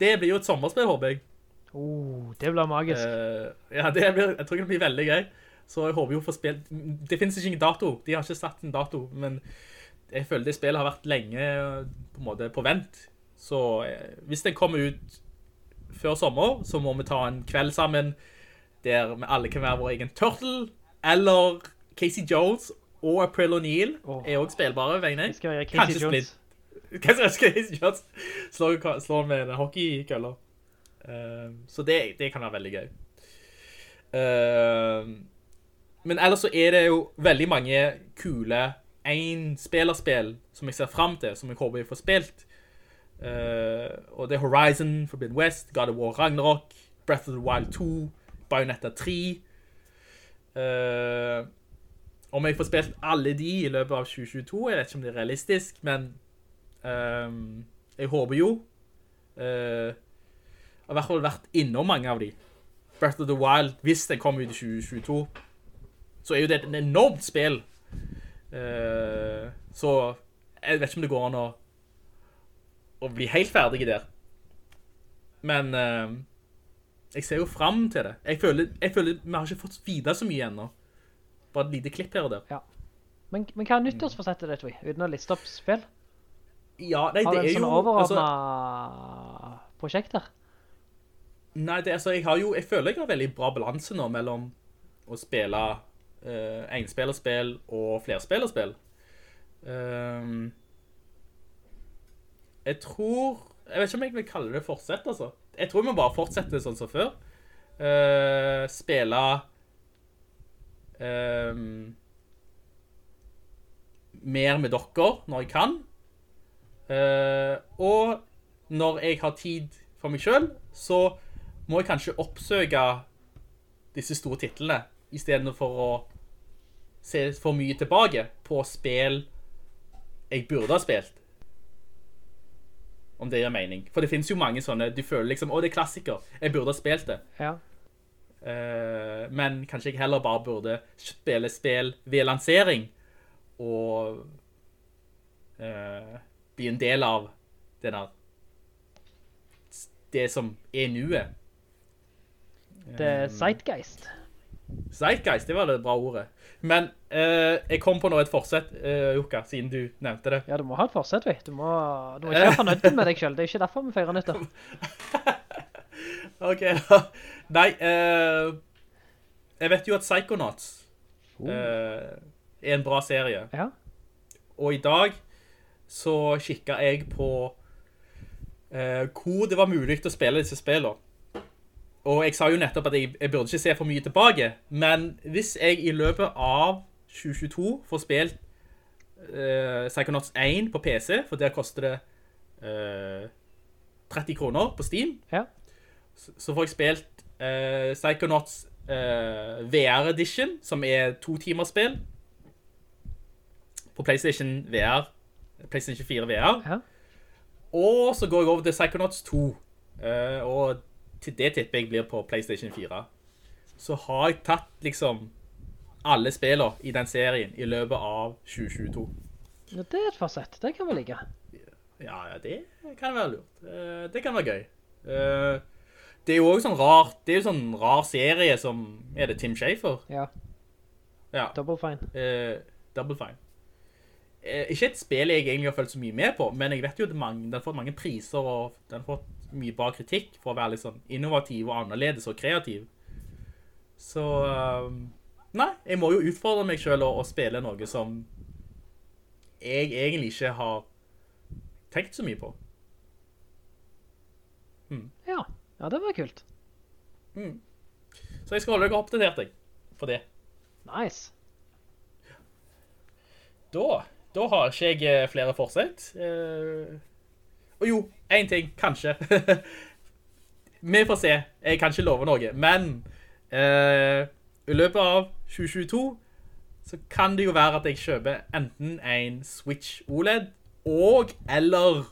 det blir jo et sommerspill, håper jeg. Oh, det blir magisk. Uh, ja, det blir, jeg tror det blir veldig gøy. Så jeg håper jo for spill... Det finnes ikke en dato. De har ikke satt en dato, men jeg føler det spillet har vært lenge eh, på, måte, på vent. Så uh, hvis det kommer ut før sommer, så må vi ta en kveld sammen der vi alle kan være vår egen turtle, eller Casey Jones og April O'Neil er også spillbare, vegne. Kanskje Jones. Splint. [laughs] Kanskje Casey Jones slår, slår med hockeykøller. Eh, så det, det kan være veldig gøy. Eh, men ellers så er det jo veldig mange kule en-spillerspill som jeg ser frem til, som jeg håper jeg får spilt. Eh, og det er Horizon, Forbidden West, God of War Ragnarok, Breath of the Wild 2, Bayonetta 3. Eh, om jeg får spilt alle de i løpet av 2022, jeg vet ikke om det er realistisk, men ehm, jeg håper jo. Uh, har i hvert fall vært innom mange av de. Breath of the Wild, hvis den kommer ut i 2022, så er jo det et enormt spill. Eh, så jeg vet ikke om det går an å, å bli helt ferdig der. Men eh, jeg ser jo frem til det. Jeg føler, jeg føler vi har ikke fått videre så mye ennå. Bare et lite klipp her og der. Ja. Men, men hva er nyttårsforsettet tror jeg? Uten å liste opp spill? Ja, nei, det er jo... Har det du en sånn overordnet altså- prosjekt der? Nei, det, altså, jeg har jo, jeg føler jeg har veldig bra balanse nå mellom å spille uh, enspillerspill og flerspillerspill. Um, jeg tror, jeg vet ikke om jeg vil kalle det fortsett, altså. Jeg tror vi bare fortsetter sånn som før. Uh, spille um, mer med dere når jeg kan. Uh, og når jeg har tid for meg selv, så må jeg kanskje oppsøke disse store titlene, i stedet for å se for mye tilbake på spill jeg burde ha spilt. Om det gir mening. For det finnes jo mange sånne, du føler liksom, å det er klassiker, jeg burde ha spilt det. Ja. Uh, men kanskje jeg heller bare burde spille spill ved lansering, og uh, bli en del av det der, det som er nuet. Det er Zeitgeist. Zeitgeist, det var det bra ordet. Men eh, jeg kom på nå et forsett, eh, Jukka, siden du nevnte det. Ja, du må ha et forsett, vi. Du må, du må [laughs] ikke være fornøyd med deg selv. Det er ikke derfor vi feirer nyttår. [laughs] Ok. Nei, eh, jeg vet jo at Psychonauts eh, er en bra serie. Ja. Og i dag så kikket jeg på eh, hvor det var mulig å spille disse spillene. Og jeg sa jo nettopp at jeg, jeg burde ikke se for mye tilbake, men hvis jeg i løpet av 2022 får spilt uh, Psychonauts 1 på PC, for der koster det uh, 30 kroner på Steam, Ja. så, så får jeg spilt uh, Psychonauts eh, VR Edition, som er to timers spill, på PlayStation VR, PlayStation 4 VR. Ja. Og så går jeg over til Psychonauts 2, eh, og til det tipper jeg blir på PlayStation 4. Så har jeg tatt liksom alle spillene i den serien i løpet av 2022. Ja, det er et fasett. Det kan vi like. Ja, ja, det kan være lurt. Eh, Det kan være gøy. Eh, Det er jo også sånn rar, det er jo sånn rar serie som, er det Tim Schafer? Ja. Ja. Double fine. Eh, Double Fine. Ikke et spill jeg egentlig har følt så mye med på, men jeg vet jo at den har fått mange priser, og den har fått mye bra kritikk for å være sånn innovativ og annerledes og kreativ. Så, eh, nei, jeg må jo utfordre meg selv å, å spille noe som jeg egentlig ikke har tenkt så mye på. Ja. ja, det var kult. Så jeg skal holde deg oppdatert jeg, for det. Nice. Da, da har ikke jeg eh, flere forsett. Eh, og jo, en ting, kanskje. [laughs] Vi får se. Jeg kan ikke love noe. Men uh, i løpet av 2022 så kan det jo være at jeg kjøper enten en Switch OLED og eller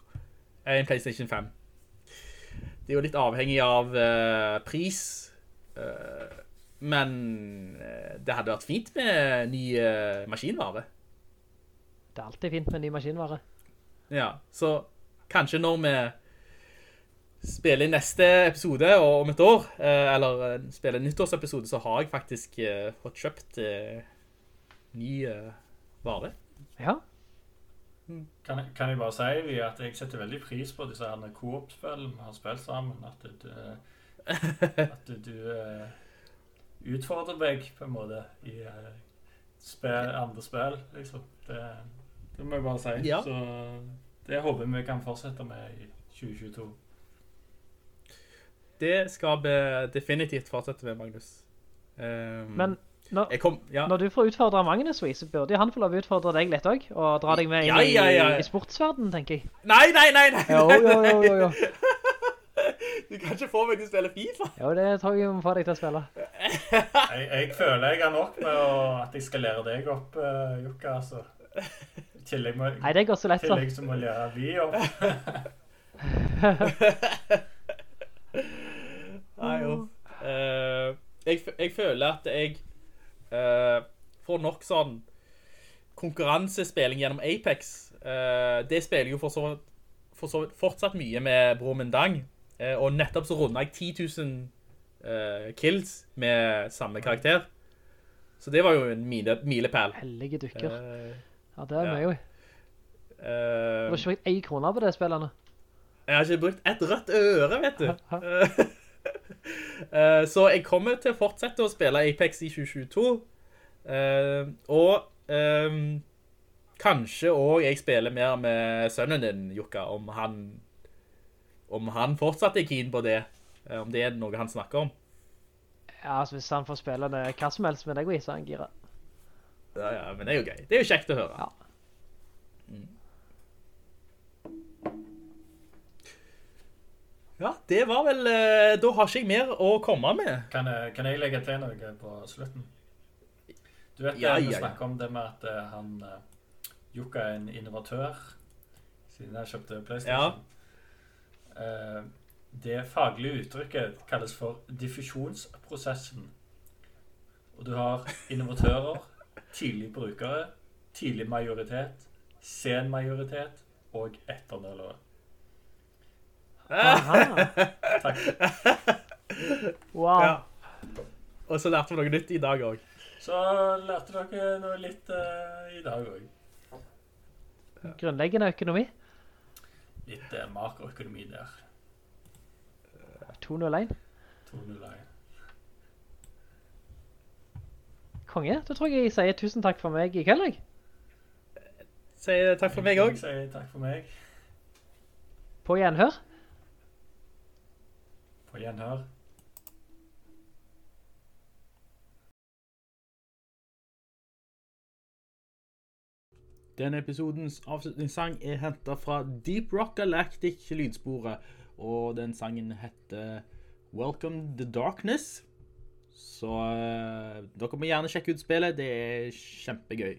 en PlayStation 5. Det er jo litt avhengig av uh, pris. uh, men det hadde vært fint med ny maskinvare. Det er alltid fint med ny maskinvare. Ja, så kanskje når vi spiller i neste episode og om et år, eh, eller eh, spiller i nyttårsepisode, så har jeg faktisk eh, fått kjøpt eh, ny eh, vare. Ja. Kan jeg, kan jeg bare si Vi, at jeg setter veldig pris på disse her Coop-spillene vi har spilt sammen. At du, [laughs] at du, utfordrer meg på en måte i spill, andre spill, liksom. Det, det må jeg bare si. Ja. Så det håper vi kan fortsette med i 2022. Det skal vi definitivt fortsette med, Magnus. Um, Men når, kom, ja. når du får utfordre Magnus, så burde han få lov å utfordre deg litt også, og dra deg med inn Ja, ja, ja. i, i sportsverden, tenker jeg. Nei, nei, nei, nei! Jo, jo, jo, jo, jo. [laughs] Du kan ikke få meg til å spille FIFA. Jo, det tror jeg vi må få deg til å spille. Jeg, jeg føler jeg har nok med å, at jeg skal lære deg opp, uh, Jukka, altså. [laughs] Tillegg må, Nei, det går så lett, så. tillegg så må lære vi opp. [laughs] Nei, jo. Eh, jeg, jeg føler at jeg eh, får nok sånn konkurransespilling gjennom Apex. Eh, det spiller jo for så, for så fortsatt mye med Bror Mindang. Eh, og nettopp så rundet jeg 10 000 eh, kills med samme karakter. Så det var jo en mile, milepæl. Hellige dukker. Eh, Ja, det er ja. mye, eh, Du har ikke brukt en krone på det spillene. Jeg har ikke brukt et rødt øre, vet du. uh, [laughs] Så jeg kommer til å fortsette å spille Apex i 2022. Uh, Og um, kanskje også jeg spiller mer med sønnen din, Jukka, om han, om han fortsatt er keen på det. Eh, Om det er noe han snakker om. Ja, altså hvis han får spille det hva som helst med deg, så er han gira. Ja, ja, men det er jo gøy. Det er jo kjekt å høre. Ja. Ja, det var vel eh, Da har ikke jeg mer å komme med. Kan jeg, kan jeg legge til noe på slutten? Du vet, Ja, Jeg vi snakker om det med at eh, han eh, Jukka er en innovatør, siden jeg kjøpte PlayStation. Ja. det faglige uttrykket kalles for diffusjonsprosessen. Og du har innovatører, tidlig brukere, tidlig majoritet, sen majoritet og etternølere. Aha. [laughs] Takk. Wow. Ja. Og så lærte vi noe nytt i dag også. Så lærte dere noe litt uh, i dag òg. Grunnleggende økonomi. Litt uh, makroøkonomi der. 201. 201. Konge, da tror jeg jeg sier tusen takk for meg i kveld, jeg. Sier takk for meg også. Sier takk for meg. På gjenhør. På gjenhør. Denne episodens avslutningssang er hentet fra Deep Rock Galactic lydsporet, og den sangen heter Welcome the Darkness. Så eh, dere må gjerne sjekke ut spillet, det er kjempegøy.